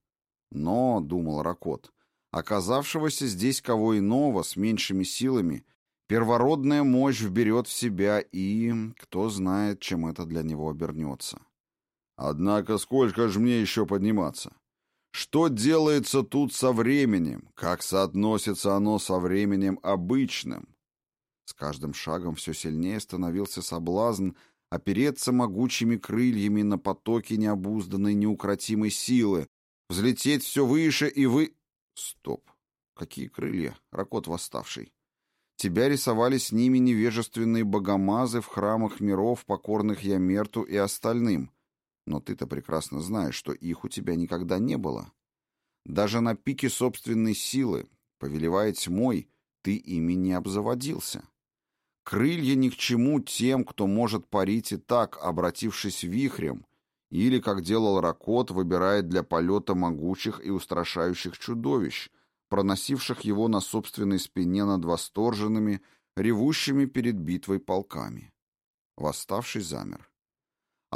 Но, — думал Ракот, — оказавшегося здесь кого иного с меньшими силами, первородная мощь вберет в себя и, кто знает, чем это для него обернется. Однако сколько же мне еще подниматься? Что делается тут со временем? Как соотносится оно со временем обычным? С каждым шагом все сильнее становился соблазн опереться могучими крыльями на потоки необузданной неукротимой силы, взлететь все выше и вы... Стоп. Какие крылья? Ракот восставший. Тебя рисовали с ними невежественные богомазы в храмах миров, покорных Ямерту и остальным. Но ты-то прекрасно знаешь, что их у тебя никогда не было. Даже на пике собственной силы, повелевая тьмой, ты ими не обзаводился. Крылья ни к чему тем, кто может парить и так, обратившись вихрем, или, как делал Ракот, выбирает для полета могучих и устрашающих чудовищ, проносивших его на собственной спине над восторженными, ревущими перед битвой полками. Восставший замер.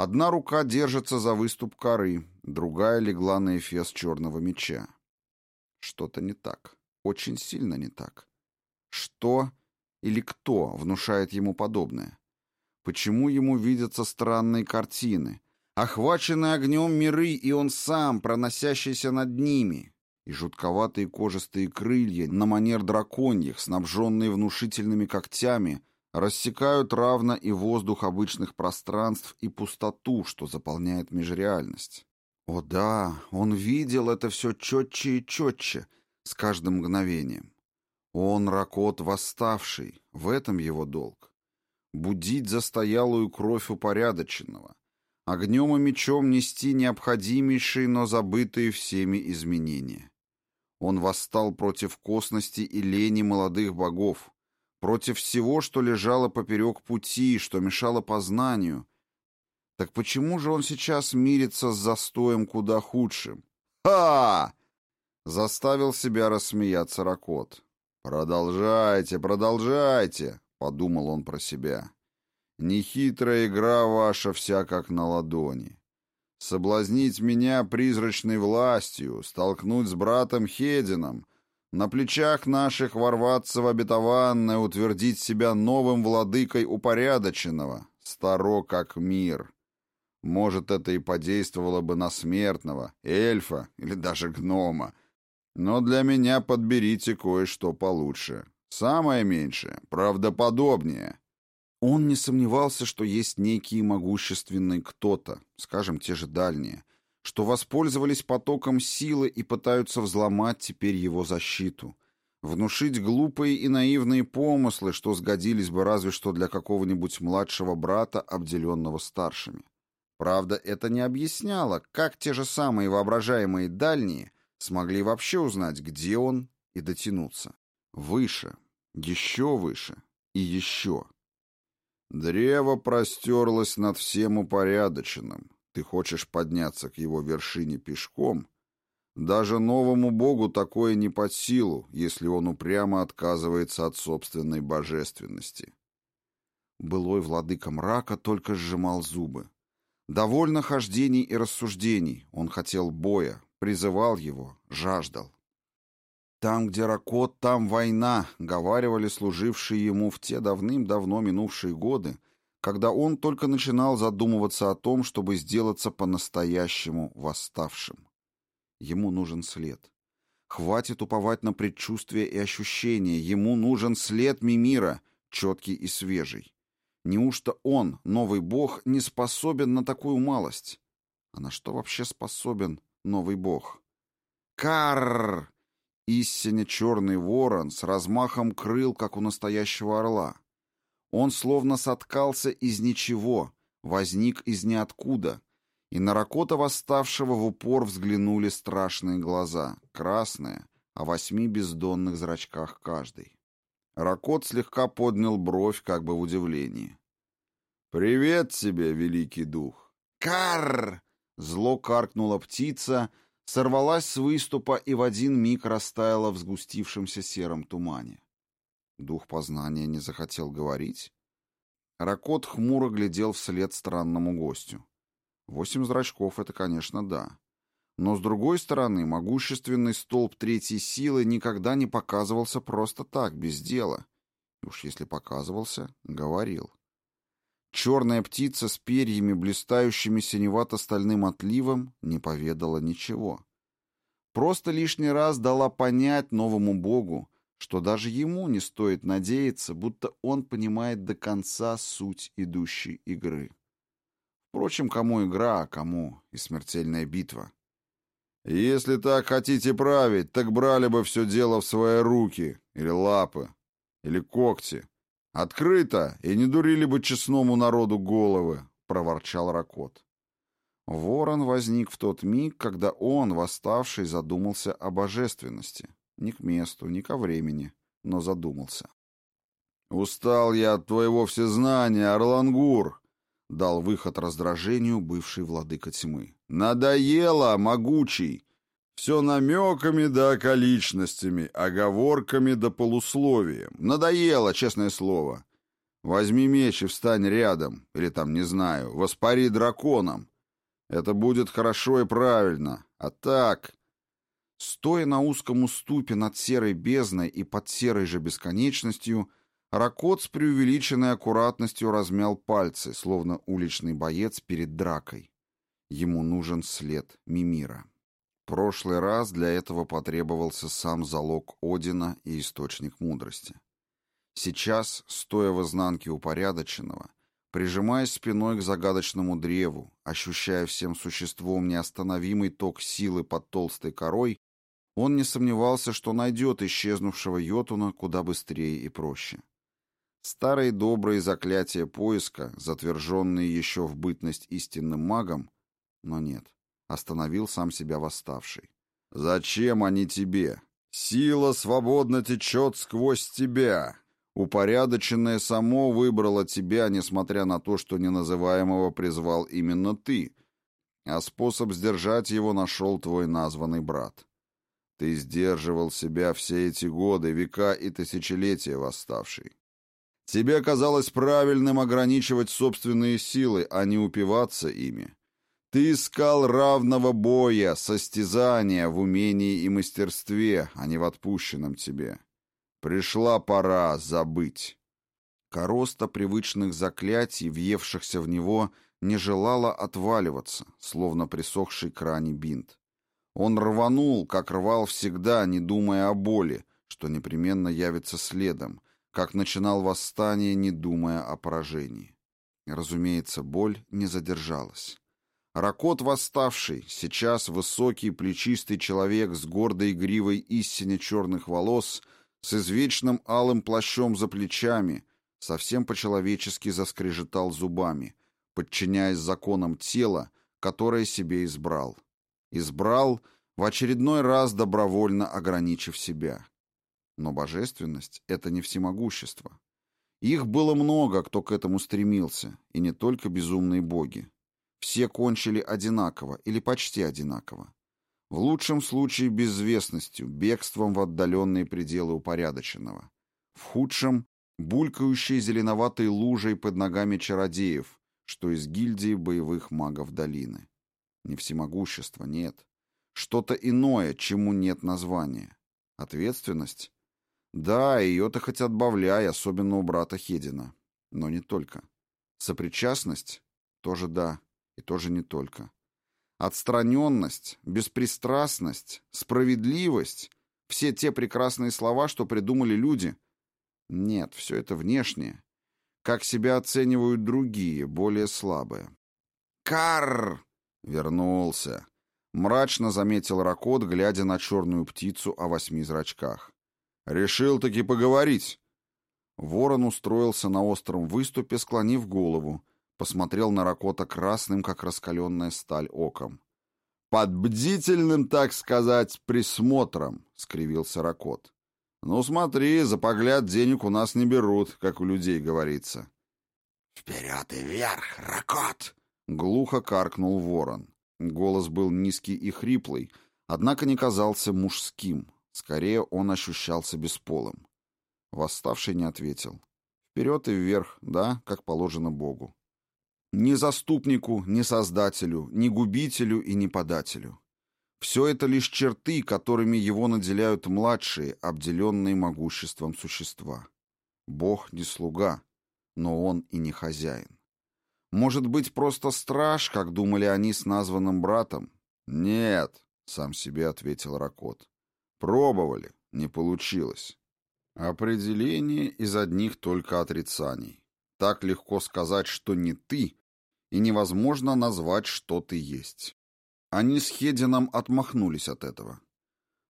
Одна рука держится за выступ коры, другая легла на эфес черного меча. Что-то не так. Очень сильно не так. Что или кто внушает ему подобное? Почему ему видятся странные картины? Охваченные огнем миры, и он сам, проносящийся над ними, и жутковатые кожистые крылья на манер драконьих, снабженные внушительными когтями, рассекают равно и воздух обычных пространств, и пустоту, что заполняет межреальность. О да, он видел это все четче и четче, с каждым мгновением. Он ракот восставший, в этом его долг. Будить застоялую кровь упорядоченного, огнем и мечом нести необходимейшие, но забытые всеми изменения. Он восстал против косности и лени молодых богов, против всего, что лежало поперек пути, что мешало познанию. Так почему же он сейчас мирится с застоем куда худшим? Ха! Заставил себя рассмеяться Ракот. «Продолжайте, продолжайте!» — подумал он про себя. «Нехитрая игра ваша вся как на ладони. Соблазнить меня призрачной властью, столкнуть с братом Хедином, на плечах наших ворваться в обетованное, утвердить себя новым владыкой упорядоченного, старо как мир. Может, это и подействовало бы на смертного, эльфа или даже гнома, но для меня подберите кое-что получше. Самое меньшее, правдоподобнее. Он не сомневался, что есть некий могущественный кто-то, скажем, те же дальние, что воспользовались потоком силы и пытаются взломать теперь его защиту, внушить глупые и наивные помыслы, что сгодились бы разве что для какого-нибудь младшего брата, обделенного старшими. Правда, это не объясняло, как те же самые воображаемые дальние смогли вообще узнать, где он, и дотянуться. Выше, еще выше и еще. Древо простерлось над всем упорядоченным. Ты хочешь подняться к его вершине пешком? Даже новому богу такое не под силу, если он упрямо отказывается от собственной божественности. Былой владыка мрака только сжимал зубы. Довольно хождений и рассуждений, он хотел боя, призывал его, жаждал. «Там, где Ракот, там война», — говаривали служившие ему в те давным-давно минувшие годы, когда он только начинал задумываться о том, чтобы сделаться по-настоящему восставшим. Ему нужен след. Хватит уповать на предчувствия и ощущения, ему нужен след Мимира, четкий и свежий. Неужто он, новый бог, не способен на такую малость? А на что вообще способен новый бог. Карр! Истинно черный ворон с размахом крыл, как у настоящего орла. Он словно соткался из ничего, возник из ниоткуда, и на Ракота восставшего в упор взглянули страшные глаза, красные, о восьми бездонных зрачках каждый. Ракот слегка поднял бровь, как бы в удивлении. «Привет тебе, великий дух!» «Карр!» Зло каркнула птица, сорвалась с выступа и в один миг растаяла в сгустившемся сером тумане. Дух познания не захотел говорить? Ракот хмуро глядел вслед странному гостю. Восемь зрачков — это, конечно, да. Но, с другой стороны, могущественный столб третьей силы никогда не показывался просто так, без дела. Уж если показывался, говорил. Черная птица с перьями, блистающими синевато-стальным отливом, не поведала ничего. Просто лишний раз дала понять новому богу, что даже ему не стоит надеяться, будто он понимает до конца суть идущей игры. Впрочем, кому игра, а кому и смертельная битва. «Если так хотите править, так брали бы все дело в свои руки, или лапы, или когти», «Открыто, и не дурили бы честному народу головы», — проворчал Ракот. Ворон возник в тот миг, когда он, восставший, задумался о божественности. Ни к месту, ни ко времени, но задумался. «Устал я от твоего всезнания, Орлангур!» — дал выход раздражению бывший владыка тьмы. «Надоело, могучий! Все намеками да околичностями, оговорками да полусловием. Надоело, честное слово. Возьми меч и встань рядом, или там, не знаю, воспари драконом. Это будет хорошо и правильно. А так... Стоя на узком уступе над серой бездной и под серой же бесконечностью, Ракот с преувеличенной аккуратностью размял пальцы, словно уличный боец перед дракой. Ему нужен след Мимира. прошлый раз для этого потребовался сам залог Одина и источник мудрости. Сейчас, стоя в изнанке упорядоченного, прижимаясь спиной к загадочному древу, ощущая всем существом неостановимый ток силы под толстой корой, он не сомневался, что найдет исчезнувшего Йотуна куда быстрее и проще. Старые добрые заклятия поиска, затверженные еще в бытность истинным магом, но нет, остановил сам себя восставший. «Зачем они тебе? Сила свободно течет сквозь тебя. Упорядоченное само выбрало тебя, несмотря на то, что неназываемого призвал именно ты, а способ сдержать его нашел твой названный брат. Ты сдерживал себя все эти годы, века и тысячелетия восставший. Тебе казалось правильным ограничивать собственные силы, а не упиваться ими. Ты искал равного боя, состязания в умении и мастерстве, а не в отпущенном тебе. Пришла пора забыть. Короста привычных заклятий, въевшихся в него, не желала отваливаться, словно присохший к ране бинт. Он рванул, как рвал всегда, не думая о боли, что непременно явится следом, как начинал восстание, не думая о поражении. Разумеется, боль не задержалась. Ракот восставший, сейчас высокий плечистый человек с гордой гривой истине черных волос, с извечным алым плащом за плечами, совсем по-человечески заскрежетал зубами, подчиняясь законам тела, которое себе избрал. Избрал, в очередной раз добровольно ограничив себя. Но божественность — это не всемогущество. Их было много, кто к этому стремился, и не только безумные боги. Все кончили одинаково или почти одинаково. В лучшем случае безвестностью, бегством в отдаленные пределы упорядоченного. В худшем — булькающей зеленоватой лужей под ногами чародеев, что из гильдии боевых магов долины. Не всемогущество, нет. Что-то иное, чему нет названия. Ответственность? Да, ее-то хоть отбавляй, особенно у брата Хедина. Но не только. Сопричастность? Тоже да, и тоже не только. Отстраненность, беспристрастность, справедливость — все те прекрасные слова, что придумали люди. Нет, все это внешнее. Как себя оценивают другие, более слабые. «Карр!» — вернулся. Мрачно заметил Ракот, глядя на черную птицу о восьми зрачках. Решил таки поговорить. Ворон устроился на остром выступе, склонив голову, посмотрел на Ракота красным, как раскаленная сталь, оком. «Под бдительным, так сказать, присмотром», — скривился Ракот. «Ну смотри, за погляд денег у нас не берут, как у людей говорится». «Вперед и вверх, Ракот!» — глухо каркнул ворон. Голос был низкий и хриплый, однако не казался мужским, Скорее, он ощущался бесполым. Восставший не ответил. Вперед и вверх, да, как положено Богу. Ни заступнику, ни создателю, ни губителю и ни подателю. Все это лишь черты, которыми его наделяют младшие, обделенные могуществом существа. Бог не слуга, но он и не хозяин. Может быть, просто страж, как думали они с названным братом? Нет, сам себе ответил Ракот. Пробовали, не получилось. Определение из одних только отрицаний. Так легко сказать, что не ты, и невозможно назвать, что ты есть. Они с Хедином отмахнулись от этого.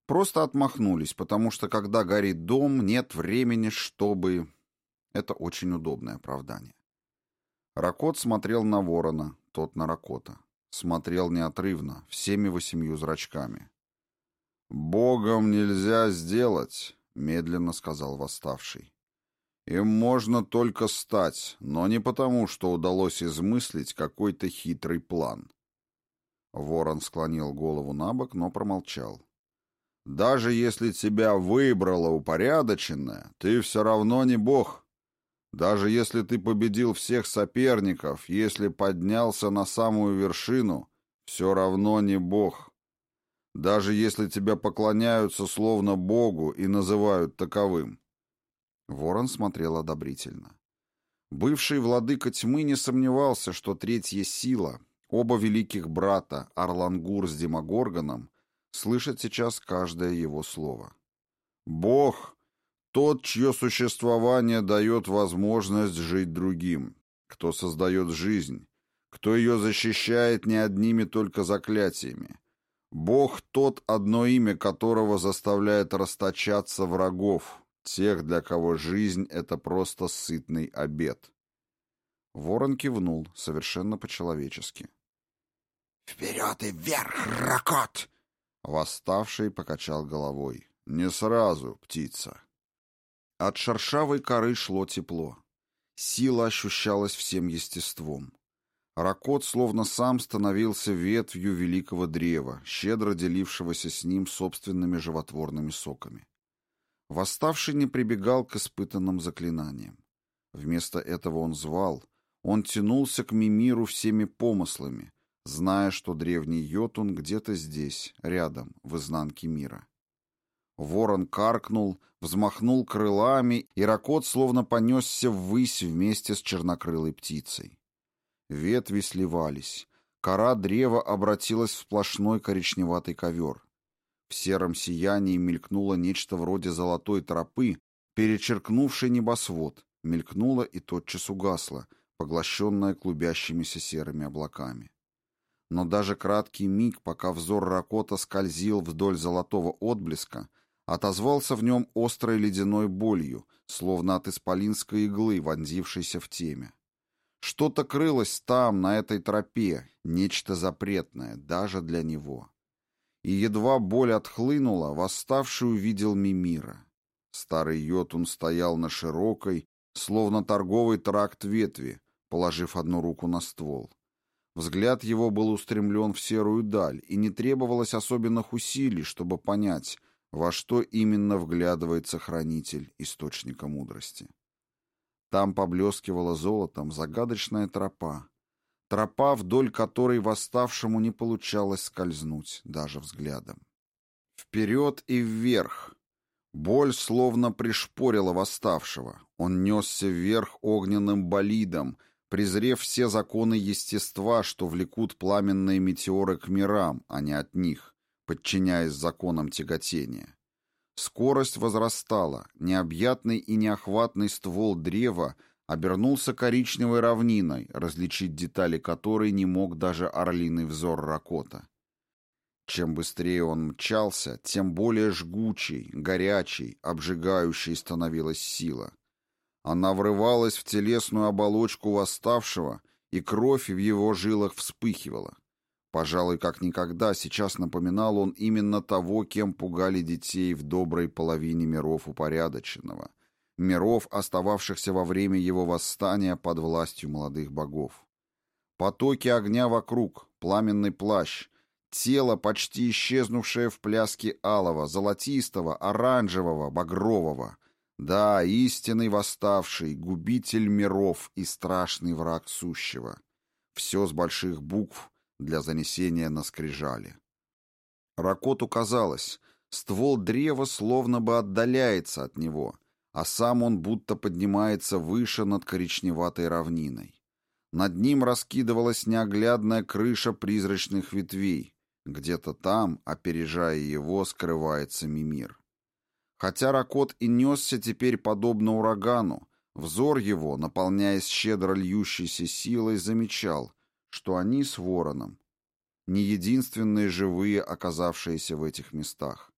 Просто отмахнулись, потому что когда горит дом, нет времени, чтобы... Это очень удобное оправдание. Ракот смотрел на ворона, тот на Ракота. Смотрел неотрывно, всеми восемью зрачками. «Богом нельзя сделать», — медленно сказал восставший. «Им можно только стать, но не потому, что удалось измыслить какой-то хитрый план». Ворон склонил голову на бок, но промолчал. «Даже если тебя выбрало упорядоченное, ты все равно не бог. Даже если ты победил всех соперников, если поднялся на самую вершину, все равно не бог. Даже если тебя поклоняются словно богу и называют таковым. Ворон смотрел одобрительно. Бывший владыка тьмы не сомневался, что третья сила, оба великих брата, Арлангур с Демогоргоном, слышат сейчас каждое его слово. «Бог тот, чье существование дает возможность жить другим, кто создает жизнь, кто ее защищает не одними только заклятиями. Бог тот, одно имя которого заставляет расточаться врагов, тех, для кого жизнь — это просто сытный обед. Ворон кивнул, совершенно по-человечески. «Вперед и вверх, Ракот!» Восставший покачал головой. «Не сразу, птица». От шершавой коры шло тепло. Сила ощущалась всем естеством. Ракот словно сам становился ветвью великого древа, щедро делившегося с ним собственными животворными соками. Восставший не прибегал к испытанным заклинаниям. Вместо этого он звал, он тянулся к Мимиру всеми помыслами, зная, что древний Йотун где-то здесь, рядом, в изнанке мира. Ворон каркнул, взмахнул крылами, и ракот словно понесся ввысь вместе с чернокрылой птицей. Ветви сливались. Кора древа обратилась в сплошной коричневатый ковер. В сером сиянии мелькнуло нечто вроде золотой тропы, перечеркнувшей небосвод, мелькнуло и тотчас угасло, поглощенное клубящимися серыми облаками. Но даже краткий миг, пока взор Ракота скользил вдоль золотого отблеска, отозвался в нем острой ледяной болью, словно от исполинской иглы, вонзившейся в теме. Что-то крылось там, на этой тропе, нечто запретное, даже для него. И едва боль отхлынула, восставший увидел Мимира. Старый Йотун стоял на широкой, словно торговый тракт ветви, положив одну руку на ствол. Взгляд его был устремлен в серую даль, и не требовалось особенных усилий, чтобы понять, во что именно вглядывается хранитель источника мудрости. Там поблескивала золотом загадочная тропа, тропа, вдоль которой восставшему не получалось скользнуть даже взглядом. Вперед и вверх. Боль словно пришпорила восставшего. Он несся вверх огненным болидом, презрев все законы естества, что влекут пламенные метеоры к мирам, а не от них подчиняясь законам тяготения. Скорость возрастала, необъятный и неохватный ствол древа обернулся коричневой равниной, различить детали которой не мог даже орлиный взор Ракота. Чем быстрее он мчался, тем более жгучей, горячей, обжигающей становилась сила. Она врывалась в телесную оболочку восставшего, и кровь в его жилах вспыхивала. Пожалуй, как никогда сейчас напоминал он именно того, кем пугали детей в доброй половине миров упорядоченного, миров, остававшихся во время его восстания под властью молодых богов. Потоки огня вокруг, пламенный плащ, тело, почти исчезнувшее в пляске алого, золотистого, оранжевого, багрового. Да, истинный восставший, губитель миров и страшный враг сущего. Все с больших букв — для занесения на скрижали. Ракоту казалось, ствол древа словно бы отдаляется от него, а сам он будто поднимается выше над коричневатой равниной. Над ним раскидывалась неоглядная крыша призрачных ветвей. Где-то там, опережая его, скрывается Мимир. Хотя Ракот и несся теперь подобно урагану, взор его, наполняясь щедро льющейся силой, замечал, что они с вороном не единственные живые, оказавшиеся в этих местах.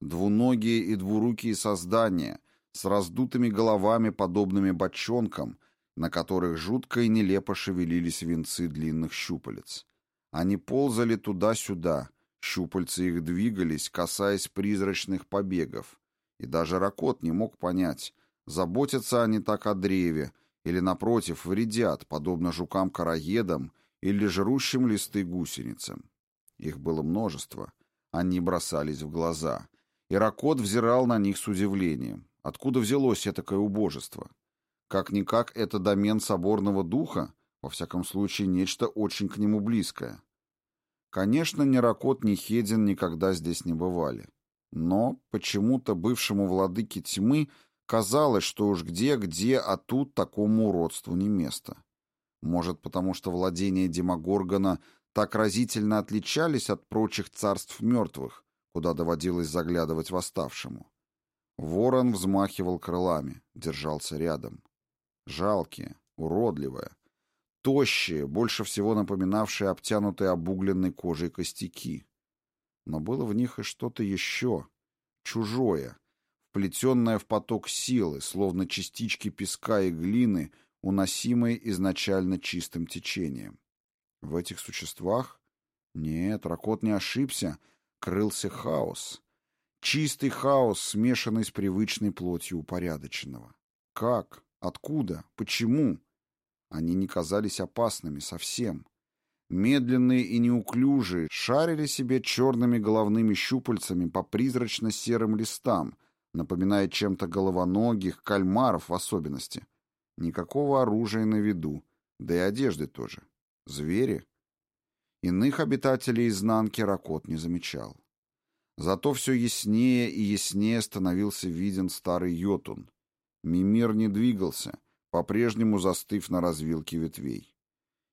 Двуногие и двурукие создания с раздутыми головами, подобными бочонкам, на которых жутко и нелепо шевелились венцы длинных щупалец. Они ползали туда-сюда, щупальцы их двигались, касаясь призрачных побегов, и даже Ракот не мог понять, заботятся они так о древе или, напротив, вредят, подобно жукам-караедам или жрущим листы гусеницам. Их было множество. Они бросались в глаза. Иракот взирал на них с удивлением. Откуда взялось этакое убожество? Как-никак это домен соборного духа, во всяком случае, нечто очень к нему близкое. Конечно, ни Ракот, ни Хедин никогда здесь не бывали. Но почему-то бывшему владыке тьмы казалось, что уж где-где, а тут такому уродству не место. Может, потому что владения Демогоргона так разительно отличались от прочих царств мертвых, куда доводилось заглядывать восставшему. Ворон взмахивал крылами, держался рядом. Жалкие, уродливые, тощие, больше всего напоминавшие обтянутые обугленной кожей костяки. Но было в них и что-то еще, чужое, вплетенное в поток силы, словно частички песка и глины, уносимые изначально чистым течением. В этих существах? Нет, Ракот не ошибся, крылся хаос. Чистый хаос, смешанный с привычной плотью упорядоченного. Как? Откуда? Почему? Они не казались опасными совсем. Медленные и неуклюжие шарили себе черными головными щупальцами по призрачно-серым листам, напоминая чем-то головоногих, кальмаров в особенности. Никакого оружия на виду, да и одежды тоже. Звери? Иных обитателей изнанки Ракот не замечал. Зато все яснее и яснее становился виден старый Йотун. Мимир не двигался, по-прежнему застыв на развилке ветвей.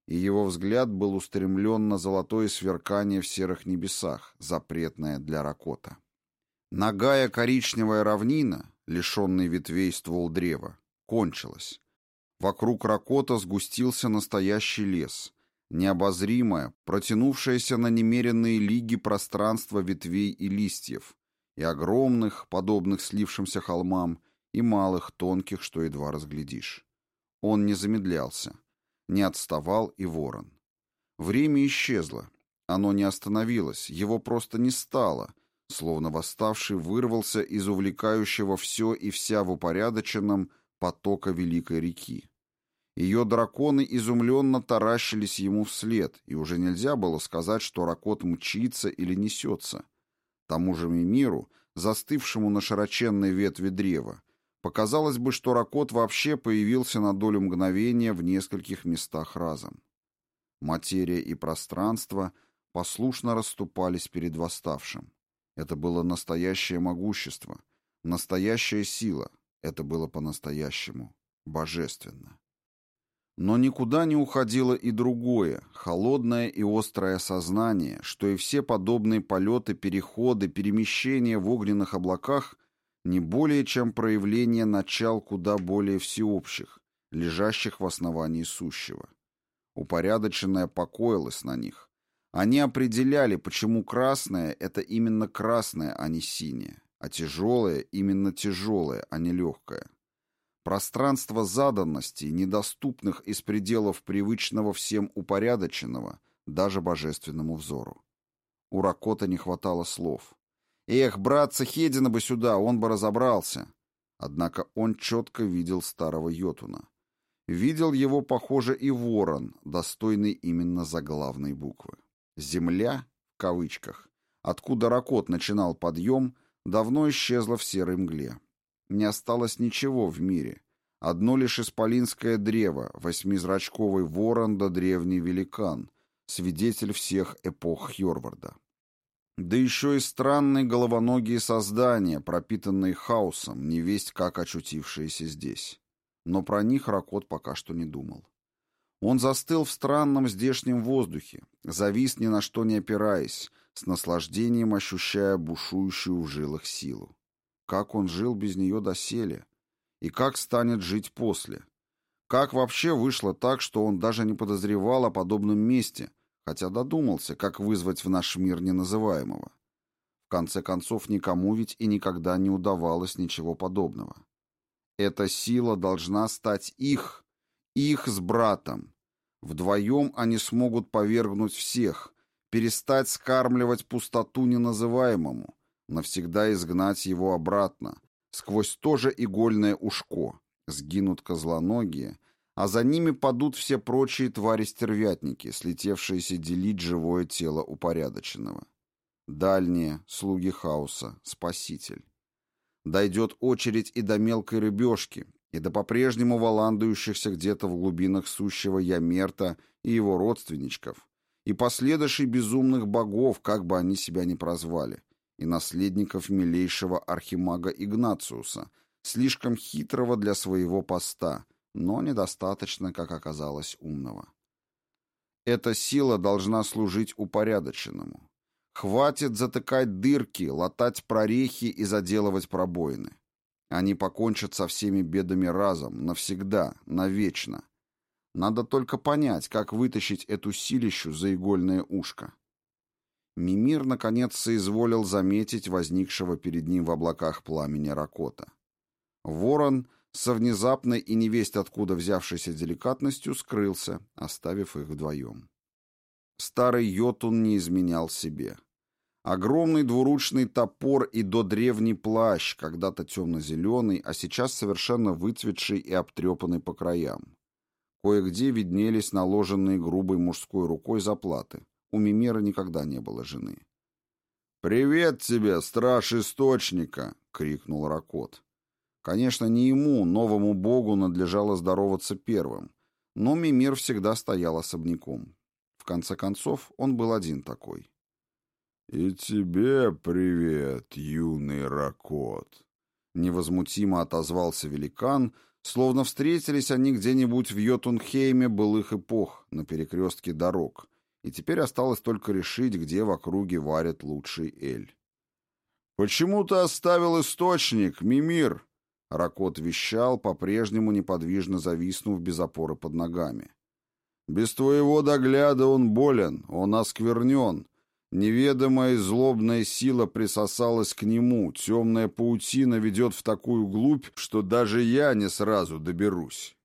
И его взгляд был устремлен на золотое сверкание в серых небесах, запретное для Ракота. Нагая коричневая равнина, лишенный ветвей ствол древа, кончилась. Вокруг Ракота сгустился настоящий лес, необозримое, протянувшееся на немеренные лиги пространство ветвей и листьев, и огромных, подобных слившимся холмам, и малых, тонких, что едва разглядишь. Он не замедлялся. Не отставал и ворон. Время исчезло. Оно не остановилось, его просто не стало, словно восставший вырвался из увлекающего все и вся в упорядоченном потока великой реки. Ее драконы изумленно таращились ему вслед, и уже нельзя было сказать, что Ракот мчится или несется. Тому же Мимиру, застывшему на широченной ветви древа, Показалось бы, что Ракот вообще появился на долю мгновения в нескольких местах разом. Материя и пространство послушно расступались перед восставшим. Это было настоящее могущество, настоящая сила. Это было по-настоящему божественно. Но никуда не уходило и другое, холодное и острое сознание, что и все подобные полеты, переходы, перемещения в огненных облаках не более чем проявление начал куда более всеобщих, лежащих в основании сущего. Упорядоченное покоилось на них. Они определяли, почему красное — это именно красное, а не синее, а тяжелое — именно тяжелое, а не легкое. Пространство заданностей, недоступных из пределов привычного всем упорядоченного, даже божественному взору. У Ракота не хватало слов. Эх, братца Хедина бы сюда, он бы разобрался. Однако он четко видел старого Йотуна. Видел его, похоже, и ворон, достойный именно за главной буквы. «Земля», в кавычках, откуда Ракот начинал подъем, давно исчезла в серой мгле. Не осталось ничего в мире. Одно лишь исполинское древо, восьмизрачковый ворон да древний великан, свидетель всех эпох Хьорварда. Да еще и странные головоногие создания, пропитанные хаосом, невесть как очутившиеся здесь. Но про них Ракот пока что не думал. Он застыл в странном здешнем воздухе, завис ни на что не опираясь, с наслаждением ощущая бушующую в жилах силу. Как он жил без нее доселе? И как станет жить после? Как вообще вышло так, что он даже не подозревал о подобном месте, хотя додумался, как вызвать в наш мир неназываемого. В конце концов, никому ведь и никогда не удавалось ничего подобного. Эта сила должна стать их, их с братом. Вдвоем они смогут повергнуть всех, перестать скармливать пустоту неназываемому, навсегда изгнать его обратно, сквозь то же игольное ушко. Сгинут козлоногие — а за ними падут все прочие твари-стервятники, слетевшиеся делить живое тело упорядоченного. Дальние, слуги хаоса, спаситель. Дойдет очередь и до мелкой рыбешки, и до по-прежнему валандующихся где-то в глубинах сущего Ямерта и его родственничков, и последующих безумных богов, как бы они себя ни прозвали, и наследников милейшего архимага Игнациуса, слишком хитрого для своего поста, но недостаточно, как оказалось, умного. Эта сила должна служить упорядоченному. Хватит затыкать дырки, латать прорехи и заделывать пробоины. Они покончат со всеми бедами разом, навсегда, навечно. Надо только понять, как вытащить эту силищу за игольное ушко. Мимир, наконец, соизволил заметить возникшего перед ним в облаках пламени Ракота. Ворон со внезапной и невесть откуда взявшейся деликатностью скрылся, оставив их вдвоем. Старый Йотун не изменял себе. Огромный двуручный топор и до древний плащ, когда-то темно-зеленый, а сейчас совершенно выцветший и обтрепанный по краям. Кое-где виднелись наложенные грубой мужской рукой заплаты. У Мимера никогда не было жены. «Привет тебе, страж Источника!» — крикнул Ракот. Конечно, не ему, новому богу, надлежало здороваться первым, но Мимир всегда стоял особняком. В конце концов, он был один такой. «И тебе привет, юный Ракот!» Невозмутимо отозвался великан, словно встретились они где-нибудь в Йотунхейме былых эпох, на перекрестке дорог, и теперь осталось только решить, где в округе варят лучший эль. «Почему ты оставил источник, Мимир?» Ракот вещал, по-прежнему неподвижно зависнув без опоры под ногами. «Без твоего догляда он болен, он осквернен, Неведомая злобная сила присосалась к нему, темная паутина ведет в такую глубь, что даже я не сразу доберусь.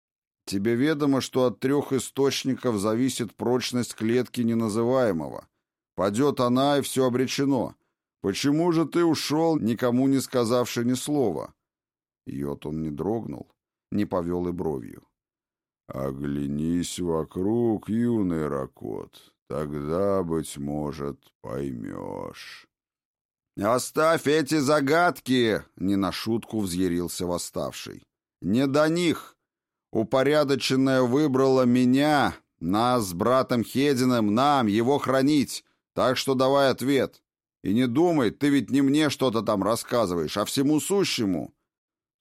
Тебе ведомо, что от трех источников зависит прочность клетки неназываемого. Падет она, и все обречено. Почему же ты ушел, никому не сказавши ни слова?» Йод он не дрогнул, не повел и бровью. «Оглянись вокруг, юный Ракот. Тогда, быть может, поймешь. «Оставь эти загадки!» — не на шутку взъярился восставший. «Не до них! Упорядоченная выбрала меня, нас с братом Хединым, нам, его хранить, так что давай ответ. И не думай, ты ведь не мне что-то там рассказываешь, а всему сущему».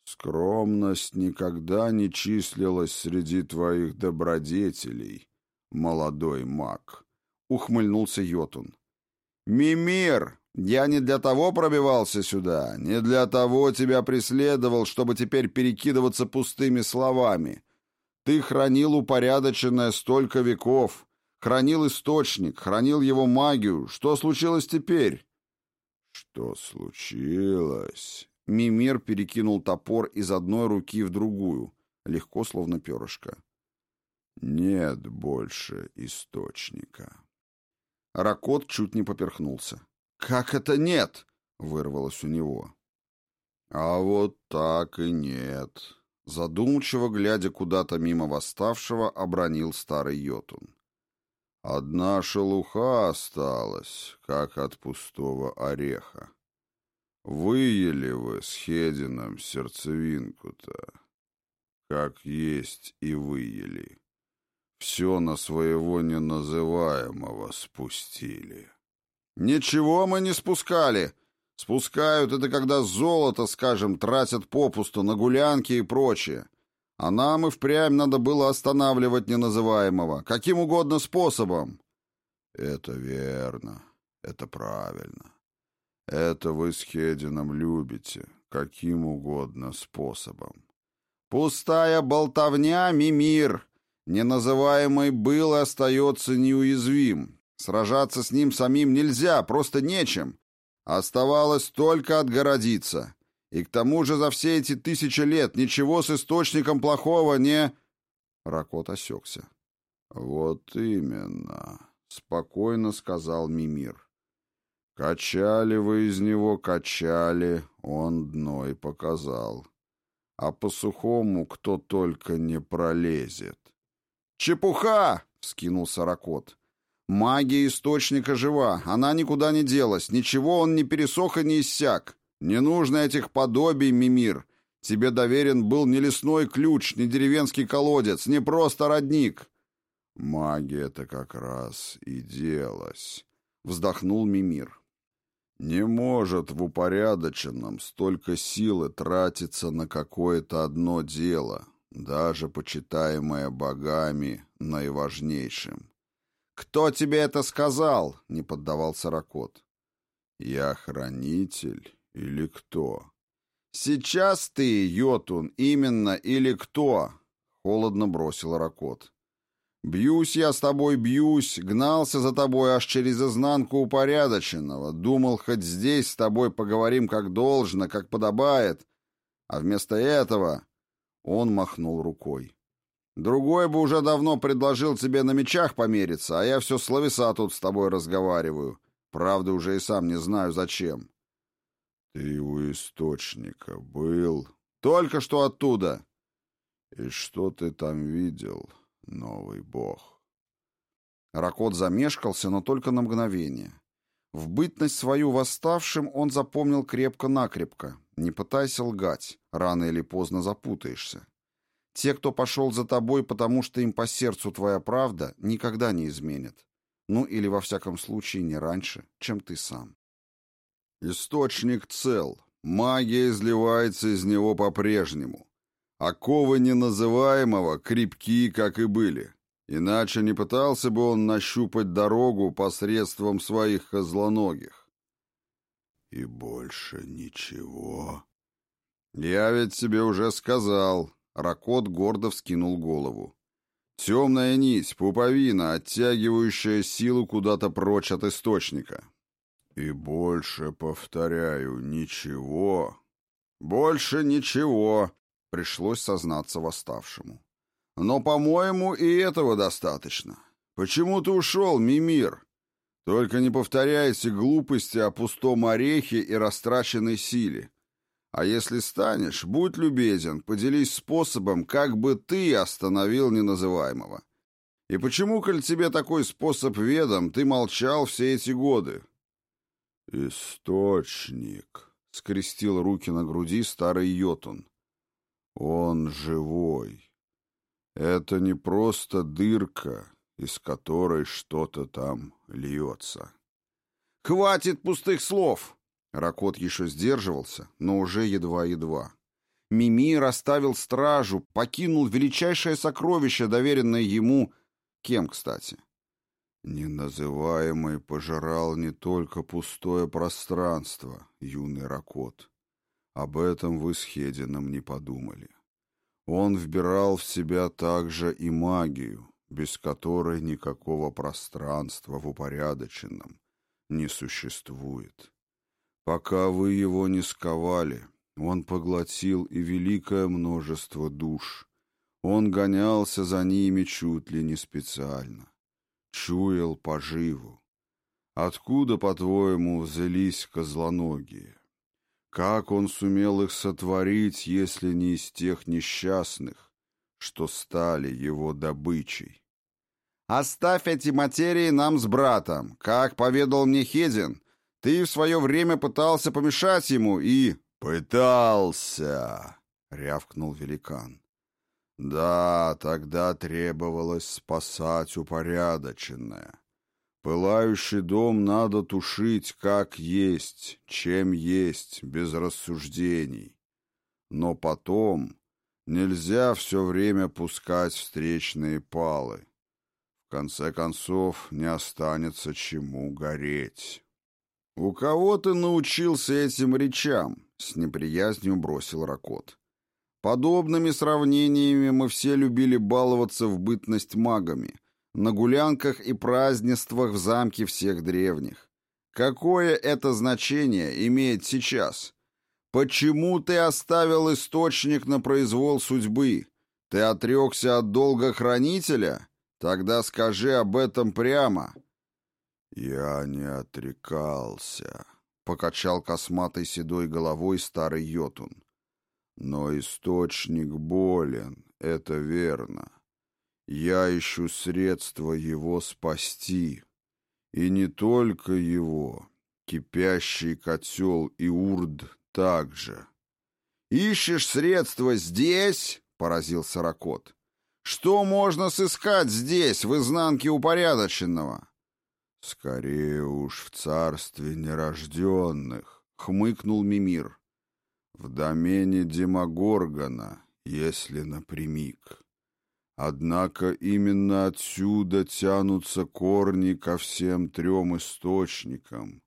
«Скромность никогда не числилась среди твоих добродетелей, молодой маг», — ухмыльнулся Йотун. «Мимир, я не для того пробивался сюда, не для того тебя преследовал, чтобы теперь перекидываться пустыми словами. Ты хранил упорядоченное столько веков, хранил источник, хранил его магию. Что случилось теперь?» «Что случилось?» Мимир перекинул топор из одной руки в другую, легко, словно перышко. «Нет больше источника». Ракот чуть не поперхнулся. «Как это нет?» — вырвалось у него. «А вот так и нет», — задумчиво, глядя куда-то мимо восставшего, обронил старый Йотун. «Одна шелуха осталась, как от пустого ореха. Выели вы с Хедином сердцевинку-то, как есть и выели» все на своего неназываемого спустили. Ничего мы не спускали. Спускают это когда золото, скажем, тратят попусту на гулянки и прочее. А нам и впрямь надо было останавливать неназываемого. Каким угодно способом. Это верно. Это правильно. Это вы с Хедином любите. Каким угодно способом. Пустая болтовня, Мимир. Неназываемый был и остается неуязвим. Сражаться с ним самим нельзя, просто нечем. Оставалось только отгородиться. И к тому же за все эти тысячи лет ничего с источником плохого не...» Ракот осекся. «Вот именно», — спокойно сказал Мимир. «Качали вы из него, качали, он дно и показал. А по сухому кто только не пролезет». «Чепуха!» — вскинулся Ракот. «Магия источника жива, она никуда не делась, ничего он не пересох и не иссяк. Не нужно этих подобий, Мимир. Тебе доверен был не лесной ключ, не деревенский колодец, не просто родник. Магия-то как раз и делась, вздохнул Мимир. Не может в упорядоченном столько силы тратиться на какое-то одно дело, даже почитаемое богами наиважнейшим. «Кто тебе это сказал?» — не поддавался Ракот. «Я хранитель или кто?» «Сейчас ты, Йотун, именно или кто?» — холодно бросил Ракот. «Бьюсь я с тобой, бьюсь, гнался за тобой аж через изнанку упорядоченного, думал, хоть здесь с тобой поговорим как должно, как подобает, а вместо этого...» Он махнул рукой. «Другой бы уже давно предложил тебе на мечах помериться, а я все словеса тут с тобой разговариваю. Правда, уже и сам не знаю, зачем». «Ты у источника был?» «Только что оттуда». «И что ты там видел, новый бог?» Ракот замешкался, но только на мгновение. В бытность свою восставшим он запомнил крепко-накрепко. Не пытайся лгать, рано или поздно запутаешься. Те, кто пошел за тобой, потому что им по сердцу твоя правда, никогда не изменят. Ну или, во всяком случае, не раньше, чем ты сам. Источник цел. Магия изливается из него по-прежнему. Оковы неназываемого крепки, как и были. Иначе не пытался бы он нащупать дорогу посредством своих козлоногих. И больше ничего. Я ведь тебе уже сказал. Ракот гордо вскинул голову. Темная нить, пуповина, оттягивающая силу куда-то прочь от источника. И больше, повторяю, ничего. Больше ничего, пришлось сознаться восставшему. Но, по-моему, и этого достаточно. Почему ты ушел, Мимир? Только не повторяйте глупости о пустом орехе и растраченной силе. А если станешь, будь любезен, поделись способом, как бы ты остановил неназываемого. И почему, коль тебе такой способ ведом, ты молчал все эти годы? «Источник», — скрестил руки на груди старый Йотун. «Он живой. Это не просто дырка, из которой что-то там льется». «Хватит пустых слов!» Ракот еще сдерживался, но уже едва-едва. Мими расставил стражу, покинул величайшее сокровище, доверенное ему... Кем, кстати? Неназываемый пожирал не только пустое пространство, юный Ракот. Об этом вы с Хедином не подумали. Он вбирал в себя также и магию, без которой никакого пространства в упорядоченном не существует. Пока вы его не сковали, он поглотил и великое множество душ. Он гонялся за ними чуть ли не специально чуял поживу. Откуда, по-твоему, взялись козлоногие? Как он сумел их сотворить, если не из тех несчастных, что стали его добычей? «Оставь эти материи нам с братом. Как поведал мне Хедин, ты в свое время пытался помешать ему и...» «Пытался!» — рявкнул великан. Да, тогда требовалось спасать упорядоченное. Пылающий дом надо тушить как есть, чем есть, без рассуждений. Но потом нельзя все время пускать встречные палы. В конце концов, не останется чему гореть. «У кого ты научился этим речам?» — с неприязнью бросил Ракот. Подобными сравнениями мы все любили баловаться в бытность магами, на гулянках и празднествах в замке всех древних. Какое это значение имеет сейчас? Почему ты оставил источник на произвол судьбы? Ты отрекся от долга хранителя? Тогда скажи об этом прямо. Я не отрекался, — покачал косматой седой головой старый Йотун. Но источник болен, это верно. Я ищу средства его спасти. И не только его, кипящий котел и урд также. «Ищешь средства здесь?» — поразился Ракот. «Что можно сыскать здесь, в изнанке упорядоченного?» «Скорее уж в царстве нерожденных», — хмыкнул Мимир. «В домене Демогоргона, если напрямик». Однако именно отсюда тянутся корни ко всем трем источникам.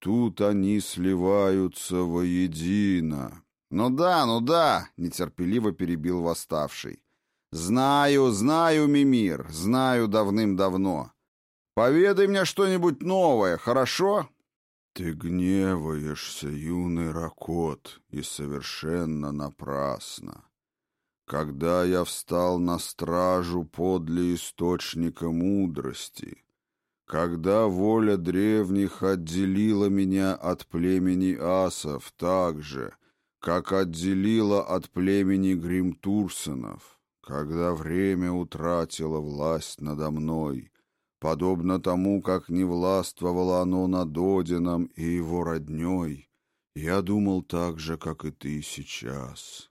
Тут они сливаются воедино. «Ну да, ну да!» — нетерпеливо перебил восставший. «Знаю, знаю, Мимир, знаю давным-давно. Поведай мне что-нибудь новое, хорошо?» «Ты гневаешься, юный Ракот, и совершенно напрасно. Когда я встал на стражу подле источника мудрости, когда воля древних отделила меня от племени асов так же, как отделила от племени гримтурсонов, когда время утратило власть надо мной, подобно тому, как не властвовало оно над Одином и его родней, я думал так же, как и ты сейчас».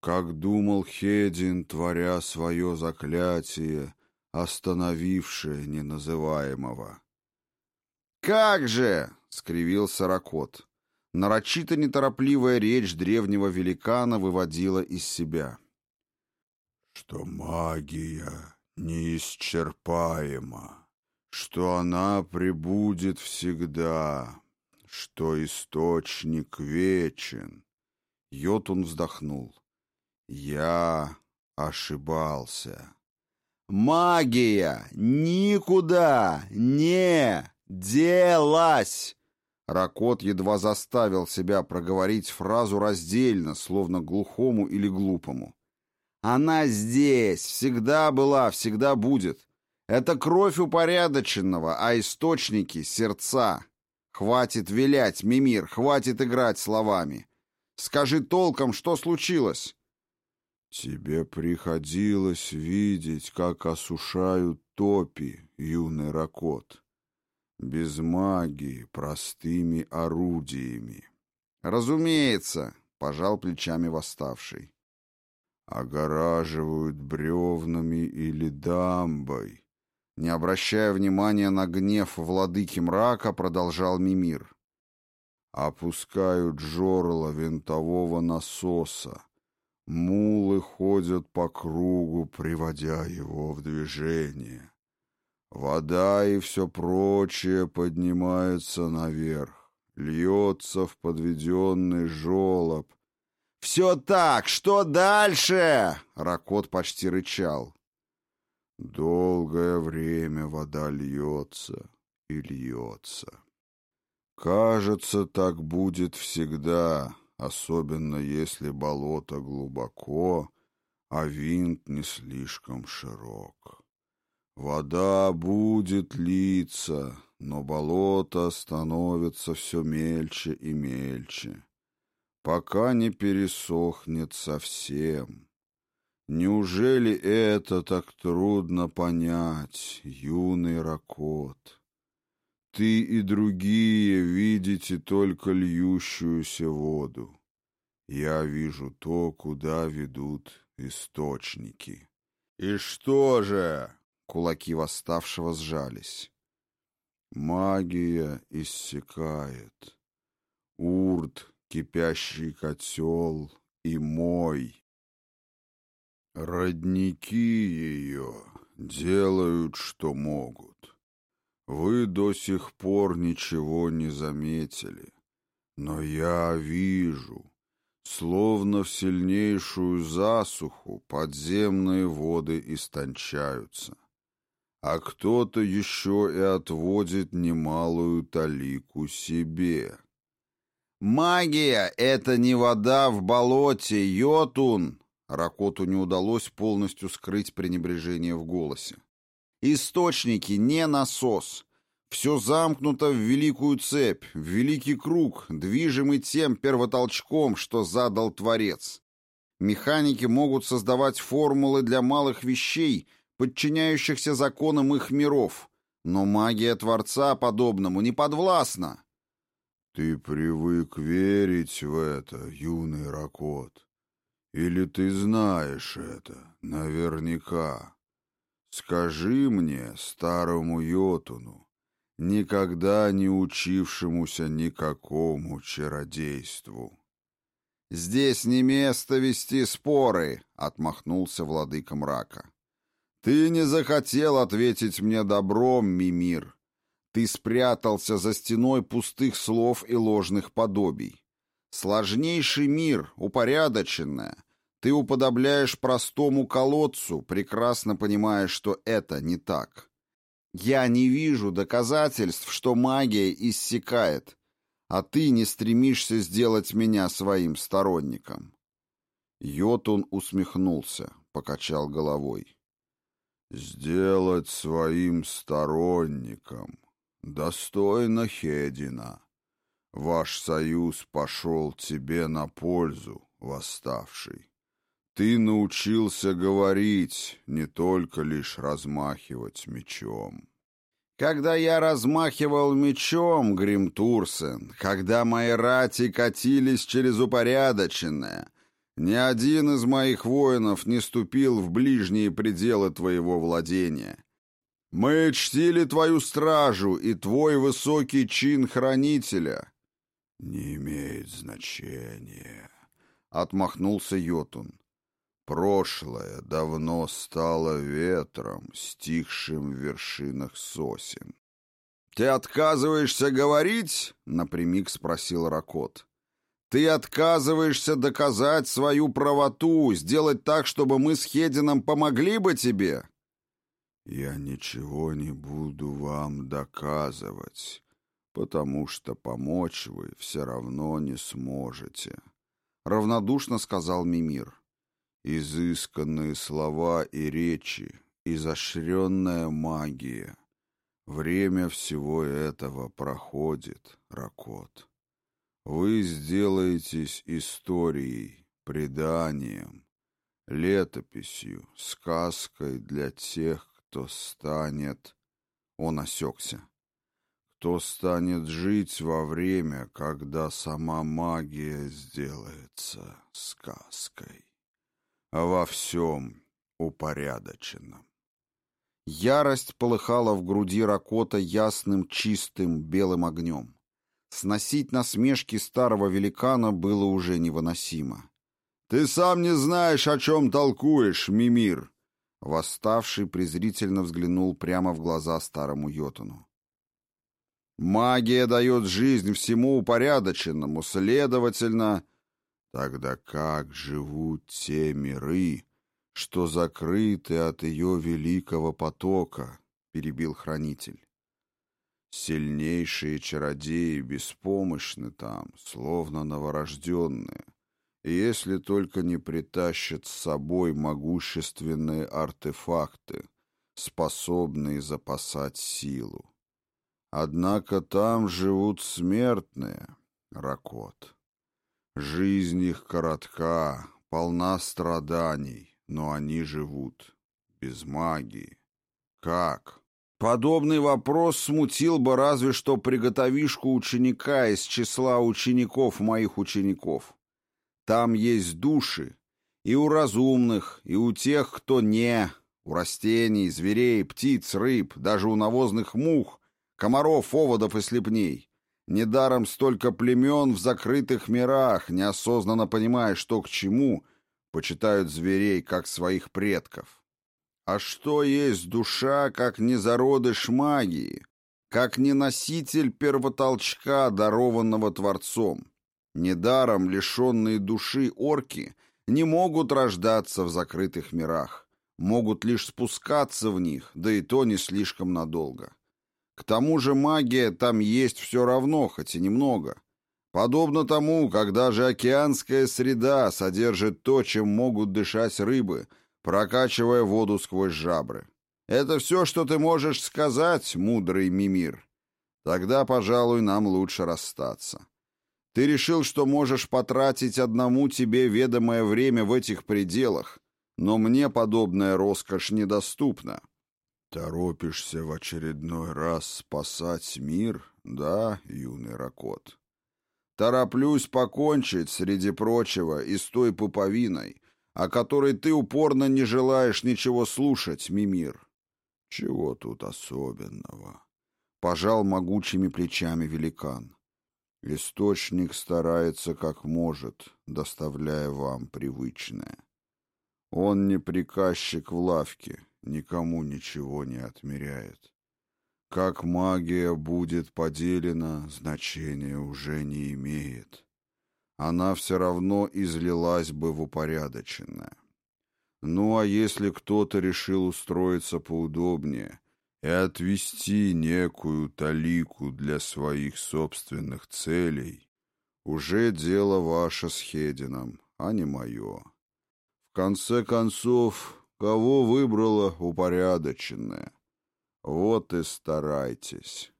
Как думал Хедин, творя свое заклятие, остановившее неназываемого. «Как же!» — скривился Ракот. Нарочито неторопливая речь древнего великана выводила из себя. «Что магия неисчерпаема, что она пребудет всегда, что источник вечен». Йотун вздохнул. Я ошибался. Магия никуда не делась. Ракот едва заставил себя проговорить фразу раздельно, словно глухому или глупому. Она здесь, всегда была, всегда будет. Это кровь упорядоченного, а источники — сердца. Хватит вилять, Мимир, хватит играть словами. Скажи толком, что случилось. Тебе приходилось видеть, как осушают топи, юный Ракот. Без магии, простыми орудиями. Разумеется, пожал плечами восставший. Огораживают бревнами или дамбой. Не обращая внимания на гнев владыки мрака, продолжал Мимир. Опускают жорло винтового насоса, Мулы ходят по кругу, приводя его в движение. Вода и все прочее поднимается наверх, льется в подведенный жолоб. «Все так! Что дальше?» — Ракот почти рычал. Долгое время вода льется и льется. Кажется, так будет всегда, особенно если болото глубоко, а винт не слишком широк. Вода будет литься, но болото становится все мельче и мельче, пока не пересохнет совсем. Неужели это так трудно понять, юный Ракот? Ты и другие видите только льющуюся воду. Я вижу то, куда ведут источники. И что же? Кулаки восставшего сжались. Магия иссякает. Урт, кипящий котел и мой. Родники ее делают, что могут. Вы до сих пор ничего не заметили, но я вижу, словно в сильнейшую засуху подземные воды истончаются, а кто-то еще и отводит немалую талику себе. «Магия — это не вода в болоте, Йотун!» Ракоту не удалось полностью скрыть пренебрежение в голосе. Источники не насос. Все замкнуто в великую цепь, в великий круг, движимый тем первотолчком, что задал Творец. Механики могут создавать формулы для малых вещей, подчиняющихся законам их миров, но магия Творца подобному не подвластна. Ты привык верить в это, юный Ракот? Или ты знаешь это наверняка? Скажи мне, старому Йотуну, никогда не учившемуся никакому чародейству. «Здесь не место вести споры», — отмахнулся владыка мрака. «Ты не захотел ответить мне добром, Мимир. Ты спрятался за стеной пустых слов и ложных подобий. Сложнейший мир, упорядоченное. Ты уподобляешь простому колодцу, прекрасно понимая, что это не так. Я не вижу доказательств, что магия иссякает, а ты не стремишься сделать меня своим сторонником. Йотун усмехнулся, покачал головой. «Сделать своим сторонником. «Достойно, Хедина. Ваш союз пошел тебе на пользу, восставший. Ты научился говорить, не только лишь размахивать мечом». Когда я размахивал мечом, Гримтурсен, когда мои рати катились через упорядоченное, ни один из моих воинов не ступил в ближние пределы твоего владения, мы чтили твою стражу и твой высокий чин хранителя. Не имеет значения, отмахнулся Йотун. Прошлое давно стало ветром, стихшим в вершинах сосен. «Ты отказываешься говорить?» — напрямик спросил Ракот. «Ты отказываешься доказать свою правоту, сделать так, чтобы мы с Хедином помогли бы тебе?» Я ничего не буду вам доказывать, потому что помочь вы все равно не сможете, — равнодушно сказал Мимир. Изысканные слова и речи, изощренная магия. Время всего этого проходит, Ракот. Вы сделаетесь историей, преданием, летописью, сказкой для тех, кто станет... Он осекся. Кто станет жить во время, когда сама магия сделается сказкой. А во всем упорядоченном. Ярость полыхала в груди Ракота ясным, чистым, белым огнем. Сносить насмешки старого великана было уже невыносимо. «Ты сам не знаешь, о чем толкуешь, Мимир!» Восставший презрительно взглянул прямо в глаза старому Йотуну. «Магия дает жизнь всему упорядоченному, следовательно...» «Тогда как живут те миры, что закрыты от ее великого потока?» — перебил хранитель. «Сильнейшие чародеи беспомощны там, словно новорожденные, если только не притащат с собой могущественные артефакты, способные запасать силу. Однако там живут смертные, Ракот. Жизнь их коротка, полна страданий, но они живут без магии. Как? Подобный вопрос смутил бы разве что приготовишку ученика из числа учеников моих учеников. Там есть души и у разумных, и у тех, кто не, у растений, зверей, птиц, рыб, даже у навозных мух, комаров, оводов и слепней. Недаром столько племен в закрытых мирах, неосознанно понимая, что к чему, почитают зверей как своих предков. А что есть душа, как не зародыш магии, как не носитель первотолчка, дарованного Творцом? Недаром лишенные души орки не могут рождаться в закрытых мирах, могут лишь спускаться в них, да и то не слишком надолго. К тому же магия там есть все равно, хоть и немного. Подобно тому, когда же океанская среда содержит то, чем могут дышать рыбы, прокачивая воду сквозь жабры. Это все, что ты можешь сказать, мудрый Мимир. Тогда, пожалуй, нам лучше расстаться. Ты решил, что можешь потратить одному тебе ведомое время в этих пределах, но мне подобная роскошь недоступна. Торопишься в очередной раз спасать мир, да, юный Ракот? Тороплюсь покончить, среди прочего, и с той пуповиной, о которой ты упорно не желаешь ничего слушать, Мимир. Чего тут особенного? Пожал могучими плечами великан. Источник старается как может, доставляя вам привычное. Он не приказчик в лавке, никому ничего не отмеряет. Как магия будет поделена, значения уже не имеет. Она все равно излилась бы в упорядоченное. Ну а если кто-то решил устроиться поудобнее и отвести некую талику для своих собственных целей, уже дело ваше с Хедином, а не мое. В конце концов, кого выбрала упорядоченная? Вот и старайтесь.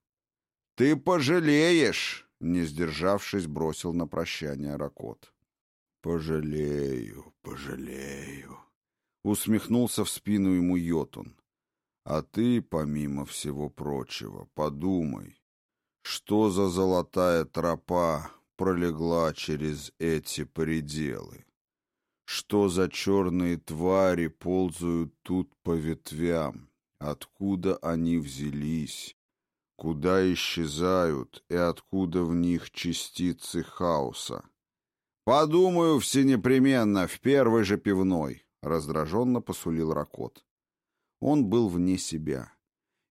Ты пожалеешь, не сдержавшись, бросил на прощание Ракот. Пожалею, пожалею, усмехнулся в спину ему Йотун. А ты, помимо всего прочего, подумай, что за золотая тропа пролегла через эти пределы? Что за черные твари ползают тут по ветвям? Откуда они взялись? Куда исчезают и откуда в них частицы хаоса? «Подумаю все непременно, в первой же пивной», — раздраженно посулил Ракот. Он был вне себя.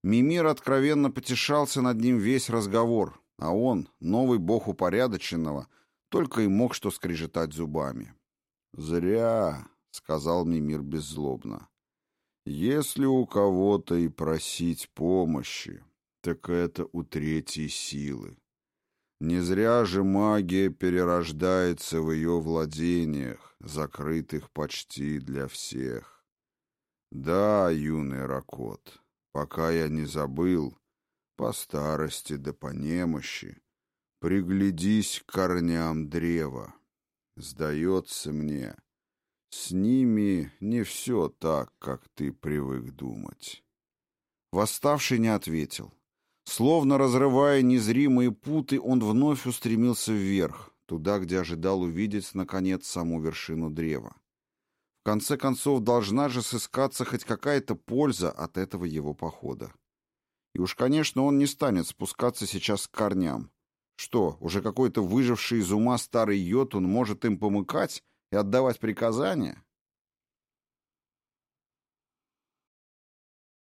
Мимир откровенно потешался над ним весь разговор, а он, новый бог упорядоченного, только и мог что скрежетать зубами. «Зря», — сказал Мимир беззлобно. Если у кого-то и просить помощи, так это у третьей силы. Не зря же магия перерождается в ее владениях, закрытых почти для всех. Да, юный Ракот, пока я не забыл, по старости да по немощи, приглядись к корням древа. Сдается мне, с ними не все так, как ты привык думать. Восставший не ответил. Словно разрывая незримые путы, он вновь устремился вверх, туда, где ожидал увидеть, наконец, саму вершину древа. Конце концов, должна же сыскаться хоть какая-то польза от этого его похода. И уж, конечно, он не станет спускаться сейчас к корням. Что, уже какой-то выживший из ума старый йотун может им помыкать и отдавать приказания?